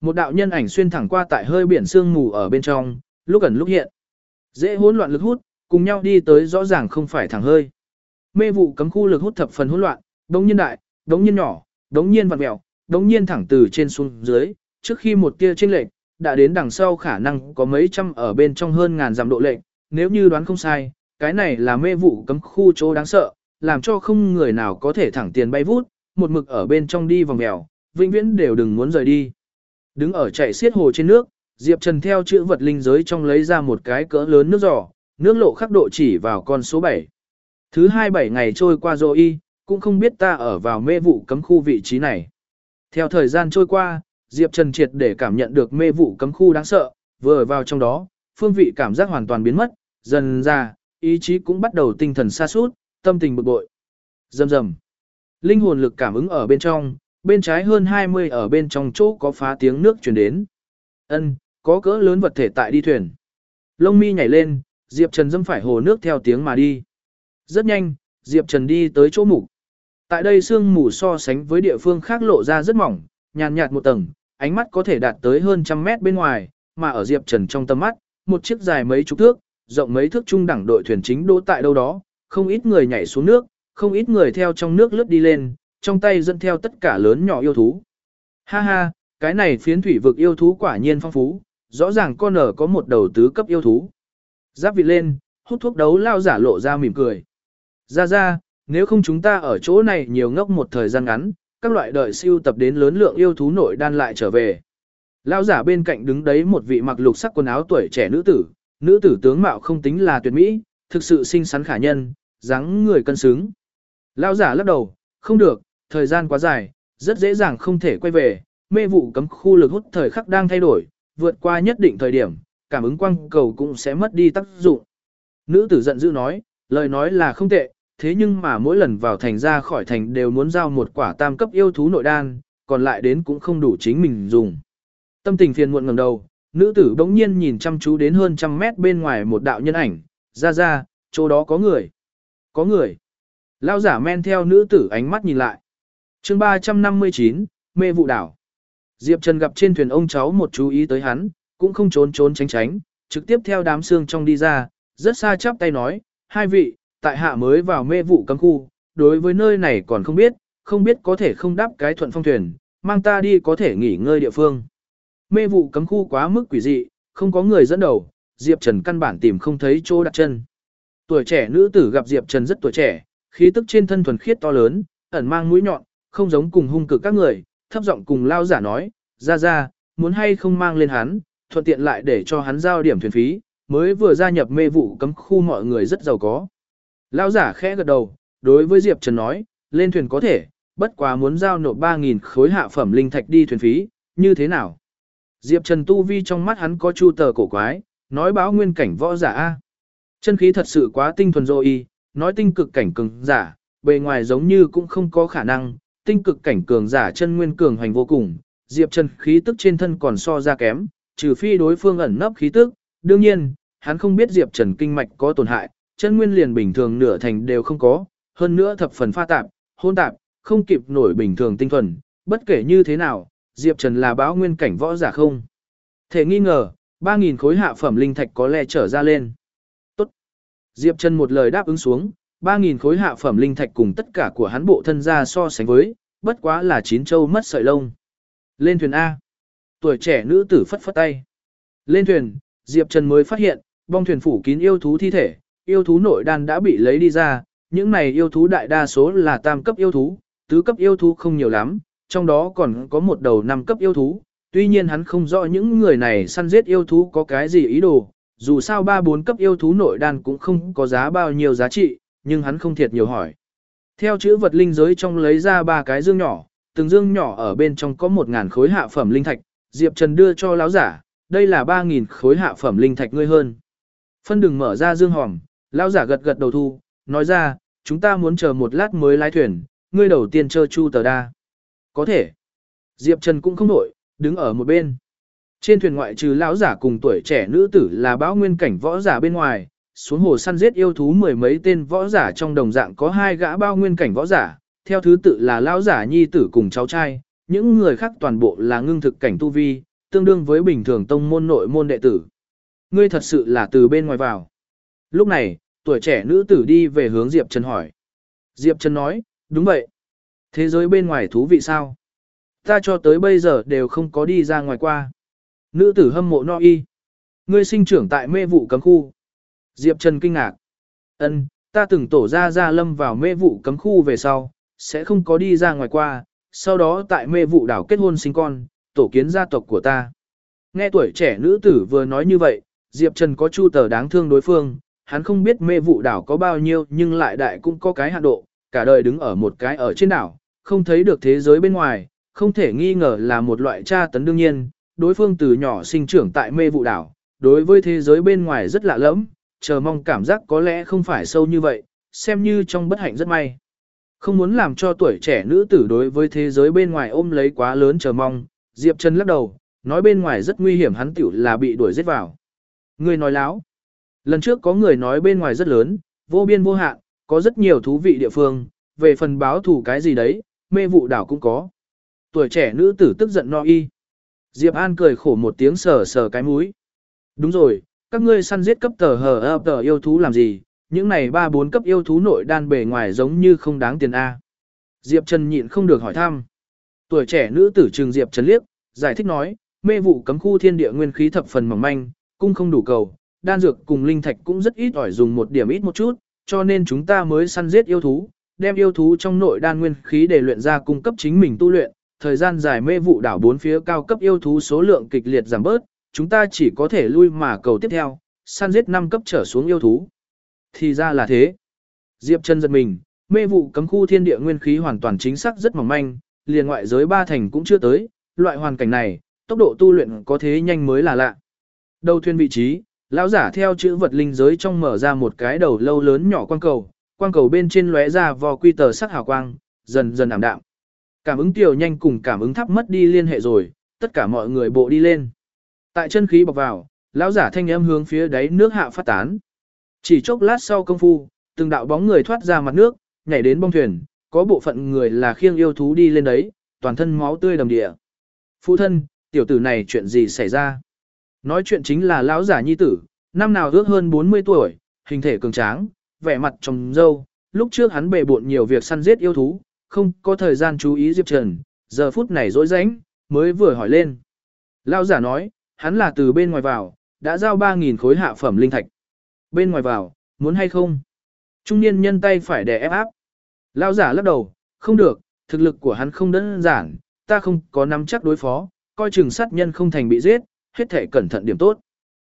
Một đạo nhân ảnh xuyên thẳng qua tại hơi biển sương mù ở bên trong, lúc ẩn lúc hiện. Dễ hỗn loạn lực hút, cùng nhau đi tới rõ ràng không phải thẳng hơi. Mê vụ cấm khu lực hút thập phần hỗn loạn, đống nhiên đại, đống nhiên nhỏ, đống nhiên vặn mèo, đống nhiên thẳng từ trên xuống dưới, trước khi một tia chênh lệch, đã đến đằng sau khả năng có mấy trăm ở bên trong hơn ngàn dặm độ lệnh, nếu như đoán không sai, cái này là mê vụ cấm khu chỗ đáng sợ, làm cho không người nào có thể thẳng tiền bay vút, một mực ở bên trong đi vòng mèo, vĩnh viễn đều đừng muốn rời đi. Đứng ở chạy xiết hồ trên nước, Diệp Trần theo chữ vật linh giới trong lấy ra một cái cỡ lớn nước giỏ, nước lộ khắc độ chỉ vào con số 7. Thứ hai bảy ngày trôi qua rồi y, cũng không biết ta ở vào mê vụ cấm khu vị trí này. Theo thời gian trôi qua, Diệp Trần triệt để cảm nhận được mê vụ cấm khu đáng sợ, vừa vào trong đó, phương vị cảm giác hoàn toàn biến mất, dần ra, ý chí cũng bắt đầu tinh thần xa sút tâm tình bực bội. Dầm dầm. Linh hồn lực cảm ứng ở bên trong, bên trái hơn 20 ở bên trong chỗ có phá tiếng nước truyền đến. Ân, có cỡ lớn vật thể tại đi thuyền. Lông mi nhảy lên, Diệp Trần dâm phải hồ nước theo tiếng mà đi. Rất nhanh, Diệp Trần đi tới chỗ mục. Tại đây sương mù so sánh với địa phương khác lộ ra rất mỏng, nhàn nhạt một tầng, ánh mắt có thể đạt tới hơn trăm mét bên ngoài, mà ở Diệp Trần trong tầm mắt, một chiếc dài mấy chục thước, rộng mấy thước trung đẳng đội thuyền chính đỗ tại đâu đó, không ít người nhảy xuống nước, không ít người theo trong nước lướt đi lên, trong tay dẫn theo tất cả lớn nhỏ yêu thú. Ha ha, cái này phiến thủy vực yêu thú quả nhiên phong phú, rõ ràng con ở có một đầu tứ cấp yêu thú. Giáp vị lên, hút thuốc đấu lao giả lộ ra mỉm cười. Ra ra, nếu không chúng ta ở chỗ này nhiều ngốc một thời gian ngắn, các loại đợi siêu tập đến lớn lượng yêu thú nội đan lại trở về. Lao giả bên cạnh đứng đấy một vị mặc lục sắc quần áo tuổi trẻ nữ tử, nữ tử tướng mạo không tính là tuyệt mỹ, thực sự xinh xắn khả nhân, dáng người cân xứng. Lao giả lắc đầu, không được, thời gian quá dài, rất dễ dàng không thể quay về, mê vụ cấm khu lực hút thời khắc đang thay đổi, vượt qua nhất định thời điểm, cảm ứng quang cầu cũng sẽ mất đi tác dụng. Nữ tử giận dữ nói, lời nói là không tệ, thế nhưng mà mỗi lần vào thành ra khỏi thành đều muốn giao một quả tam cấp yêu thú nội đan, còn lại đến cũng không đủ chính mình dùng. Tâm tình phiền muộn ngẩng đầu, nữ tử bỗng nhiên nhìn chăm chú đến hơn trăm mét bên ngoài một đạo nhân ảnh, ra ra, chỗ đó có người. Có người. Lao giả men theo nữ tử ánh mắt nhìn lại. chương 359, mê vụ đảo. Diệp Trần gặp trên thuyền ông cháu một chú ý tới hắn, cũng không trốn trốn tránh tránh, trực tiếp theo đám xương trong đi ra, rất xa chắp tay nói, hai vị, tại hạ mới vào mê vụ cấm khu, đối với nơi này còn không biết, không biết có thể không đáp cái thuận phong thuyền, mang ta đi có thể nghỉ ngơi địa phương. Mê vụ cấm khu quá mức quỷ dị, không có người dẫn đầu, Diệp Trần căn bản tìm không thấy chỗ đặt chân. Tuổi trẻ nữ tử gặp Diệp Trần rất tuổi trẻ, khí tức trên thân thuần khiết to lớn, ẩn mang mũi nhọn, không giống cùng hung cực các người, thấp giọng cùng lao giả nói, ra ra, muốn hay không mang lên hắn, thuận tiện lại để cho hắn giao điểm thuyền phí, mới vừa gia nhập mê vụ cấm khu mọi người rất giàu có. Lao giả khẽ gật đầu, đối với Diệp Trần nói, lên thuyền có thể, bất quá muốn giao nộp 3.000 khối hạ phẩm linh thạch đi thuyền phí, như thế nào? Diệp Trần tu vi trong mắt hắn có chu tờ cổ quái, nói báo nguyên cảnh võ giả A. Chân khí thật sự quá tinh thuần rồi nói tinh cực cảnh cường giả, bề ngoài giống như cũng không có khả năng, tinh cực cảnh cường giả chân nguyên cường hành vô cùng, Diệp Trần khí tức trên thân còn so ra kém, trừ phi đối phương ẩn nấp khí tức, đương nhiên, hắn không biết Diệp Trần kinh mạch có tổn hại, chân nguyên liền bình thường nửa thành đều không có, hơn nữa thập phần pha tạp, hôn tạp, không kịp nổi bình thường tinh thuần, bất kể như thế nào, Diệp Trần là báo nguyên cảnh võ giả không. Thể nghi ngờ, 3000 khối hạ phẩm linh thạch có lẽ trở ra lên. Tốt. Diệp Trần một lời đáp ứng xuống, 3.000 khối hạ phẩm linh thạch cùng tất cả của hắn bộ thân ra so sánh với, bất quá là chín châu mất sợi lông. Lên thuyền A. Tuổi trẻ nữ tử phất phất tay. Lên thuyền, Diệp Trần mới phát hiện, bong thuyền phủ kín yêu thú thi thể, yêu thú nội đan đã bị lấy đi ra, những này yêu thú đại đa số là tam cấp yêu thú, tứ cấp yêu thú không nhiều lắm, trong đó còn có một đầu năm cấp yêu thú, tuy nhiên hắn không rõ những người này săn giết yêu thú có cái gì ý đồ, dù sao ba bốn cấp yêu thú nội đan cũng không có giá bao nhiêu giá trị, nhưng hắn không thiệt nhiều hỏi. Theo chữ vật linh giới trong lấy ra ba cái dương nhỏ, từng dương nhỏ ở bên trong có một ngàn khối hạ phẩm linh thạch, Diệp Trần đưa cho lão giả, đây là ba nghìn khối hạ phẩm linh thạch ngươi hơn. Phân đừng mở ra dương hòm, lão giả gật gật đầu thu, nói ra, chúng ta muốn chờ một lát mới lái thuyền, ngươi đầu tiên chơi chu tờ đa. Có thể. Diệp Trần cũng không nổi, đứng ở một bên. Trên thuyền ngoại trừ lão giả cùng tuổi trẻ nữ tử là báo nguyên cảnh võ giả bên ngoài, xuống hồ săn giết yêu thú mười mấy tên võ giả trong đồng dạng có hai gã bao nguyên cảnh võ giả, theo thứ tự là lão giả nhi tử cùng cháu trai, những người khác toàn bộ là ngưng thực cảnh tu vi, tương đương với bình thường tông môn nội môn đệ tử. Ngươi thật sự là từ bên ngoài vào. Lúc này, tuổi trẻ nữ tử đi về hướng Diệp Trần hỏi. Diệp Trần nói, đúng vậy. Thế giới bên ngoài thú vị sao? Ta cho tới bây giờ đều không có đi ra ngoài qua. Nữ tử hâm mộ no y. Ngươi sinh trưởng tại mê vụ cấm khu. Diệp Trần kinh ngạc. Ân, ta từng tổ ra ra lâm vào mê vụ cấm khu về sau, sẽ không có đi ra ngoài qua, sau đó tại mê vụ đảo kết hôn sinh con, tổ kiến gia tộc của ta. Nghe tuổi trẻ nữ tử vừa nói như vậy, Diệp Trần có chu tờ đáng thương đối phương, hắn không biết mê vụ đảo có bao nhiêu nhưng lại đại cũng có cái hạn độ, cả đời đứng ở một cái ở trên đảo, không thấy được thế giới bên ngoài, không thể nghi ngờ là một loại tra tấn đương nhiên, đối phương từ nhỏ sinh trưởng tại mê vụ đảo, đối với thế giới bên ngoài rất lạ lẫm, chờ mong cảm giác có lẽ không phải sâu như vậy, xem như trong bất hạnh rất may. Không muốn làm cho tuổi trẻ nữ tử đối với thế giới bên ngoài ôm lấy quá lớn chờ mong, Diệp Trần lắc đầu, nói bên ngoài rất nguy hiểm hắn tiểu là bị đuổi giết vào. Người nói láo. Lần trước có người nói bên ngoài rất lớn, vô biên vô hạn, có rất nhiều thú vị địa phương, về phần báo thủ cái gì đấy, mê vụ đảo cũng có. Tuổi trẻ nữ tử tức giận no y. Diệp An cười khổ một tiếng sờ sờ cái mũi. Đúng rồi, các ngươi săn giết cấp tờ hờ ơ tờ yêu thú làm gì, những này ba bốn cấp yêu thú nội đan bề ngoài giống như không đáng tiền A. Diệp Trần nhịn không được hỏi thăm. Tuổi trẻ nữ tử trường Diệp Trần liếc, giải thích nói, mê vụ cấm khu thiên địa nguyên khí thập phần mỏng manh, cung không đủ cầu, đan dược cùng linh thạch cũng rất ít ỏi dùng một điểm ít một chút, cho nên chúng ta mới săn giết yêu thú, đem yêu thú trong nội đan nguyên khí để luyện ra cung cấp chính mình tu luyện, thời gian dài mê vụ đảo bốn phía cao cấp yêu thú số lượng kịch liệt giảm bớt, chúng ta chỉ có thể lui mà cầu tiếp theo, săn giết năm cấp trở xuống yêu thú. Thì ra là thế. Diệp Trần giật mình, mê vụ cấm khu thiên địa nguyên khí hoàn toàn chính xác rất mỏng manh, liền ngoại giới ba thành cũng chưa tới, loại hoàn cảnh này, tốc độ tu luyện có thế nhanh mới là lạ. Đầu thuyền vị trí, lão giả theo chữ vật linh giới trong mở ra một cái đầu lâu lớn nhỏ quang cầu, quang cầu bên trên lóe ra vò quy tờ sắc hào quang, dần dần ảm đạm. Cảm ứng tiểu nhanh cùng cảm ứng thấp mất đi liên hệ rồi, tất cả mọi người bộ đi lên. Tại chân khí bọc vào, lão giả thanh âm hướng phía đáy nước hạ phát tán. Chỉ chốc lát sau công phu, từng đạo bóng người thoát ra mặt nước, nhảy đến bong thuyền, có bộ phận người là khiêng yêu thú đi lên đấy, toàn thân máu tươi đầm địa. Phụ thân, tiểu tử này chuyện gì xảy ra? Nói chuyện chính là lão giả nhi tử, năm nào ước hơn 40 tuổi, hình thể cường tráng, vẻ mặt trồng dâu, lúc trước hắn bề bộn nhiều việc săn giết yêu thú, không có thời gian chú ý Diệp Trần, giờ phút này rỗi rãnh, mới vừa hỏi lên. Lão giả nói, hắn là từ bên ngoài vào, đã giao 3.000 khối hạ phẩm linh thạch. Bên ngoài vào, muốn hay không? Trung niên nhân tay phải đè ép áp. Lão giả lắc đầu, không được, thực lực của hắn không đơn giản, ta không có nắm chắc đối phó, coi chừng sát nhân không thành bị giết, hết thể cẩn thận điểm tốt.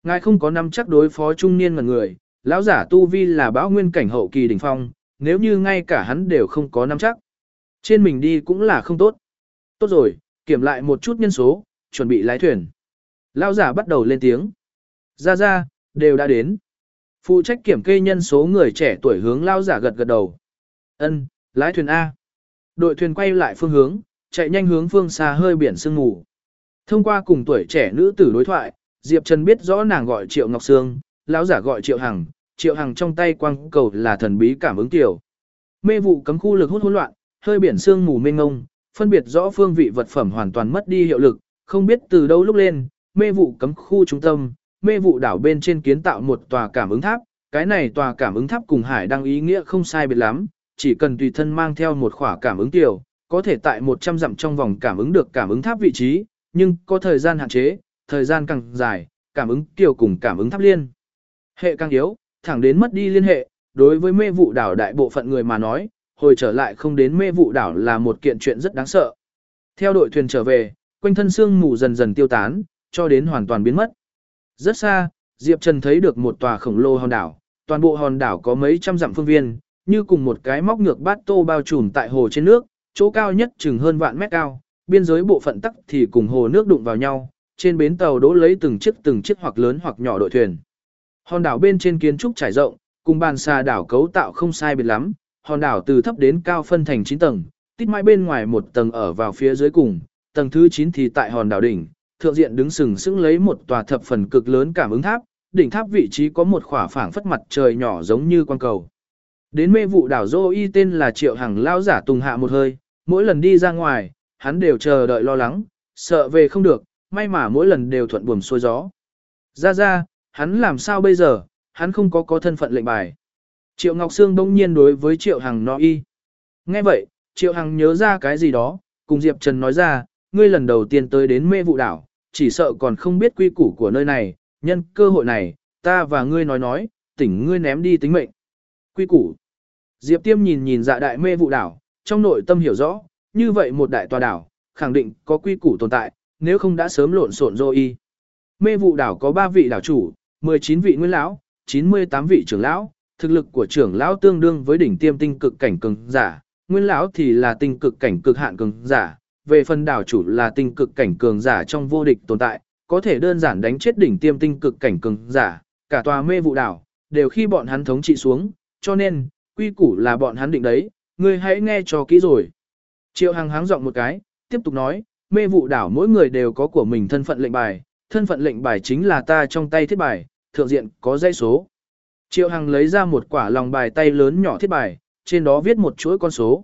Ngài không có nắm chắc đối phó trung niên ngần người, lão giả tu vi là bão nguyên cảnh hậu kỳ đỉnh phong, nếu như ngay cả hắn đều không có nắm chắc. Trên mình đi cũng là không tốt. Tốt rồi, kiểm lại một chút nhân số, chuẩn bị lái thuyền. Lão giả bắt đầu lên tiếng. Ra ra, đều đã đến. Phụ trách kiểm kê nhân số người trẻ tuổi hướng lao giả gật gật đầu. Ân, lái thuyền A. Đội thuyền quay lại phương hướng, chạy nhanh hướng phương xa hơi biển sương mù. Thông qua cùng tuổi trẻ nữ tử đối thoại, Diệp Trần biết rõ nàng gọi Triệu Ngọc Sương, lão giả gọi Triệu Hằng, Triệu Hằng trong tay quang cầu là thần bí cảm ứng tiểu. Mê vụ cấm khu lực hút hỗn loạn, hơi biển sương mù mênh ngông, phân biệt rõ phương vị vật phẩm hoàn toàn mất đi hiệu lực, không biết từ đâu lúc lên, mê vụ cấm khu trung tâm, mê vụ đảo bên trên kiến tạo một tòa cảm ứng tháp, cái này tòa cảm ứng tháp cùng hải đăng ý nghĩa không sai biệt lắm, chỉ cần tùy thân mang theo một khỏa cảm ứng tiểu, có thể tại 100 dặm trong vòng cảm ứng được cảm ứng tháp vị trí, nhưng có thời gian hạn chế, thời gian càng dài, cảm ứng tiểu cùng cảm ứng tháp liên. Hệ càng yếu, thẳng đến mất đi liên hệ, đối với mê vụ đảo đại bộ phận người mà nói, hồi trở lại không đến mê vụ đảo là một kiện chuyện rất đáng sợ. Theo đội thuyền trở về, quanh thân xương mù dần dần tiêu tán, cho đến hoàn toàn biến mất. Rất xa, Diệp Trần thấy được một tòa khổng lồ hòn đảo, toàn bộ hòn đảo có mấy trăm dặm phương viên, như cùng một cái móc ngược bát tô bao trùm tại hồ trên nước, chỗ cao nhất chừng hơn vạn mét cao, biên giới bộ phận tắc thì cùng hồ nước đụng vào nhau, trên bến tàu đỗ lấy từng chiếc từng chiếc hoặc lớn hoặc nhỏ đội thuyền. Hòn đảo bên trên kiến trúc trải rộng, cùng bàn xà đảo cấu tạo không sai biệt lắm, hòn đảo từ thấp đến cao phân thành 9 tầng, tít mãi bên ngoài một tầng ở vào phía dưới cùng, tầng thứ 9 thì tại hòn đảo đỉnh, thượng diện đứng sừng sững lấy một tòa thập phần cực lớn cảm ứng tháp, đỉnh tháp vị trí có một khỏa phảng phất mặt trời nhỏ giống như quan cầu. Đến mê vụ đảo Dô Y tên là Triệu Hằng lao giả tùng hạ một hơi, mỗi lần đi ra ngoài, hắn đều chờ đợi lo lắng, sợ về không được, may mà mỗi lần đều thuận buồm xuôi gió. Ra ra, hắn làm sao bây giờ, hắn không có có thân phận lệnh bài. Triệu Ngọc Sương đông nhiên đối với Triệu Hằng nói y. Nghe vậy, Triệu Hằng nhớ ra cái gì đó, cùng Diệp Trần nói ra, ngươi lần đầu tiên tới đến mê vụ đảo, chỉ sợ còn không biết quy củ của nơi này, nhân cơ hội này, ta và ngươi nói nói, tỉnh ngươi ném đi tính mệnh. Quy củ. Diệp Tiêm nhìn nhìn dạ đại mê vụ đảo, trong nội tâm hiểu rõ, như vậy một đại tòa đảo, khẳng định có quy củ tồn tại, nếu không đã sớm lộn xộn rồi y. Mê vụ đảo có 3 vị đảo chủ, 19 vị nguyên lão, 98 vị trưởng lão, thực lực của trưởng lão tương đương với đỉnh tiêm tinh cực cảnh cường giả, nguyên lão thì là tinh cực cảnh cực hạn cường giả, về phần đảo chủ là tinh cực cảnh cường giả trong vô địch tồn tại, có thể đơn giản đánh chết đỉnh tiêm tinh cực cảnh cường giả, cả tòa mê vụ đảo, đều khi bọn hắn thống trị xuống, cho nên, quy củ là bọn hắn định đấy, ngươi hãy nghe cho kỹ rồi. Triệu Hằng háng giọng một cái, tiếp tục nói, mê vụ đảo mỗi người đều có của mình thân phận lệnh bài, thân phận lệnh bài chính là ta trong tay thiết bài, thượng diện có dây số. Triệu Hằng lấy ra một quả lòng bài tay lớn nhỏ thiết bài, trên đó viết một chuỗi con số.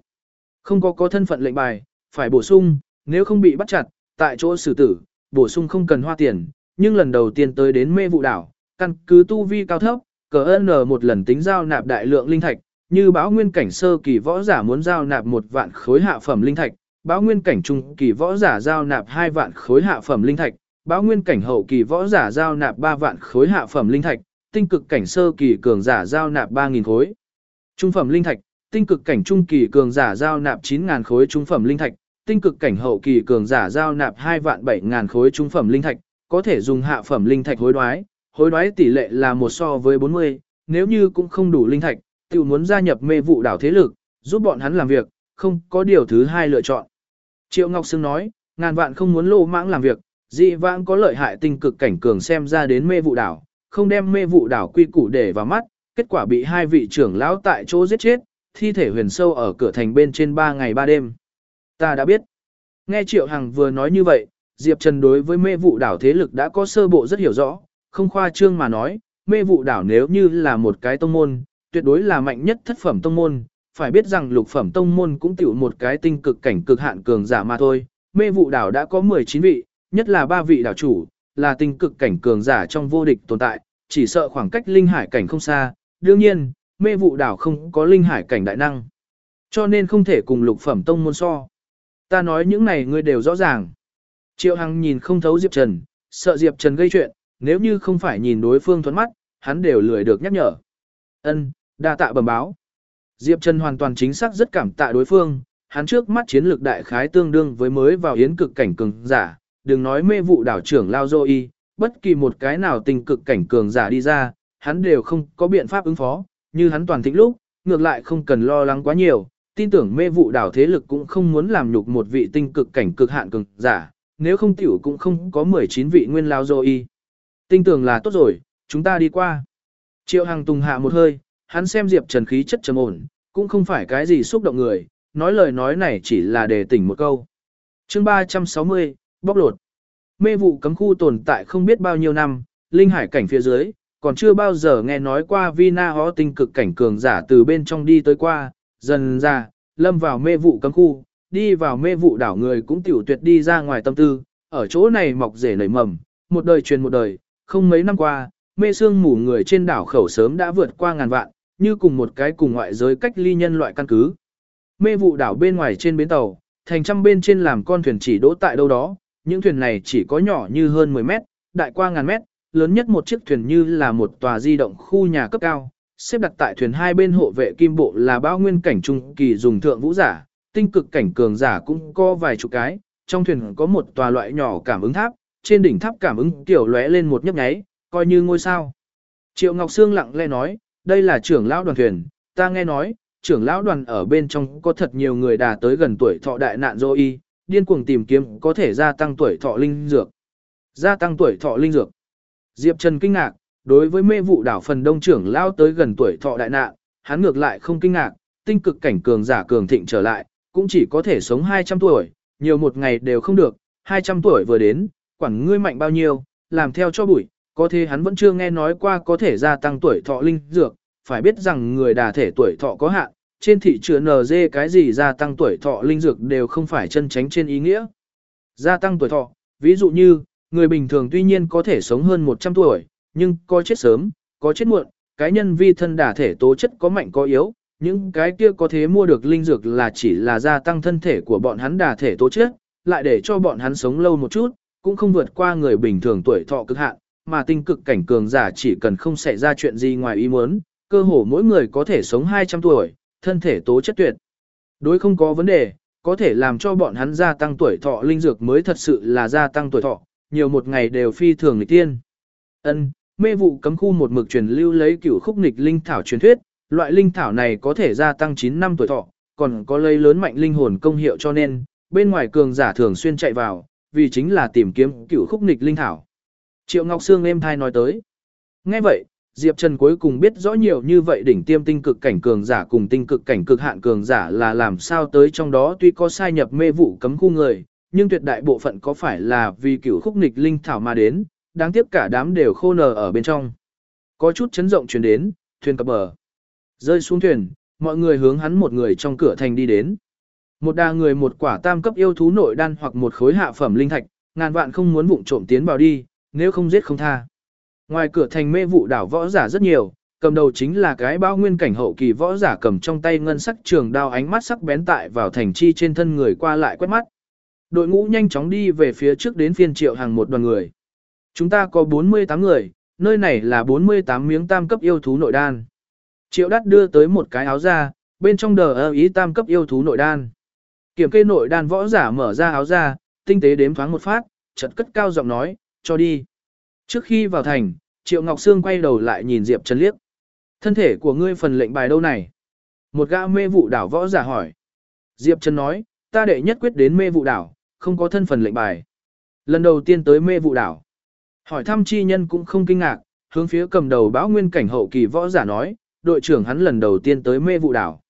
Không có có thân phận lệnh bài, phải bổ sung, nếu không bị bắt chặt, tại chỗ xử tử, bổ sung không cần hoa tiền, nhưng lần đầu tiên tới đến mê vụ đảo, căn cứ tu vi cao thấp, cờ N một lần tính giao nạp đại lượng linh thạch, như báo nguyên cảnh sơ kỳ võ giả muốn giao nạp một vạn khối hạ phẩm linh thạch, báo nguyên cảnh trung kỳ võ giả giao nạp hai vạn khối hạ phẩm linh thạch, báo nguyên cảnh hậu kỳ võ giả giao nạp ba vạn khối hạ phẩm linh thạch, tinh cực cảnh sơ kỳ cường giả giao nạp ba nghìn khối. Trung phẩm linh thạch, tinh cực cảnh trung kỳ cường giả giao nạp chín ngàn khối trung phẩm linh thạch, tinh cực cảnh hậu kỳ cường giả giao nạp 2 vạn 7 ngàn khối trung phẩm linh thạch, có thể dùng hạ phẩm linh thạch hối đoái, hối đoái tỷ lệ là một so với 40, nếu như cũng không đủ linh thạch, tiểu muốn gia nhập mê vụ đảo thế lực, giúp bọn hắn làm việc, không có điều thứ hai lựa chọn. Triệu Ngọc Sương nói, ngàn vạn không muốn lô mãng làm việc, dị vãng có lợi hại tinh cực cảnh cường xem ra đến mê vụ đảo, không đem mê vụ đảo quy củ để vào mắt, kết quả bị hai vị trưởng lão tại chỗ giết chết, thi thể huyền sâu ở cửa thành bên trên 3 ngày 3 đêm. Ta đã biết. Nghe Triệu Hằng vừa nói như vậy, Diệp Trần đối với mê vụ đảo thế lực đã có sơ bộ rất hiểu rõ, không khoa trương mà nói, mê vụ đảo nếu như là một cái tông môn, tuyệt đối là mạnh nhất thất phẩm tông môn, phải biết rằng lục phẩm tông môn cũng tiểu một cái tinh cực cảnh cực hạn cường giả mà thôi, mê vụ đảo đã có 19 vị, nhất là ba vị đảo chủ, là tinh cực cảnh cường giả trong vô địch tồn tại, chỉ sợ khoảng cách linh hải cảnh không xa, đương nhiên, mê vụ đảo không có linh hải cảnh đại năng, cho nên không thể cùng lục phẩm tông môn so. Ta nói những này ngươi đều rõ ràng. Triệu Hằng nhìn không thấu Diệp Trần, sợ Diệp Trần gây chuyện, nếu như không phải nhìn đối phương thuẫn mắt, hắn đều lười được nhắc nhở. Ân, đa tạ bẩm báo. Diệp Trần hoàn toàn chính xác rất cảm tạ đối phương, hắn trước mắt chiến lược đại khái tương đương với mới vào yến cực cảnh cường giả, đừng nói mê vụ đảo trưởng Lao Dô Y, bất kỳ một cái nào tình cực cảnh cường giả đi ra, hắn đều không có biện pháp ứng phó, như hắn toàn thịnh lúc, ngược lại không cần lo lắng quá nhiều, tin tưởng mê vụ đảo thế lực cũng không muốn làm nhục một vị tinh cực cảnh cực hạn cường giả, nếu không tiểu cũng không có 19 vị nguyên lao dô y. Tinh tưởng là tốt rồi, chúng ta đi qua. Triệu Hằng tùng hạ một hơi, hắn xem Diệp Trần khí chất trầm ổn, cũng không phải cái gì xúc động người, nói lời nói này chỉ là để tỉnh một câu. chương 360, bóc lột. Mê vụ cấm khu tồn tại không biết bao nhiêu năm, linh hải cảnh phía dưới, còn chưa bao giờ nghe nói qua Vina Hó tinh cực cảnh cường giả từ bên trong đi tới qua, dần ra, lâm vào mê vụ cấm khu, đi vào mê vụ đảo người cũng tiểu tuyệt đi ra ngoài tâm tư, ở chỗ này mọc rể nảy mầm, một đời truyền một đời, không mấy năm qua, mê xương mù người trên đảo khẩu sớm đã vượt qua ngàn vạn, như cùng một cái cùng ngoại giới cách ly nhân loại căn cứ. Mê vụ đảo bên ngoài trên bến tàu, thành trăm bên trên làm con thuyền chỉ đỗ tại đâu đó, những thuyền này chỉ có nhỏ như hơn 10 mét, đại qua ngàn mét, lớn nhất một chiếc thuyền như là một tòa di động khu nhà cấp cao, xếp đặt tại thuyền hai bên hộ vệ kim bộ là bao nguyên cảnh trung kỳ dùng thượng vũ giả, tinh cực cảnh cường giả cũng có vài chục cái, trong thuyền có một tòa loại nhỏ cảm ứng tháp, trên đỉnh tháp cảm ứng tiểu lóe lên một nhấp nháy, coi như ngôi sao. Triệu Ngọc Sương lặng lẽ nói, đây là trưởng lão đoàn thuyền, ta nghe nói, trưởng lão đoàn ở bên trong có thật nhiều người đà tới gần tuổi thọ đại nạn dô y, điên cuồng tìm kiếm có thể gia tăng tuổi thọ linh dược. Gia tăng tuổi thọ linh dược. Diệp Trần kinh ngạc, đối với mê vụ đảo phần đông trưởng lao tới gần tuổi thọ đại nạn, hắn ngược lại không kinh ngạc, tinh cực cảnh cường giả cường thịnh trở lại, cũng chỉ có thể sống 200 tuổi, nhiều một ngày đều không được, 200 tuổi vừa đến, quản ngươi mạnh bao nhiêu, làm theo cho bụi, có thế hắn vẫn chưa nghe nói qua có thể gia tăng tuổi thọ linh dược, phải biết rằng người đà thể tuổi thọ có hạn, trên thị trường NG cái gì gia tăng tuổi thọ linh dược đều không phải chân tránh trên ý nghĩa. Gia tăng tuổi thọ, ví dụ như, người bình thường tuy nhiên có thể sống hơn 100 tuổi, nhưng có chết sớm, có chết muộn, cái nhân vi thân đả thể tố chất có mạnh có yếu, những cái kia có thể mua được linh dược là chỉ là gia tăng thân thể của bọn hắn đả thể tố chất, lại để cho bọn hắn sống lâu một chút, cũng không vượt qua người bình thường tuổi thọ cực hạn, mà tinh cực cảnh cường giả chỉ cần không xảy ra chuyện gì ngoài ý muốn, cơ hồ mỗi người có thể sống 200 tuổi, thân thể tố chất tuyệt. Đối không có vấn đề, có thể làm cho bọn hắn gia tăng tuổi thọ linh dược mới thật sự là gia tăng tuổi thọ, nhiều một ngày đều phi thường nghịch tiên. Ân, mê vụ cấm khu một mực truyền lưu lấy cửu khúc nghịch linh thảo truyền thuyết, loại linh thảo này có thể gia tăng 9 năm tuổi thọ, còn có lấy lớn mạnh linh hồn công hiệu cho nên, bên ngoài cường giả thường xuyên chạy vào, vì chính là tìm kiếm cửu khúc nghịch linh thảo. Triệu Ngọc Sương êm thai nói tới. Nghe vậy, Diệp Trần cuối cùng biết rõ nhiều như vậy đỉnh tiêm tinh cực cảnh cường giả cùng tinh cực cảnh cực hạn cường giả là làm sao tới trong đó tuy có sai nhập mê vụ cấm khu người, nhưng tuyệt đại bộ phận có phải là vì cửu khúc nghịch linh thảo mà đến, đáng tiếc cả đám đều khô nờ ở bên trong. Có chút chấn rộng chuyển đến, thuyền cập bờ. Rơi xuống thuyền, mọi người hướng hắn một người trong cửa thành đi đến. Một đa người một quả tam cấp yêu thú nội đan hoặc một khối hạ phẩm linh thạch, ngàn vạn không muốn vụng trộm tiến vào đi, nếu không giết không tha. Ngoài cửa thành mê vụ đảo võ giả rất nhiều, cầm đầu chính là cái bao nguyên cảnh hậu kỳ võ giả cầm trong tay ngân sắc trường đao ánh mắt sắc bén tại vào thành chi trên thân người qua lại quét mắt. Đội ngũ nhanh chóng đi về phía trước đến phiên triệu hàng một đoàn người. Chúng ta có 48 người, nơi này là 48 miếng tam cấp yêu thú nội đan. Triệu đắt đưa tới một cái áo ra, bên trong đờ ơ ý tam cấp yêu thú nội đan. Kiểm kê nội đan võ giả mở ra áo ra, tinh tế đếm thoáng một phát, chật cất cao giọng nói, cho đi. Trước khi vào thành, Triệu Ngọc Sương quay đầu lại nhìn Diệp Trần liếc. Thân thể của ngươi phần lệnh bài đâu này? Một gã mê vụ đảo võ giả hỏi. Diệp Trần nói, ta đệ nhất quyết đến mê vụ đảo, không có thân phần lệnh bài. Lần đầu tiên tới mê vụ đảo. Hỏi thăm chi nhân cũng không kinh ngạc, hướng phía cầm đầu báo nguyên cảnh hậu kỳ võ giả nói, đội trưởng hắn lần đầu tiên tới mê vụ đảo.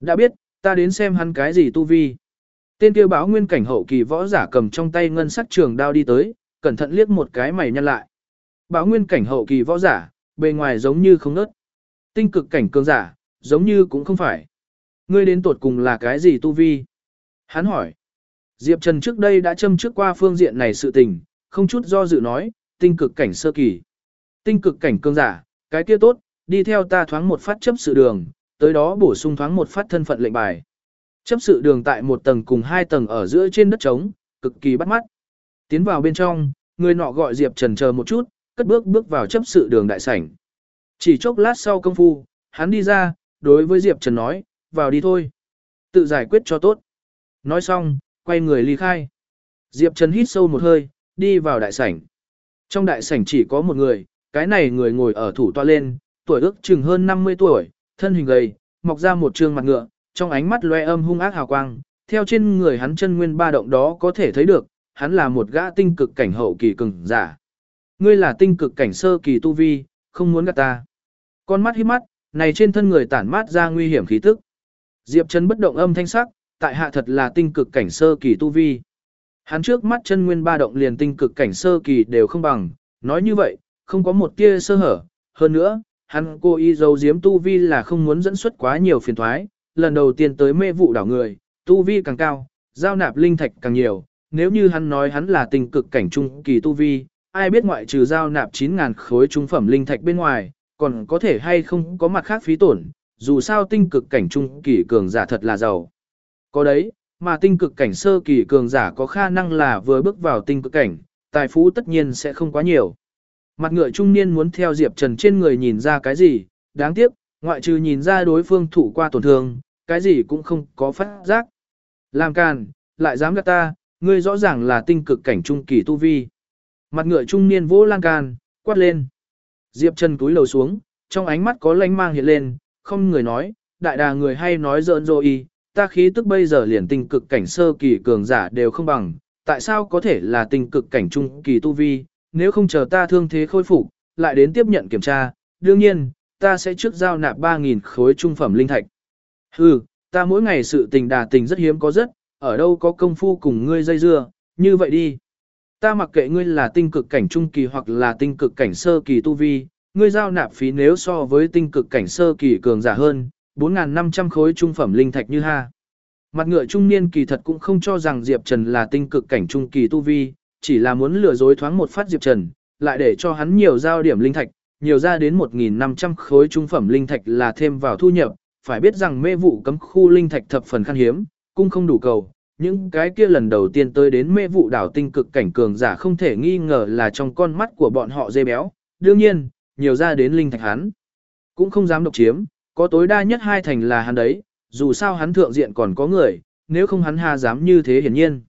Đã biết, ta đến xem hắn cái gì tu vi. Tên kia báo nguyên cảnh hậu kỳ võ giả cầm trong tay ngân sắc trường đao đi tới, cẩn thận liếc một cái mày nhăn lại. Báo nguyên cảnh hậu kỳ võ giả, bề ngoài giống như không nớt. Tinh cực cảnh cường giả, giống như cũng không phải. Ngươi đến tuột cùng là cái gì tu vi? Hắn hỏi. Diệp Trần trước đây đã châm trước qua phương diện này sự tình, không chút do dự nói, tinh cực cảnh sơ kỳ. Tinh cực cảnh cương giả, cái kia tốt, đi theo ta thoáng một phát chấp sự đường, tới đó bổ sung thoáng một phát thân phận lệnh bài. Chấp sự đường tại một tầng cùng hai tầng ở giữa trên đất trống, cực kỳ bắt mắt. Tiến vào bên trong, người nọ gọi Diệp Trần chờ một chút, cất bước bước vào chấp sự đường đại sảnh. Chỉ chốc lát sau công phu, hắn đi ra, đối với Diệp Trần nói, vào đi thôi. Tự giải quyết cho tốt. Nói xong, quay người ly khai. Diệp Trần hít sâu một hơi, đi vào đại sảnh. Trong đại sảnh chỉ có một người, cái này người ngồi ở thủ toa lên, tuổi ước chừng hơn 50 tuổi, thân hình gầy, mọc ra một trương mặt ngựa, trong ánh mắt loe âm hung ác hào quang, theo trên người hắn chân nguyên ba động đó có thể thấy được, hắn là một gã tinh cực cảnh hậu kỳ cường giả. Ngươi là tinh cực cảnh sơ kỳ tu vi, không muốn gạt ta. Con mắt hí mắt, này trên thân người tản mát ra nguy hiểm khí tức. Diệp Trần bất động âm thanh sắc, tại hạ thật là tinh cực cảnh sơ kỳ tu vi. Hắn trước mắt chân nguyên ba động liền tinh cực cảnh sơ kỳ đều không bằng, nói như vậy, không có một tia sơ hở. Hơn nữa, hắn cô y dấu diếm tu vi là không muốn dẫn xuất quá nhiều phiền thoái, lần đầu tiên tới mê vụ đảo người, tu vi càng cao, giao nạp linh thạch càng nhiều, nếu như hắn nói hắn là tinh cực cảnh trung kỳ tu vi, ai biết ngoại trừ giao nạp 9.000 khối trung phẩm linh thạch bên ngoài, còn có thể hay không có mặt khác phí tổn, dù sao tinh cực cảnh trung kỳ cường giả thật là giàu. Có đấy, mà tinh cực cảnh sơ kỳ cường giả có khả năng là vừa bước vào tinh cực cảnh, tài phú tất nhiên sẽ không quá nhiều. Mặt ngựa trung niên muốn theo Diệp Trần trên người nhìn ra cái gì, đáng tiếc, ngoại trừ nhìn ra đối phương thủ qua tổn thương, cái gì cũng không có phát giác. Làm càn, lại dám gạt ta, ngươi rõ ràng là tinh cực cảnh trung kỳ tu vi. Mặt ngựa trung niên vỗ lan can, quát lên. Diệp Trần cúi lầu xuống, trong ánh mắt có lanh mang hiện lên, không người nói, đại đà người hay nói giỡn rồi ta khí tức bây giờ liền tinh cực cảnh sơ kỳ cường giả đều không bằng, tại sao có thể là tinh cực cảnh trung kỳ tu vi, nếu không chờ ta thương thế khôi phục, lại đến tiếp nhận kiểm tra, đương nhiên, ta sẽ trước giao nạp 3.000 khối trung phẩm linh thạch. Hừ, ta mỗi ngày sự tình đà tình rất hiếm có rất, ở đâu có công phu cùng ngươi dây dưa, như vậy đi. Ta mặc kệ ngươi là tinh cực cảnh trung kỳ hoặc là tinh cực cảnh sơ kỳ tu vi, ngươi giao nạp phí nếu so với tinh cực cảnh sơ kỳ cường giả hơn, 4.500 khối trung phẩm linh thạch như ha. Mặt ngựa trung niên kỳ thật cũng không cho rằng Diệp Trần là tinh cực cảnh trung kỳ tu vi, chỉ là muốn lừa dối thoáng một phát Diệp Trần, lại để cho hắn nhiều giao điểm linh thạch, nhiều ra đến 1.500 khối trung phẩm linh thạch là thêm vào thu nhập, phải biết rằng mê vụ cấm khu linh thạch thập phần khan hiếm, cũng không đủ cầu. Những cái kia lần đầu tiên tới đến mê vụ đảo tinh cực cảnh cường giả không thể nghi ngờ là trong con mắt của bọn họ dê béo. Đương nhiên, nhiều ra đến linh thạch hắn. Cũng không dám độc chiếm, có tối đa nhất hai thành là hắn đấy, dù sao hắn thượng diện còn có người, nếu không hắn hà dám như thế hiển nhiên.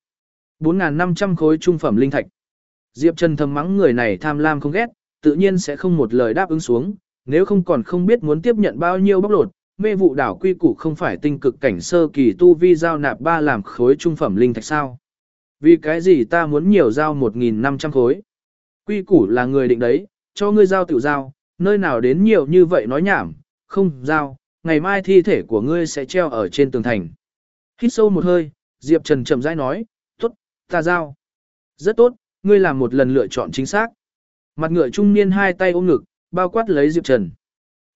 4.500 khối trung phẩm linh thạch. Diệp Trần thầm mắng người này tham lam không ghét, tự nhiên sẽ không một lời đáp ứng xuống, nếu không còn không biết muốn tiếp nhận bao nhiêu bóc lột, mê vụ đảo quy củ không phải tinh cực cảnh sơ kỳ tu vi giao nạp ba làm khối trung phẩm linh thạch sao. Vì cái gì ta muốn nhiều giao 1.500 khối? Quy củ là người định đấy, cho ngươi giao tiểu giao, nơi nào đến nhiều như vậy nói nhảm, không giao, ngày mai thi thể của ngươi sẽ treo ở trên tường thành. Hít sâu một hơi, Diệp Trần chậm rãi nói, tốt, ta giao. Rất tốt, ngươi làm một lần lựa chọn chính xác. Mặt ngựa trung niên hai tay ôm ngực, bao quát lấy Diệp Trần.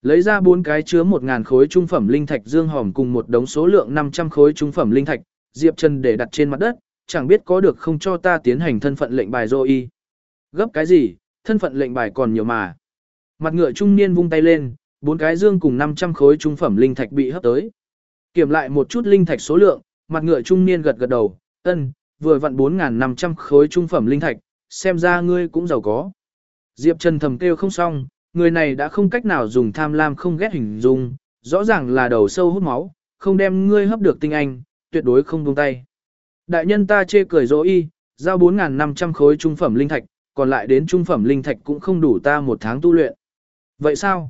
Lấy ra bốn cái chứa một ngàn khối trung phẩm linh thạch dương hòm cùng một đống số lượng 500 khối trung phẩm linh thạch, Diệp Trần để đặt trên mặt đất, chẳng biết có được không cho ta tiến hành thân phận lệnh bài dô y. Gấp cái gì, thân phận lệnh bài còn nhiều mà. Mặt ngựa trung niên vung tay lên, bốn cái dương cùng 500 khối trung phẩm linh thạch bị hấp tới. Kiểm lại một chút linh thạch số lượng, mặt ngựa trung niên gật gật đầu, ân, vừa vặn 4.500 khối trung phẩm linh thạch, xem ra ngươi cũng giàu có. Diệp Trần thầm kêu không xong, người này đã không cách nào dùng tham lam không ghét hình dung, rõ ràng là đầu sâu hút máu, không đem ngươi hấp được tinh anh, tuyệt đối không buông tay. Đại nhân ta chê cười dỗ y, giao 4.500 khối trung phẩm linh thạch, còn lại đến trung phẩm linh thạch cũng không đủ ta một tháng tu luyện. Vậy sao?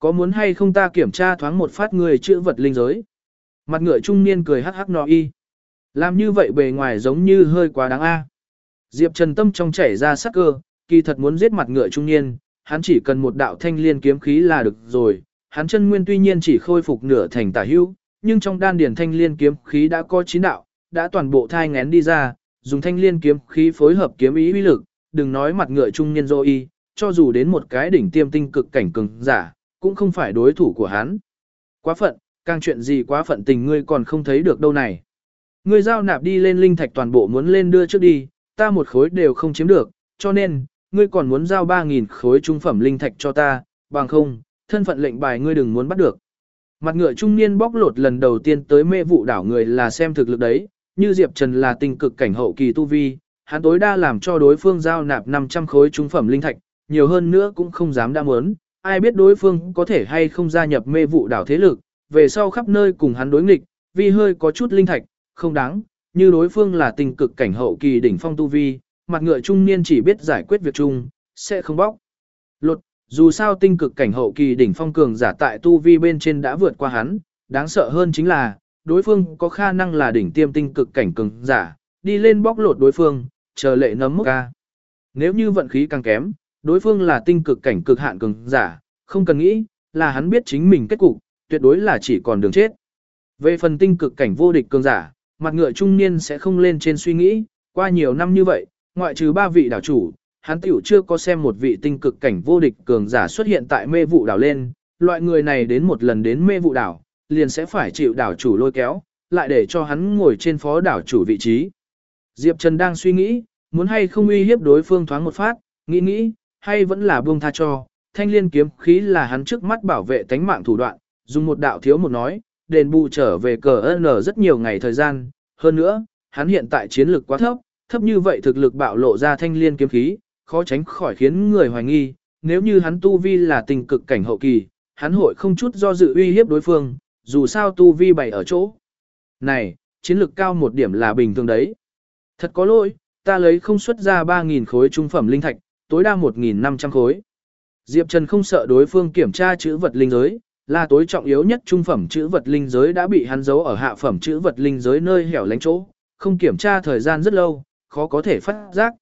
Có muốn hay không ta kiểm tra thoáng một phát người chữa vật linh giới? Mặt ngựa trung niên cười hắc hắc nói y. Làm như vậy bề ngoài giống như hơi quá đáng a. Diệp Trần Tâm trong chảy ra sắc cơ, kỳ thật muốn giết mặt ngựa trung niên, hắn chỉ cần một đạo thanh liên kiếm khí là được rồi. Hắn chân nguyên tuy nhiên chỉ khôi phục nửa thành tả hữu, nhưng trong đan điển thanh liên kiếm khí đã có chín đạo, đã toàn bộ thai ngén đi ra, dùng thanh liên kiếm khí phối hợp kiếm ý uy lực, đừng nói mặt ngựa trung niên dô y, cho dù đến một cái đỉnh tiêm tinh cực cảnh cường giả, cũng không phải đối thủ của hắn. Quá phận, càng chuyện gì quá phận tình ngươi còn không thấy được đâu này. Ngươi giao nạp đi lên linh thạch toàn bộ muốn lên đưa trước đi, ta một khối đều không chiếm được, cho nên, ngươi còn muốn giao 3.000 khối trung phẩm linh thạch cho ta, bằng không, thân phận lệnh bài ngươi đừng muốn bắt được. Mặt ngựa trung niên bóc lột lần đầu tiên tới mê vụ đảo người là xem thực lực đấy, như Diệp Trần là tình cực cảnh hậu kỳ tu vi, hắn tối đa làm cho đối phương giao nạp 500 khối trung phẩm linh thạch, nhiều hơn nữa cũng không dám đa muốn, ai biết đối phương có thể hay không gia nhập mê vụ đảo thế lực, về sau khắp nơi cùng hắn đối nghịch, vì hơi có chút linh thạch, không đáng, như đối phương là tình cực cảnh hậu kỳ đỉnh phong tu vi, mặt ngựa trung niên chỉ biết giải quyết việc chung, sẽ không bóc. Lột, dù sao tinh cực cảnh hậu kỳ đỉnh phong cường giả tại tu vi bên trên đã vượt qua hắn, đáng sợ hơn chính là, đối phương có khả năng là đỉnh tiêm tinh cực cảnh cường giả, đi lên bóc lột đối phương, chờ lệ nấm mốc ca. Nếu như vận khí càng kém, đối phương là tinh cực cảnh cực hạn cường giả, không cần nghĩ, là hắn biết chính mình kết cục, tuyệt đối là chỉ còn đường chết. Về phần tinh cực cảnh vô địch cường giả, mặt ngựa trung niên sẽ không lên trên suy nghĩ, qua nhiều năm như vậy, ngoại trừ ba vị đảo chủ, hắn tiểu chưa có xem một vị tinh cực cảnh vô địch cường giả xuất hiện tại mê vụ đảo lên, loại người này đến một lần đến mê vụ đảo, liền sẽ phải chịu đảo chủ lôi kéo, lại để cho hắn ngồi trên phó đảo chủ vị trí. Diệp Trần đang suy nghĩ, muốn hay không uy hiếp đối phương thoáng một phát, nghĩ nghĩ, hay vẫn là buông tha cho, thanh liên kiếm khí là hắn trước mắt bảo vệ tánh mạng thủ đoạn, dùng một đạo thiếu một nói, đền bù trở về cờ N rất nhiều ngày thời gian, hơn nữa, hắn hiện tại chiến lực quá thấp, thấp như vậy thực lực bạo lộ ra thanh liên kiếm khí, khó tránh khỏi khiến người hoài nghi, nếu như hắn tu vi là tình cực cảnh hậu kỳ, hắn hội không chút do dự uy hiếp đối phương, dù sao tu vi bày ở chỗ. Này, chiến lực cao một điểm là bình thường đấy. Thật có lỗi, ta lấy không xuất ra 3.000 khối trung phẩm linh thạch, tối đa 1.500 khối. Diệp Trần không sợ đối phương kiểm tra chữ vật linh giới, là tối trọng yếu nhất trung phẩm chữ vật linh giới đã bị hắn giấu ở hạ phẩm chữ vật linh giới nơi hẻo lánh chỗ, không kiểm tra thời gian rất lâu, khó có thể phát giác.